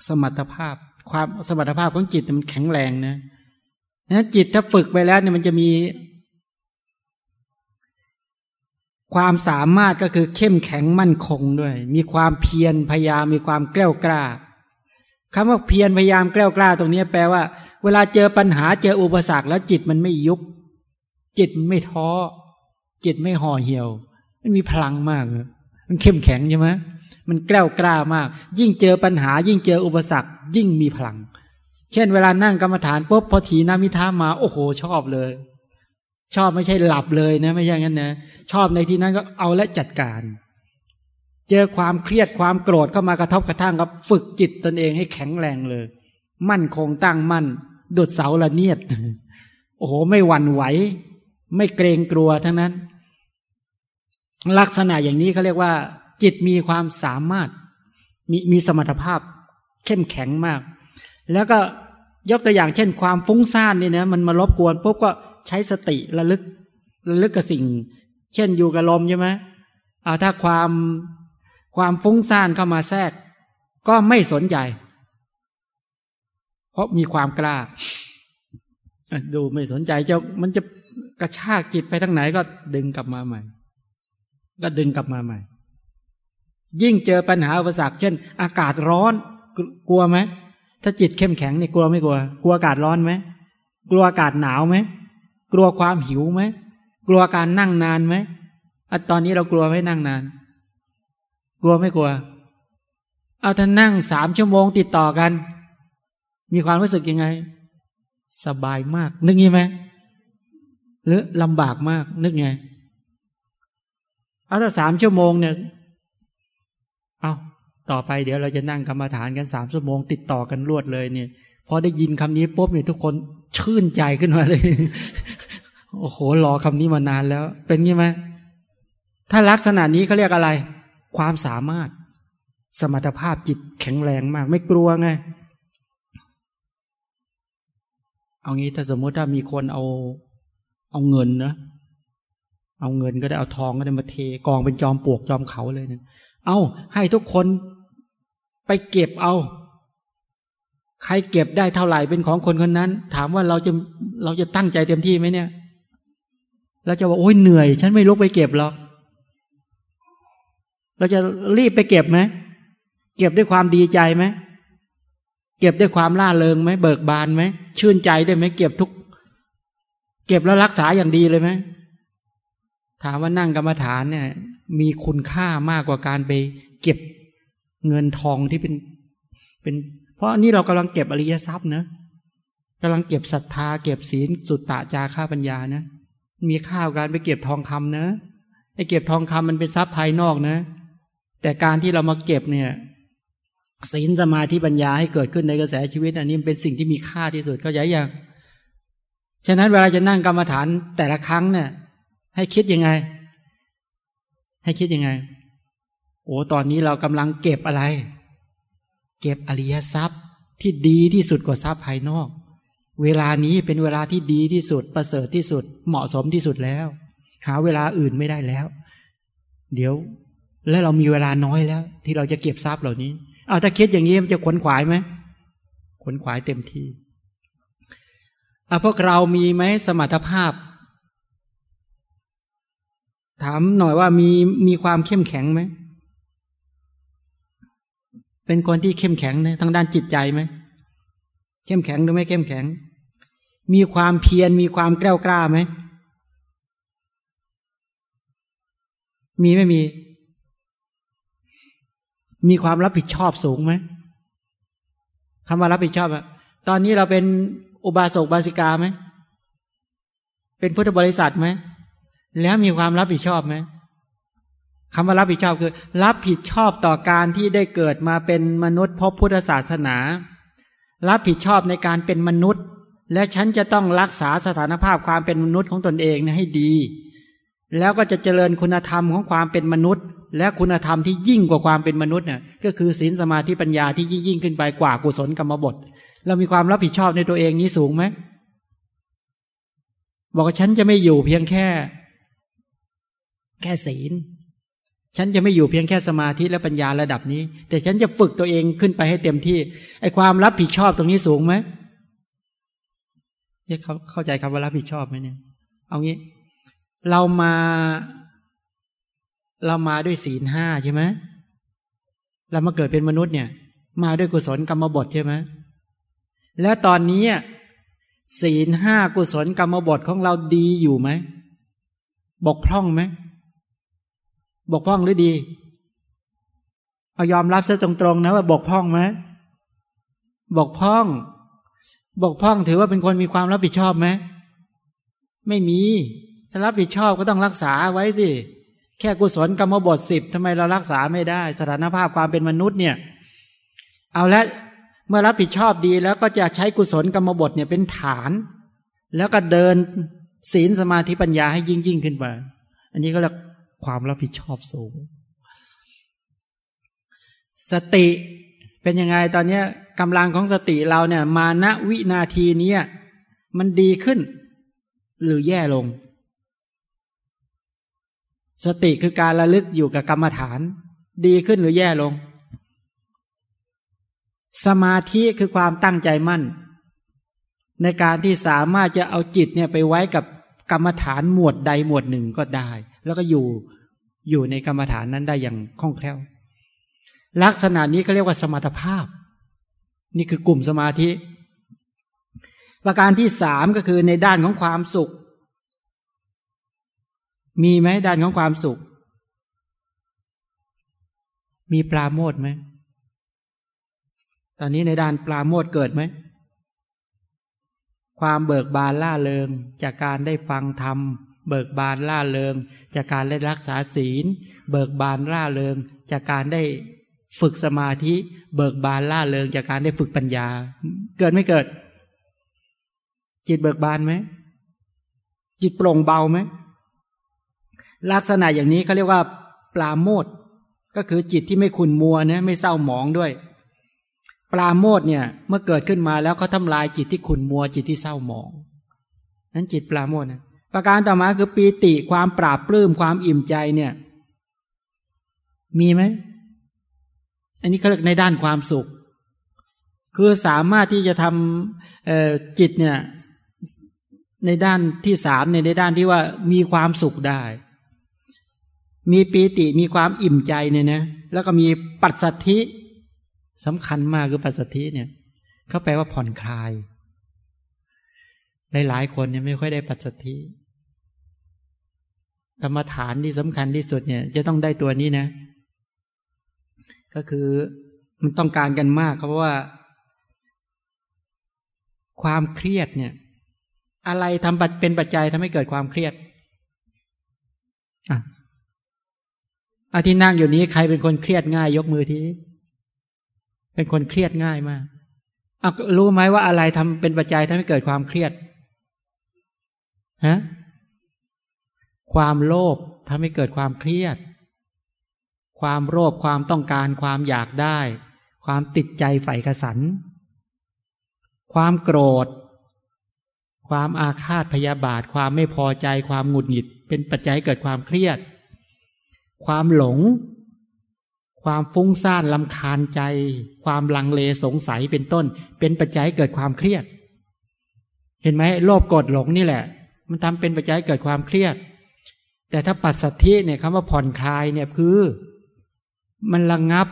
สมรรถภาพ ความสมรรถภาพของจิตมันแข็งแรงนะนะจิตถ้าฝึกไปแล้วเนี่ยมันจะมี ความสามารถก็คือเข้มแข็งมั่นคงด้วย มีความเพียรพยายามมีความแกล้วกล้า คำว่าเพียรพยายามแกล้วกล้าตรงนี้แปลว่า เวลาเจอปัญหาเจออุปสรรคแล้วจิตมันไม่ยุบจิตมันไม่ท้อ จิตไม่ห่อเหี่ยว มันมีพลังมากมันเข้มแข็งใช่ไหมมันแกล้วกล้ามาก ยิ่งเจอปัญหา ยิ่งเจออุปสรรค ยิ่งมีพลัง เช่น เวลานั่งกรรมฐานปุ๊บพอถีนามิท้ามา โอ้โห ชอบเลย ชอบไม่ใช่หลับเลยนะ ไม่ใช่งั้นนะ ชอบในที่นั้นก็เอาและจัดการ เจอความเครียดความโกรธเข้ามากระทบกระทั่งกับ ฝึกจิตตนเองให้แข็งแรงเลย มั่นคงตั้งมั่นดุดเสาละเนียด โอ้โห ไม่หวั่นไหว ไม่เกรงกลัวทั้งนั้น ลักษณะอย่างนี้เขาเรียกว่า จิตมีความสามารถ มีมีสมรรถภาพ เข้มแข็งมาก แล้วก็ยกตัวอย่างเช่น ความฟุ้งซ่านนี่นะมันมารบกวนปุ๊บก็ใช้สติระลึกระลึกกับสิ่ง เช่นอยู่กับลมใช่ไหมเอาถ้าความ ความฟุ้งซ่านเข้ามาแทรก ก็ไม่สนใจ เพราะมีความกล้า ดูไม่สนใจจะมันจะกระชากจิตไปทางไหนก็ดึงกลับมาใหม่ ก็ดึงกลับมาใหม่ ยิ่งเจอปัญหาอุปสรรคเช่น อากาศร้อน กลัวไหมถ้าจิตเข้มแข็งนี่กลัวไม่กลัว กลัวอากาศร้อนไหมกลัวอากาศหนาวไหมกลัวความหิวไหมกลัวการนั่งนานไหมอตอนนี้เรากลัวไม่นั่งนาน กลัวไม่กลัว เอาถ้านั่งสามชั่วโมงติดต่อกัน มีความรู้สึกยังไง สบายมาก นึกงี้ไหมหรือลำบากมาก นึกไง เอาถ้าสามชั่วโมงเนี่ย เอาต่อไปเดี๋ยวเราจะนั่งกรรมฐานกันสามชั่วโมง ติดต่อกันรวดเลยเนี่ยพอได้ยินคำนี้ปุ๊บเนี่ยทุกคนชื่นใจขึ้นมาเลย โอ้โหรอคำนี้มานานแล้ว เป็นงี้ไหมถ้าลักษณะนี้เขาเรียกอะไร ความสามารถ สมรรถภาพจิตแข็งแรงมาก ไม่กลัวไง เอางี้ถ้าสมมติถ้ามีคนเอาเอาเงินนะเอาเงินก็ได้เอาทองก็ได้มาเทกองเป็นจอมปลวกจอมเขาเลยเนะเอาให้ทุกคนไปเก็บเอา ใครเก็บได้เท่าไหร่เป็นของคนคนนั้น ถามว่าเราจะเราจะตั้งใจเต็มที่ไหมเนี่ยเราจะว่าโอ้ยเหนื่อย ฉันไม่ลุกไปเก็บหรอก เราจะรีบไปเก็บไหมเก็บด้วยความดีใจไหมเก็บด้วยความล่าเริงไหมเบิกบานไหมชื่นใจได้ไหมเก็บทุก เก็บแล้วรักษาอย่างดีเลยไหมถามว่านั่งกรรมฐานเนี่ย มีคุณค่ามากกว่าการไป เก็บเงินทองที่เป็นเป็น เพราะนี่เรากำลังเก็บอริยทรัพย์นะกำลังเก็บศรัทธา เก็บศีลสุตตะจาค่าปัญญานะมีค่าการไปเก็บทองคำนะไอ้เก็บทองคำมันเป็นทรัพย์ภายนอกนะ แต่การที่เรามาเก็บเนี่ยศีลสมาธิปัญญาให้เกิดขึ้นในกระแสชีวิต อันนี้เป็นสิ่งที่มีค่าที่สุดเข้าใจยังฉะนั้นเวลาจะนั่งกรรมฐานแต่ละครั้งเนี่ย ให้คิดยังไง ให้คิดยังไง โอ้ตอนนี้เรากำลังเก็บอะไร เก็บอริยทรัพย์ที่ดีที่สุดกว่าทรัพย์ภายนอก เวลานี้เป็นเวลาที่ดีที่สุด ประเสริฐที่สุด เหมาะสมที่สุดแล้ว หาเวลาอื่นไม่ได้แล้ว เดี๋ยว แล้วเรามีเวลาน้อยแล้ว ที่เราจะเก็บทรัพย์เหล่านี้เอาถ้าคิดอย่างนี้มันจะขวนขวายไหมขวนขวายเต็มที่เอาพวกเรามีไหมสมรรถภาพ ถามหน่อยว่ามีมีความเข้มแข็งไหมเป็นคนที่เข้มแข็งนะทางด้านจิตใจไหมเข้มแข็งหรือไม่เข้มแข็ง มีความเพียรมีความกล้ากล้าไหมมีไม่มี มีความรับผิดชอบสูงไหมคำว่ารับผิดชอบอะตอนนี้เราเป็นอุบาสกบาสิกาไหมเป็นพุทธบริษัทไหมแล้วมีความรับผิดชอบไหมคำว่ารับผิดชอบคือ รับผิดชอบต่อการที่ได้เกิดมาเป็นมนุษย์พบพุทธศาสนา รับผิดชอบในการเป็นมนุษย์ และฉันจะต้องรักษาสถานภาพความเป็นมนุษย์ของตนเองให้ดี แล้วก็จะเจริญคุณธรรมของความเป็นมนุษย์ และคุณธรรมที่ยิ่งกว่าความเป็นมนุษย์เนี่ยก็คือศีลสมาธิปัญญาที่ยิ่งยิ่งขึ้นไปกว่ากุศลกรรมบท เรามีความรับผิดชอบในตัวเองนี้สูงไหมบอกว่าฉันจะไม่อยู่เพียงแค่ แค่ศีล ฉันจะไม่อยู่เพียงแค่สมาธิและปัญญาระดับนี้ แต่ฉันจะฝึกตัวเองขึ้นไปให้เต็มที่ไอ้ความรับผิดชอบตรงนี้สูงไหมเนี่ยเขาเข้าใจคำว่ารับผิดชอบไหมเนี่ย เอางี้ เรามาเรามาด้วยศีลห้าใช่ไหมเรามาเกิดเป็นมนุษย์เนี่ย มาด้วยกุศลกรรมบทใช่ไหมแล้วตอนนี้ศีลห้ากุศลกรรมบทของเราดีอยู่ไหมบกพร่องไหมบกพร่องหรือดีเอายอมรับซะตรงๆนะว่าบกพร่องไหมบกพร่อง บกพร่องถือว่าเป็นคนมีความรับผิดชอบไหมไม่มี ถ้ารับผิดชอบก็ต้องรักษาไว้สิ แค่กุศลกรรมบทสิบทำไมเรารักษาไม่ได้ สถานภาพความเป็นมนุษย์เนี่ย เอาละเมื่อรับผิดชอบดีแล้วก็จะใช้กุศลกรรมบทเนี่ยเป็นฐาน แล้วก็เดินศีลสมาธิปัญญาให้ยิ่งยิ่งขึ้นไป อันนี้ก็เรียกความรับผิดชอบสูง สติเป็นยังไงตอนนี้กำลังของสติเราเนี่ย มาณวินาทีนี้มันดีขึ้น หรือแย่ลง สติคือการระลึกอยู่กับกรรมฐาน ดีขึ้นหรือแย่ลง สมาธิคือความตั้งใจมั่น ในการที่สามารถจะเอาจิตเนี่ยไปไว้กับกรรมฐานหมวดใดหมวดหนึ่งก็ได้ แล้วก็อยู่อยู่ในกรรมฐานนั้นได้อย่างคล่องแคล่ว ลักษณะนี้เขาเรียกว่าสมรรถภาพ นี่คือกลุ่มสมาธิ ประการที่สามก็คือในด้านของความสุข มีไหมด้านของความสุข มีปลาโมดไหม ตอนนี้ในด้านปลาโมดเกิดไหม ความเบิกบานล่าเริง จากการได้ฟังธรรม เบิกบานล่าเริง จากการได้รักษาศีล เบิกบานล่าเริง จากการได้ฝึกสมาธิ เบิกบานล่าเริง จากการได้ฝึกปัญญา เกิดไม่เกิด จิตเบิกบานไหม จิตโปร่งเบาไหม ลักษณะอย่างนี้เขาเรียกว่าปลาโมดก็คือจิตที่ไม่ขุนมัวนะไม่เศร้าหมองด้วย ปลาโมดเนี่ยเมื่อเกิดขึ้นมาแล้วเขาทำลายจิตที่ขุนมัวจิตที่เศร้าหมอง นั้นจิตปลาโมดนะประการต่อมาคือปีติความปราบปลื้มความอิ่มใจเนี่ย มีไหมอันนี้เขาเรียกในด้านความสุข คือสามารถที่จะทำจิตเนี่ยในด้านที่สามในในด้านที่ว่ามีความสุขได้ มีปีติมีความอิ่มใจเนี่ยนะแล้วก็มีปัสสัทธิสำคัญมากคือปัสสัทธิเนี่ยเขาแปลว่าผ่อนคลาย หลายๆคนเนี่ยไม่ค่อยได้ปัสสัทธิกรรมฐานที่สำคัญที่สุดเนี่ย จะต้องได้ตัวนี้นะ ก็คือมันต้องการกันมากเพราะว่า ความเครียดเนี่ย อะไรทำเป็นปัจจัยทำให้เกิดความเครียดอะ อาที่นั่งอยู่นี้ใครเป็นคนเครียดง่าย ยกมือที เป็นคนเครียดง่ายมากอะรู้ไหมว่าอะไรทำเป็นปัจจัยทำให้เกิดความเครียดฮะความโลภทำให้เกิดความเครียด ความโลภความต้องการความอยากได้ ความติดใจใฝ่กระสัน ความโกรธ ความอาฆาตพยาบาท ความไม่พอใจความหงุดหงิด เป็นปัจจัยเกิดความเครียด ความหลง ความฟุ้งซ่านลำคาญใจ ความลังเลสงสัยเป็นต้น เป็นปัจจัยเกิดความเครียด เห็นไหมโลภโกรธหลงนี่แหละ มันทำเป็นปัจจัยเกิดความเครียด แต่ถ้าปัสสัทธิเนี่ยคำว่าผ่อนคลายเนี่ยคือ มันระงงับ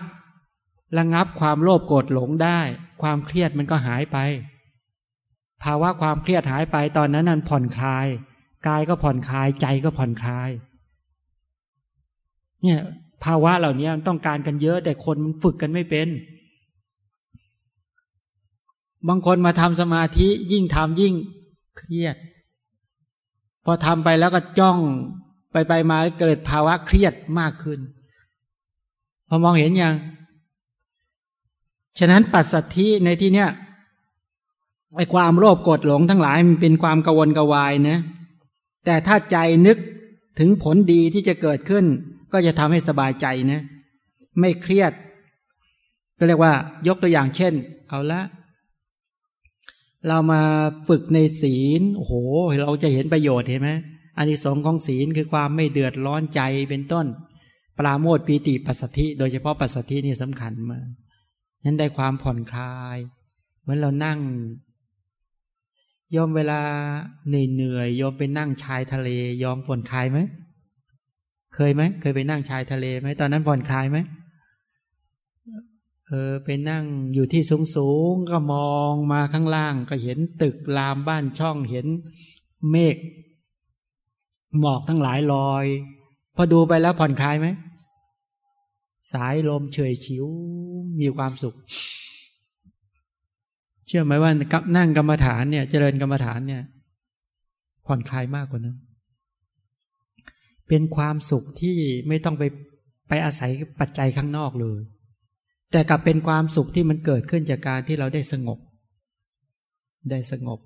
ระงงับความโลภโกรธหลงได้ ความเครียดมันก็หายไป ภาวะความเครียดหายไปตอนนั้นนั้นผ่อนคลายกายก็ผ่อนคลายใจก็ผ่อนคลาย เนี่ยภาวะเหล่านี้ต้องการกันเยอะ แต่คนมันฝึกกันไม่เป็น บางคนมาทำสมาธิยิ่งทำยิ่งเครียด พอทำไปแล้วก็จ้องไปไปมาเกิดภาวะเครียดมากขึ้น พอมองเห็นยัง ฉะนั้นปัสสัทธิในที่เนี้ยไอความโลภโกรธหลงทั้งหลายมันเป็นความกวนกวายนะ แต่ถ้าใจนึกถึงผลดีที่จะเกิดขึ้น ก็จะทำให้สบายใจนะ ไม่เครียด ก็เรียกว่ายกตัวอย่างเช่น เอาละ เรามาฝึกในศีลโอ้โห เราจะเห็นประโยชน์เห็นไหมอันนี้สองของศีลคือความไม่เดือดร้อนใจเป็นต้น ปราโมทปีติปัสสธิ โดยเฉพาะปัสสธินี่สำคัญมากนั้นได้ความผ่อนคลาย เหมือนเรานั่งยอมเวลาเหนื่อยเหนื่อยยอมไปนั่งชายทะเลยอมผ่อนคลายไหม เคยไหมเคยไปนั่งชายทะเลไหมตอนนั้นผ่อนคลายไหมเออไปนั่งอยู่ที่สูงสูงก็มองมาข้างล่าง ก็เห็นตึกรามบ้านช่องเห็นเมฆหมอกทั้งหลายลอย พอดูไปแล้วผ่อนคลายไหมสายลมเฉยชิวมีความสุข เชื่อไหมว่านั่งกรรมฐานเนี่ย เจริญกรรมฐานเนี่ย ผ่อนคลายมากกว่านั้น เป็นความสุขที่ไม่ต้องไปไปอาศัยปัจจัยข้างนอกเลย แต่กลับเป็นความสุขที่มันเกิดขึ้นจากการที่เราได้สงบ ได้สงบ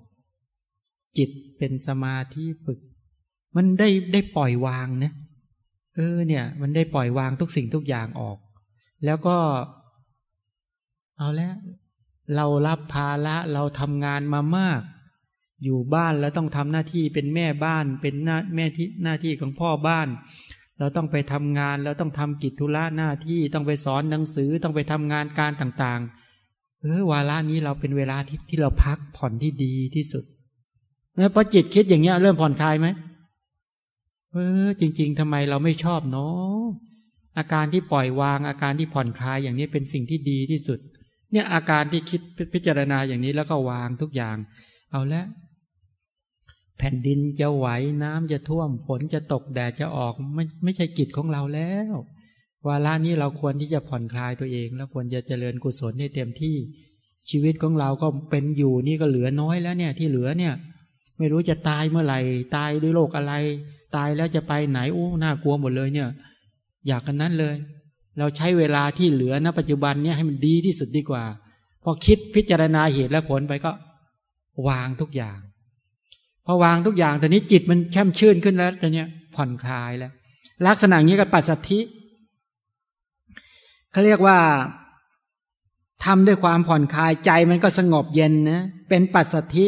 จิตเป็นสมาธิฝึก มันได้ได้ปล่อยวางนะเออเนี่ย มันได้ปล่อยวางทุกสิ่งทุกอย่างออก แล้วก็ เอาแล้ว เรารับภาระเราทำงานมามาก อยู่บ้านแล้วต้องทำหน้าที่เป็นแม่บ้าน เป็นหน้าแม่ที่หน้าที่ของพ่อบ้าน เราต้องไปทำงานแล้วต้องทำกิจธุระหน้าที่ต้องไปสอนหนังสือต้องไปทำงานการต่างๆ เออวาระนี้เราเป็นเวลาที่ที่เราพักผ่อนที่ดีที่สุดแล้วพอจิตคิดอย่างเงี้ยเริ่มผ่อนคลายไหมเออจริง ๆทำไมเราไม่ชอบเนาะอาการที่ปล่อยวางอาการที่ผ่อนคลายอย่างนี้เป็นสิ่งที่ดีที่สุด เนี่ยอาการที่คิดพิจารณาอย่างนี้แล้วก็วางทุกอย่าง เอาละ แผ่นดินจะไหวน้ำจะท่วมฝนจะตกแดดจะออกไม่ไม่ใช่กิจของเราแล้ววาระนี้เราควรที่จะผ่อนคลายตัวเอง แล้วควรจะเจริญกุศลให้เต็มที่ชีวิตของเราก็เป็นอยู่นี่ก็เหลือน้อยแล้วเนี่ยที่เหลือเนี่ย ไม่รู้จะตายเมื่อไหร่ ตายด้วยโรคอะไร ตายแล้วจะไปไหนโอ้น่ากลัวหมดเลยเนี่ย อยากกันนั้นเลย เราใช้เวลาที่เหลือณปัจจุบันเนี่ยให้มันดีที่สุดดีกว่า พอคิดพิจารณาเหตุและผลไปก็ วางทุกอย่าง พอวางทุกอย่างแตอนนี้จิตมันแช่มชื่นขึ้นแล้วตอนนี้ผ่อนคลายแล้ว ลักษณะนี้ก็ปัสสัทธิเขาเรียกว่าทำด้วยความผ่อนคลายใจมันก็สงบเย็นนะเป็นปัสสัทธิ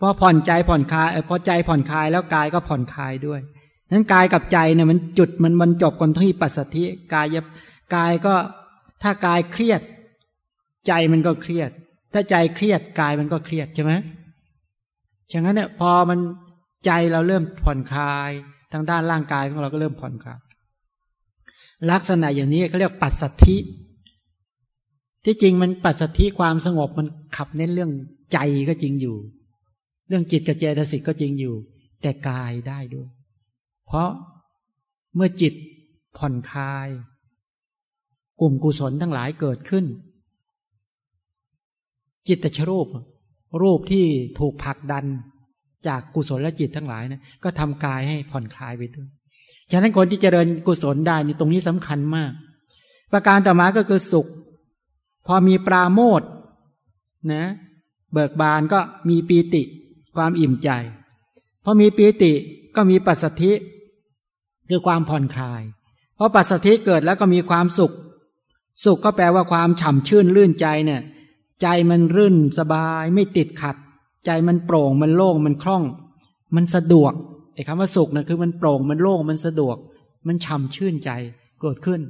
พอผ่อนใจผ่อนคลายพอใจผ่อนคลายแล้วกายก็ผ่อนคลายด้วยนั้นกายกับใจเนี่ยมันจุดมันมันจบกันที่ปัสสัทธิกายกายก็ถ้ากายเครียด ใจมันก็เครียด ถ้าใจเครียดกายมันก็เครียดใช่ไหม ฉะนั้นเนี่ยพอมันใจเราเริ่มผ่อนคลาย ทางด้านร่างกายของเราก็เริ่มผ่อนคลาย ลักษณะอย่างนี้เขาเรียกปัสสัทธิ ที่จริงมันปัสสัทธิความสงบมันขับเน้นเรื่องใจก็จริงอยู่ เรื่องจิตกับเจตสิกก็จริงอยู่ แต่กายได้ด้วย เพราะเมื่อจิตผ่อนคลาย กลุ่มกุศลทั้งหลายเกิดขึ้น จิตตชรูป รูปที่ถูกผลักดันจากกุศลและจิตทั้งหลายนะก็ทำกายให้ผ่อนคลายไปด้วยฉะนั้นคนที่เจริญกุศลได้นี่ตรงนี้สำคัญมาก ประการต่อมาก็คือสุข พอมีปราโมทนะ เบิกบานก็มีปีติ ความอิ่มใจ พอมีปีติก็มีปัสสธิคือความผ่อนคลายเพราะปัสสธิเกิดแล้วก็มีความสุข สุขก็แปลว่าความฉ่ำชื่นลื่นใจเนี่ย ใจมันรื่นสบายไม่ติดขัด ใจมันโปร่งมันโล่งมันคล่อง มันสะดวกไอ้คำว่าสุขนะคือมันโปร่งมันโล่งมันสะดวก มันฉ่ำชื่นใจเกิดขึ้น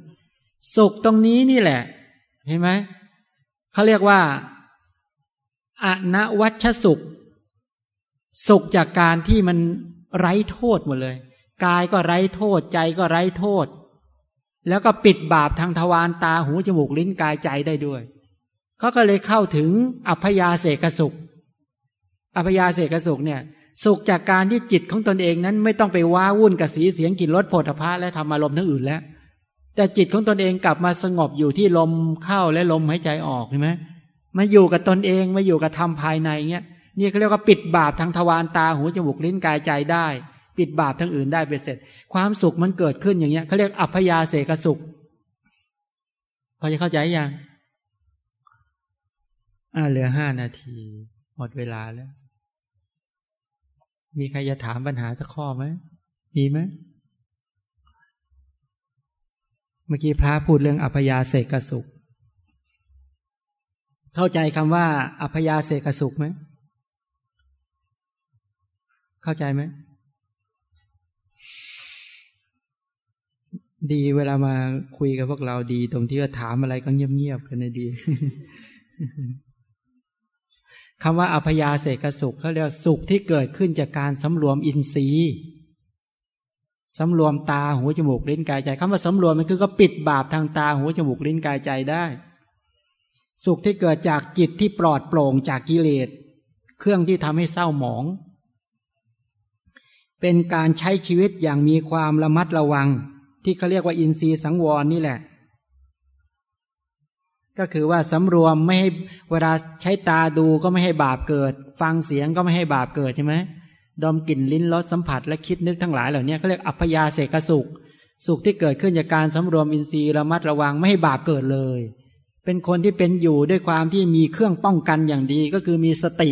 สุขตรงนี้นี่แหละ เห็นไหมเขาเรียกว่าอนวัชสุข สุขจากการที่มันไร้โทษหมดเลย กายก็ไร้โทษใจก็ไร้โทษ แล้วก็ปิดบาปทางทวารตาหูจมูกลิ้นกายใจได้ด้วย เขาก็เลยเข้าถึงอัพยาเสกสุข อัพยาเสกสุขเนี่ย สุขจากการที่จิตของตนเองนั้น ไม่ต้องไปว้าวุ่นกับสีเสียงกลิ่นรสโผฏฐะและทำอารมณ์ทั้งอื่นแล้ว แต่จิตของตนเองกลับมาสงบอยู่ที่ลมเข้าและลมหายใจออกเห็นไหมมาอยู่กับตนเองมาอยู่กับธรรมภายในเงี้ยนี่เขาเรียกว่าปิดบาปทางทวารตาหูจมูกลิ้นกายใจได้ ปิดบาปทั้งอื่นได้ไปเสร็จ ความสุขมันเกิดขึ้นอย่างเงี้ยเขาเรียกอัพยาเสกสุข พอจะเข้าใจยัง อ่าเหลือห้านาที หมดเวลาแล้ว มีใครจะถามปัญหาสักข้อไหมมีไหมเมื่อกี้พระพูดเรื่องอัพยาเสกสุข เข้าใจคำว่า อัพยาเสกสุขไหมเข้าใจไหมดีเวลามาคุยกับพวกเราดี ตรงที่ว่าถามอะไรก็เงียบๆกันดี คำว่าอภยาเสกสุขเขาเรียกสุขที่เกิดขึ้นจากการสำรวมอินทรีย์สำรวมตาหูจมูกลิ้นกายใจคำว่าสำรวมมันคือก็ปิดบาปทางตาหูจมูกลิ้นกายใจได้ สุขที่เกิดจากจิตที่ปลอดโปร่งจากกิเลส เครื่องที่ทำให้เศร้าหมอง เป็นการใช้ชีวิตอย่างมีความระมัดระวัง ที่เขาเรียกว่าอินทรีย์สังวรนี่แหละ ก็คือว่าสำรวมไม่ให้เวลาใช้ตาดูก็ไม่ให้บาปเกิด ฟังเสียงก็ไม่ให้บาปเกิดใช่ไหมดมกลิ่นลิ้นรสสัมผัสและคิดนึกทั้งหลายเหล่านี้เขาเรียกอัพยาเสกสุข สุขที่เกิดขึ้นจากการสำรวมอินทรีย์ระมัดระวังไม่ให้บาปเกิดเลย เป็นคนที่เป็นอยู่ด้วยความที่มีเครื่องป้องกันอย่างดีก็คือมีสติ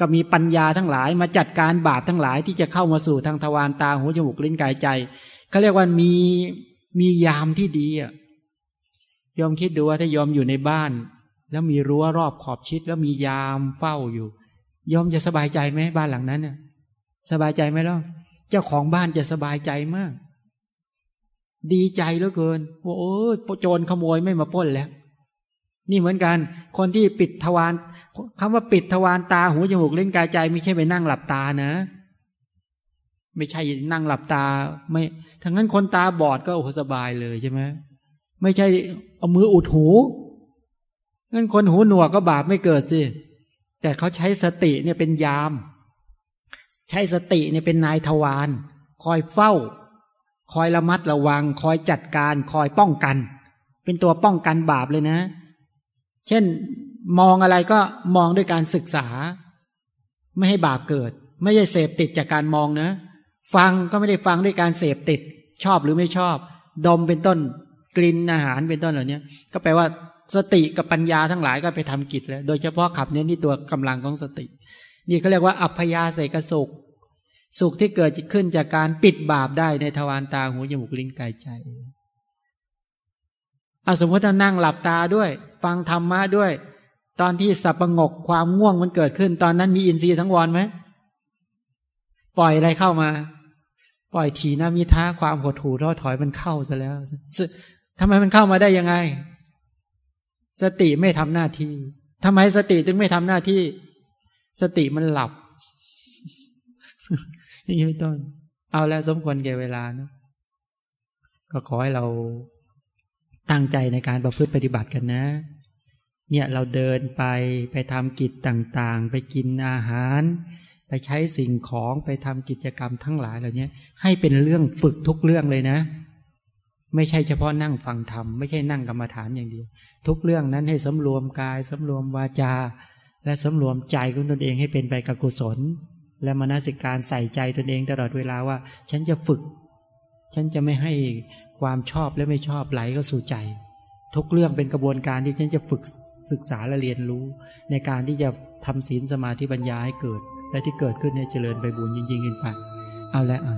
กับมีปัญญาทั้งหลาย มาจัดการบาปทั้งหลายที่จะเข้ามาสู่ทางทวารตาหูจมูกลิ้นกายใจเขาเรียกว่ามีมียามที่ดีอะ ยอมคิดดูว่าถ้ายอมอยู่ในบ้าน แล้วมีรั้วรอบขอบชิด แล้วมียามเฝ้าอยู่ ยอมจะสบายใจไหมบ้านหลังนั้นเนี่ยสบายใจไหมล่ะเจ้าของบ้านจะสบายใจมาก ดีใจเหลือเกินว่าโอ้โจรขโมยไม่มาป้นแล้ว นี่เหมือนกัน คนที่ปิดทวารคำว่าปิดทวารตาหูจมูกเล่นกายใจ ไม่ใช่ไปนั่งหลับตานะไม่ใช่นั่งหลับตา ไม่ทั้งนั้นคนตาบอดก็โอ้สบายเลยใช่ไหมไม่ใช่ เอามืออุดหูงั้นคนหูหนวกก็บาปไม่เกิดสิ แต่เขาใช้สติเนี่ยเป็นยาม ใช้สติเนี่ยเป็นนายทวารคอยเฝ้า คอยระมัดระวัง คอยจัดการ คอยป้องกัน เป็นตัวป้องกันบาปเลยนะ เช่นมองอะไรก็มองด้วยการศึกษา ไม่ให้บาปเกิด ไม่ใช่เสพติดจากการมองนะ ฟังก็ไม่ได้ฟังด้วยการเสพติด ชอบหรือไม่ชอบ ดมเป็นต้น กลิ่นอาหารเป็นต้นเหล่านี้ก็แปลว่าสติกับปัญญาทั้งหลายก็ไปทำกิจแล้ว โดยเฉพาะขับเน้นที่ตัวกำลังของสติ นี่เขาเรียกว่า อัพยาเสกสุข สุขที่เกิดขึ้นจากการปิดบาปได้ในทวารตาหูจมูกลิ้นกายใจเอาสมมติถ้านั่งหลับตาด้วย ฟังธรรมะด้วย ตอนที่สับประงกความง่วงมันเกิดขึ้น ตอนนั้นมีอินทรีย์ทั้งวรไหมปล่อยอะไรเข้ามา ปล่อยทีนามิท้าความหดหู่ท้อถอยมันเข้าซะแล้ว ทำไมมันเข้ามาได้ยังไง สติไม่ทำหน้าที่ทำไมสติจึงไม่ทำหน้าที่ สติมันหลับอย่างนี้ไม่ต้น เอาแล้วสมควรแก่เวลานะก็ขอให้เราตั้งใจในการประพฤติปฏิบัติกันนะ เนี่ยเราเดินไปไปทำกิจต่างๆ ไปกินอาหาร ไปใช้สิ่งของไปทำกิจกรรมทั้งหลายเหล่านี้ให้เป็นเรื่องฝึกทุกเรื่องเลยนะ ไม่ใช่เฉพาะนั่งฟังธรรม ไม่ใช่นั่งกรรมฐานอย่างเดียว ทุกเรื่องนั้นให้สำรวมกายสำรวมวาจา และสำรวมใจของตนเองให้เป็นไปกับกุศล และมนสิการใส่ใจตนเองตลอดเวลาว่า ฉันจะฝึก ฉันจะไม่ให้ความชอบและไม่ชอบไหลก็สู่ใจ ทุกเรื่องเป็นกระบวนการที่ฉันจะฝึกศึกษาและเรียนรู้ ในการที่จะทำศีลสมาธิปัญญาให้เกิด และที่เกิดขึ้นเนี่ยเจริญไปบุญยิ่งยิ่งขึ้นไปเอาละอะ